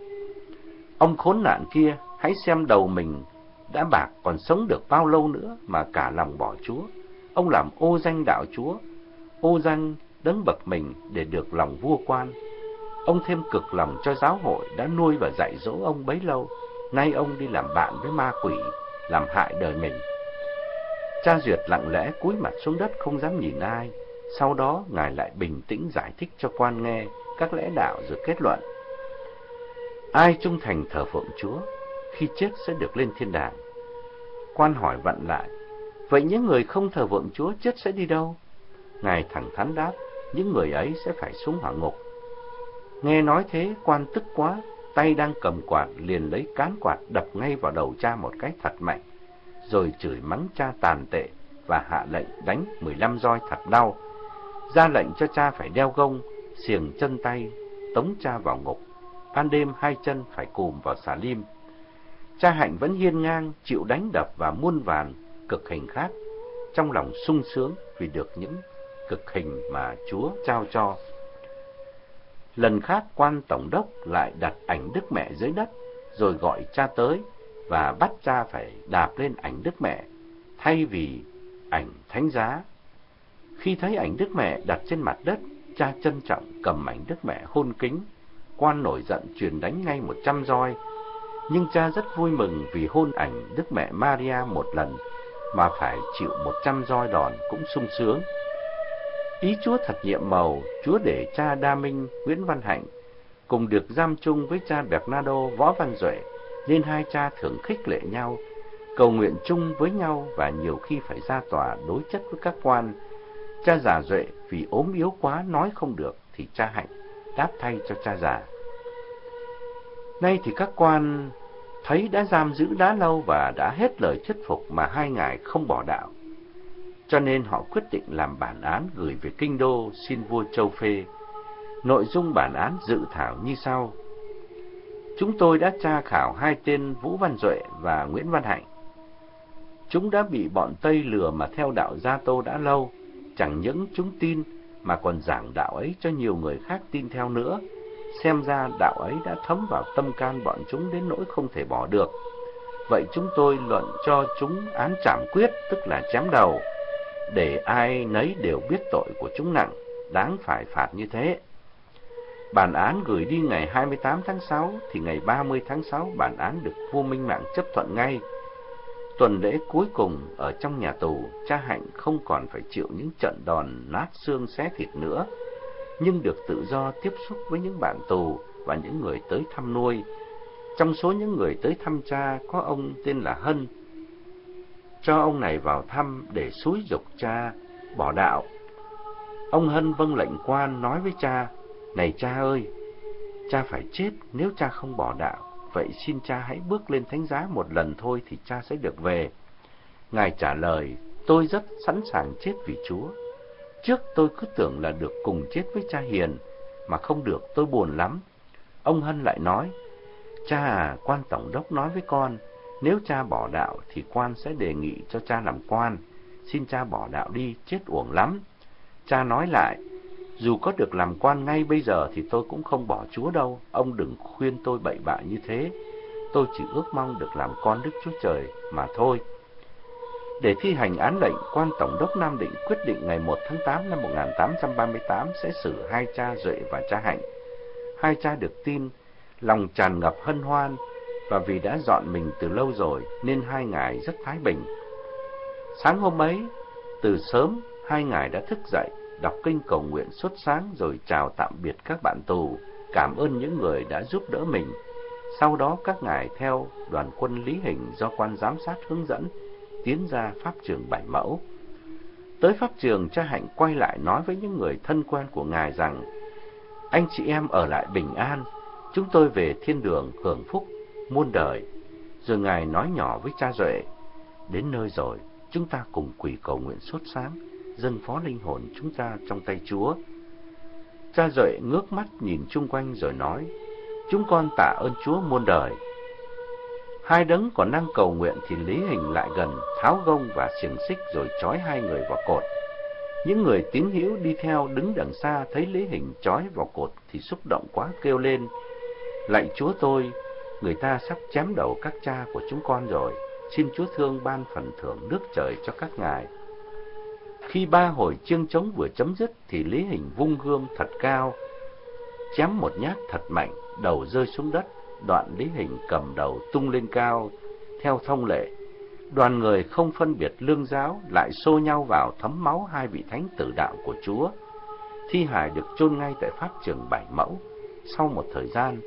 S1: Ông khốn nạn kia, hãy xem đầu mình đã bạc còn sống được bao lâu nữa mà cả lòng bỏ chúa. Ông làm ô danh đạo chúa, ô danh đấng bậc mình để được lòng vua quan. Ông thêm cực lòng cho giáo hội đã nuôi và dạy dỗ ông bấy lâu, nay ông đi làm bạn với ma quỷ, làm hại đời mình. Cha Duyệt lặng lẽ cúi mặt xuống đất không dám nhìn ai, sau đó ngài lại bình tĩnh giải thích cho quan nghe các lẽ đạo rồi kết luận. Ai trung thành thờ phượng Chúa, khi chết sẽ được lên thiên đàng. Quan hỏi vặn lại, vậy những người không thờ phượng Chúa chết sẽ đi đâu? Ngài thẳng thắn đáp, những người ấy sẽ phải xuống hỏa ngục. Nghe nói thế, quan tức quá, tay đang cầm quạt liền lấy cán quạt đập ngay vào đầu cha một cái thật mạnh, rồi chửi mắng cha tàn tệ và hạ lệnh đánh 15 roi thật đau, ra lệnh cho cha phải đeo gông, xiềng chân tay, tống cha vào ngục. Ban đêm hai chân phải cùm vào xà lim. Cha Hạnh vẫn hiên ngang, chịu đánh đập và muôn vàn cực hình khác, trong lòng sung sướng vì được những cực hình mà Chúa trao cho. Lần khác quan tổng đốc lại đặt ảnh Đức Mẹ dưới đất, rồi gọi cha tới và bắt cha phải đạp lên ảnh Đức Mẹ, thay vì ảnh thánh giá. Khi thấy ảnh Đức Mẹ đặt trên mặt đất, cha trân trọng cầm ảnh Đức Mẹ hôn kính, quan nổi giận truyền đánh ngay một trăm roi. nhưng cha rất vui mừng vì hôn ảnh Đức Mẹ Maria một lần mà phải chịu một trăm roi đòn cũng sung sướng. Ý Chúa thật nhiệm màu, Chúa để cha Đa Minh, Nguyễn Văn Hạnh cùng được giam chung với cha Bernardo Võ Văn Duệ, nên hai cha thường khích lệ nhau, cầu nguyện chung với nhau và nhiều khi phải ra tòa đối chất với các quan. Cha già Duệ vì ốm yếu quá nói không được thì cha Hạnh đáp thay cho cha già. Nay thì các quan thấy đã giam giữ đã lâu và đã hết lời thuyết phục mà hai ngài không bỏ đạo. Cho nên họ quyết định làm bản án gửi về kinh đô xin vua Châu Phê. Nội dung bản án dự thảo như sau. Chúng tôi đã tra khảo hai tên Vũ Văn Duệ và Nguyễn Văn Hạnh. Chúng đã bị bọn Tây lừa mà theo đạo Gia Tô đã lâu, chẳng những chúng tin mà còn giảng đạo ấy cho nhiều người khác tin theo nữa. Xem ra đạo ấy đã thấm vào tâm can bọn chúng đến nỗi không thể bỏ được. Vậy chúng tôi luận cho chúng án trảm quyết, tức là chém đầu, để ai nấy đều biết tội của chúng nặng, đáng phải phạt như thế. Bản án gửi đi ngày 28 tháng 6 thì ngày 30 tháng 6 bản án được vua Minh Mạng chấp thuận ngay. Tuần lễ cuối cùng ở trong nhà tù, cha Hạnh không còn phải chịu những trận đòn nát xương xé thịt nữa, nhưng được tự do tiếp xúc với những bạn tù và những người tới thăm nuôi. Trong số những người tới thăm cha có ông tên là Hân, cho ông này vào thăm để xúi dục cha bỏ đạo. Ông Hân vâng lệnh quan nói với cha, Này cha ơi, cha phải chết nếu cha không bỏ đạo, vậy xin cha hãy bước lên thánh giá một lần thôi thì cha sẽ được về. Ngài trả lời, tôi rất sẵn sàng chết vì Chúa. Trước tôi cứ tưởng là được cùng chết với cha Hiền, mà không được tôi buồn lắm. Ông Hân lại nói, cha à, quan tổng đốc nói với con, nếu cha bỏ đạo thì quan sẽ đề nghị cho cha làm quan. Xin cha bỏ đạo đi, chết uổng lắm. Cha nói lại, dù có được làm quan ngay bây giờ thì tôi cũng không bỏ Chúa đâu. Ông đừng khuyên tôi bậy bạ như thế. Tôi chỉ ước mong được làm con Đức Chúa Trời mà thôi. Để thi hành án lệnh, quan Tổng đốc Nam Định quyết định ngày 1 tháng 8 năm 1838 sẽ xử hai cha Duệ và cha Hạnh. Hai cha được tin, lòng tràn ngập hân hoan, và vì đã dọn mình từ lâu rồi nên hai ngài rất thái bình. Sáng hôm ấy, từ sớm hai ngài đã thức dậy, đọc kinh cầu nguyện suốt sáng rồi chào tạm biệt các bạn tù, cảm ơn những người đã giúp đỡ mình. Sau đó các ngài theo đoàn quân lý hình do quan giám sát hướng dẫn tiến ra pháp trường Bảy Mẫu. Tới pháp trường, cha Hạnh quay lại nói với những người thân quen của ngài rằng Anh chị em ở lại bình an, chúng tôi về thiên đường hưởng phúc muôn đời. Rồi Ngài nói nhỏ với cha Duệ, đến nơi rồi, chúng ta cùng quỳ cầu nguyện suốt sáng, dâng phó linh hồn chúng ta trong tay Chúa. Cha Duệ ngước mắt nhìn chung quanh rồi nói, chúng con tạ ơn Chúa muôn đời. Hai đấng còn đang cầu nguyện thì Lý Hình lại gần, tháo gông và xiềng xích rồi trói hai người vào cột. Những người tín hữu đi theo đứng đằng xa thấy Lý Hình trói vào cột thì xúc động quá kêu lên, lạy Chúa tôi, người ta sắp chém đầu các cha của chúng con rồi, xin Chúa thương ban phần thưởng nước trời cho các ngài. Khi ba hồi chiêng trống vừa chấm dứt thì Lý Hình vung gươm thật cao, chém một nhát thật mạnh, đầu rơi xuống đất, đoạn Lý Hình cầm đầu tung lên cao. Theo thông lệ, đoàn người không phân biệt lương giáo lại xô nhau vào thấm máu hai vị thánh tử đạo của Chúa. Thi hài được chôn ngay tại pháp trường Bảy Mẫu. Sau một thời gian,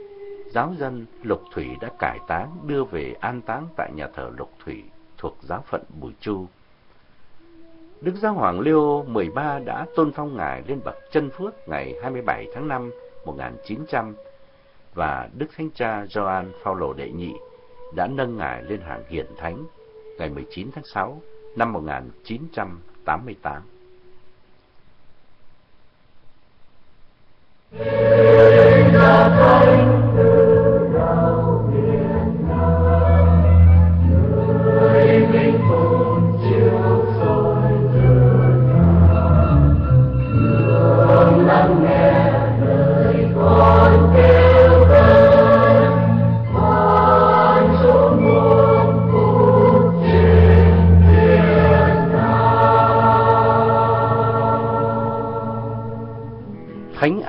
S1: giáo dân Lục Thủy đã cải táng, đưa về an táng tại nhà thờ Lục Thủy thuộc giáo phận Bùi Chu. Đức Giáo Hoàng Leo 13 đã tôn phong ngài lên bậc chân phước ngày 27 tháng 5 1900 và Đức Thánh Cha Gioan Phaolô đệ nhị đã nâng ngài lên hàng hiển thánh ngày 19 tháng 6 năm 1988. Hãy Thánh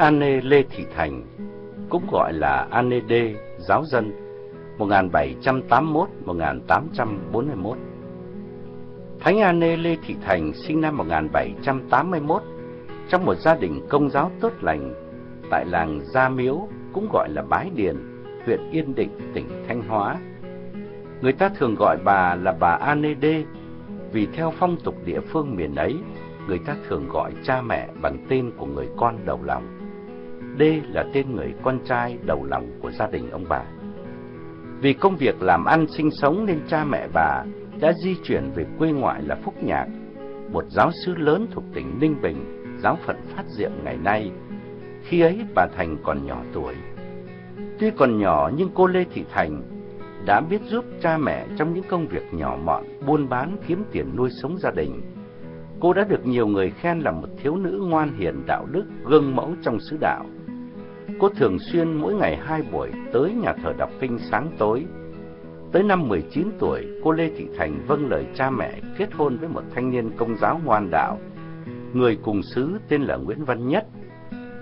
S1: Anne Lê Thị Thành, cũng gọi là Anne D, giáo dân, 1781-1841 Thánh Anê Lê Thị Thành sinh năm 1781 trong một gia đình công giáo tốt lành tại làng Gia Miếu cũng gọi là Bái Điền, huyện Yên Định, tỉnh Thanh Hóa. Người ta thường gọi bà là bà Anê D, vì theo phong tục địa phương miền ấy, người ta thường gọi cha mẹ bằng tên của người con đầu lòng. D là tên người con trai đầu lòng của gia đình ông bà. Vì công việc làm ăn sinh sống nên cha mẹ bà đã di chuyển về quê ngoại là Phúc Nhạc, một giáo sứ lớn thuộc tỉnh Ninh Bình, giáo phận phát diệm ngày nay. Khi ấy bà Thành còn nhỏ tuổi. Tuy còn nhỏ nhưng cô Lê Thị Thành đã biết giúp cha mẹ trong những công việc nhỏ mọn, buôn bán kiếm tiền nuôi sống gia đình. Cô đã được nhiều người khen là một thiếu nữ ngoan hiền đạo đức, gương mẫu trong sứ đạo. Cô thường xuyên mỗi ngày hai buổi tới nhà thờ đọc kinh sáng tối. Tới năm 19 tuổi, cô Lê Thị Thành vâng lời cha mẹ kết hôn với một thanh niên công giáo ngoan đạo. Người cùng xứ tên là Nguyễn Văn Nhất,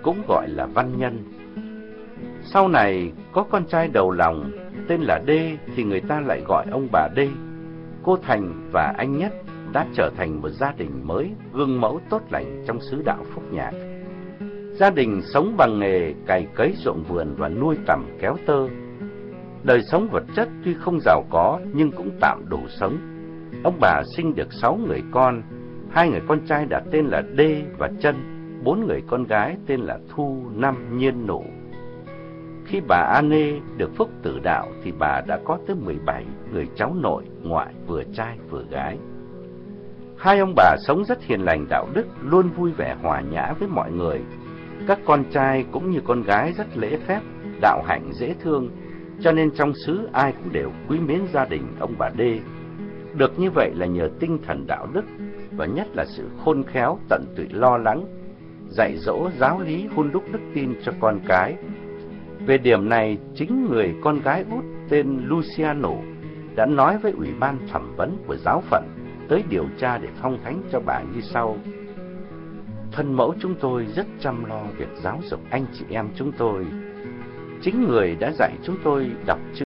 S1: cũng gọi là Văn Nhân. Sau này, có con trai đầu lòng tên là Đê thì người ta lại gọi ông bà Đê. Cô Thành và anh Nhất đã trở thành một gia đình mới gương mẫu tốt lành trong xứ đạo Phúc Nhạc. Gia đình sống bằng nghề cày cấy ruộng vườn và nuôi tầm kéo tơ. Đời sống vật chất tuy không giàu có nhưng cũng tạm đủ sống. Ông bà sinh được sáu người con, hai người con trai đặt tên là Đê và Chân, bốn người con gái tên là Thu, Năm, Nhiên, Nụ. Khi bà Anê được phúc tử đạo thì bà đã có tới 17 người cháu nội, ngoại vừa trai vừa gái. Hai ông bà sống rất hiền lành đạo đức, luôn vui vẻ hòa nhã với mọi người. Các con trai cũng như con gái rất lễ phép, đạo hạnh dễ thương, cho nên trong xứ ai cũng đều quý mến gia đình ông bà Đê. Được như vậy là nhờ tinh thần đạo đức và nhất là sự khôn khéo tận tụy lo lắng, dạy dỗ giáo lý hun đúc đức tin cho con cái về điểm này, chính người con gái út tên Luciano đã nói với ủy ban thẩm vấn của giáo phận tới điều tra để phong thánh cho bà như sau. Thân mẫu chúng tôi rất chăm lo việc giáo dục anh chị em chúng tôi. Chính người đã dạy chúng tôi đọc chữ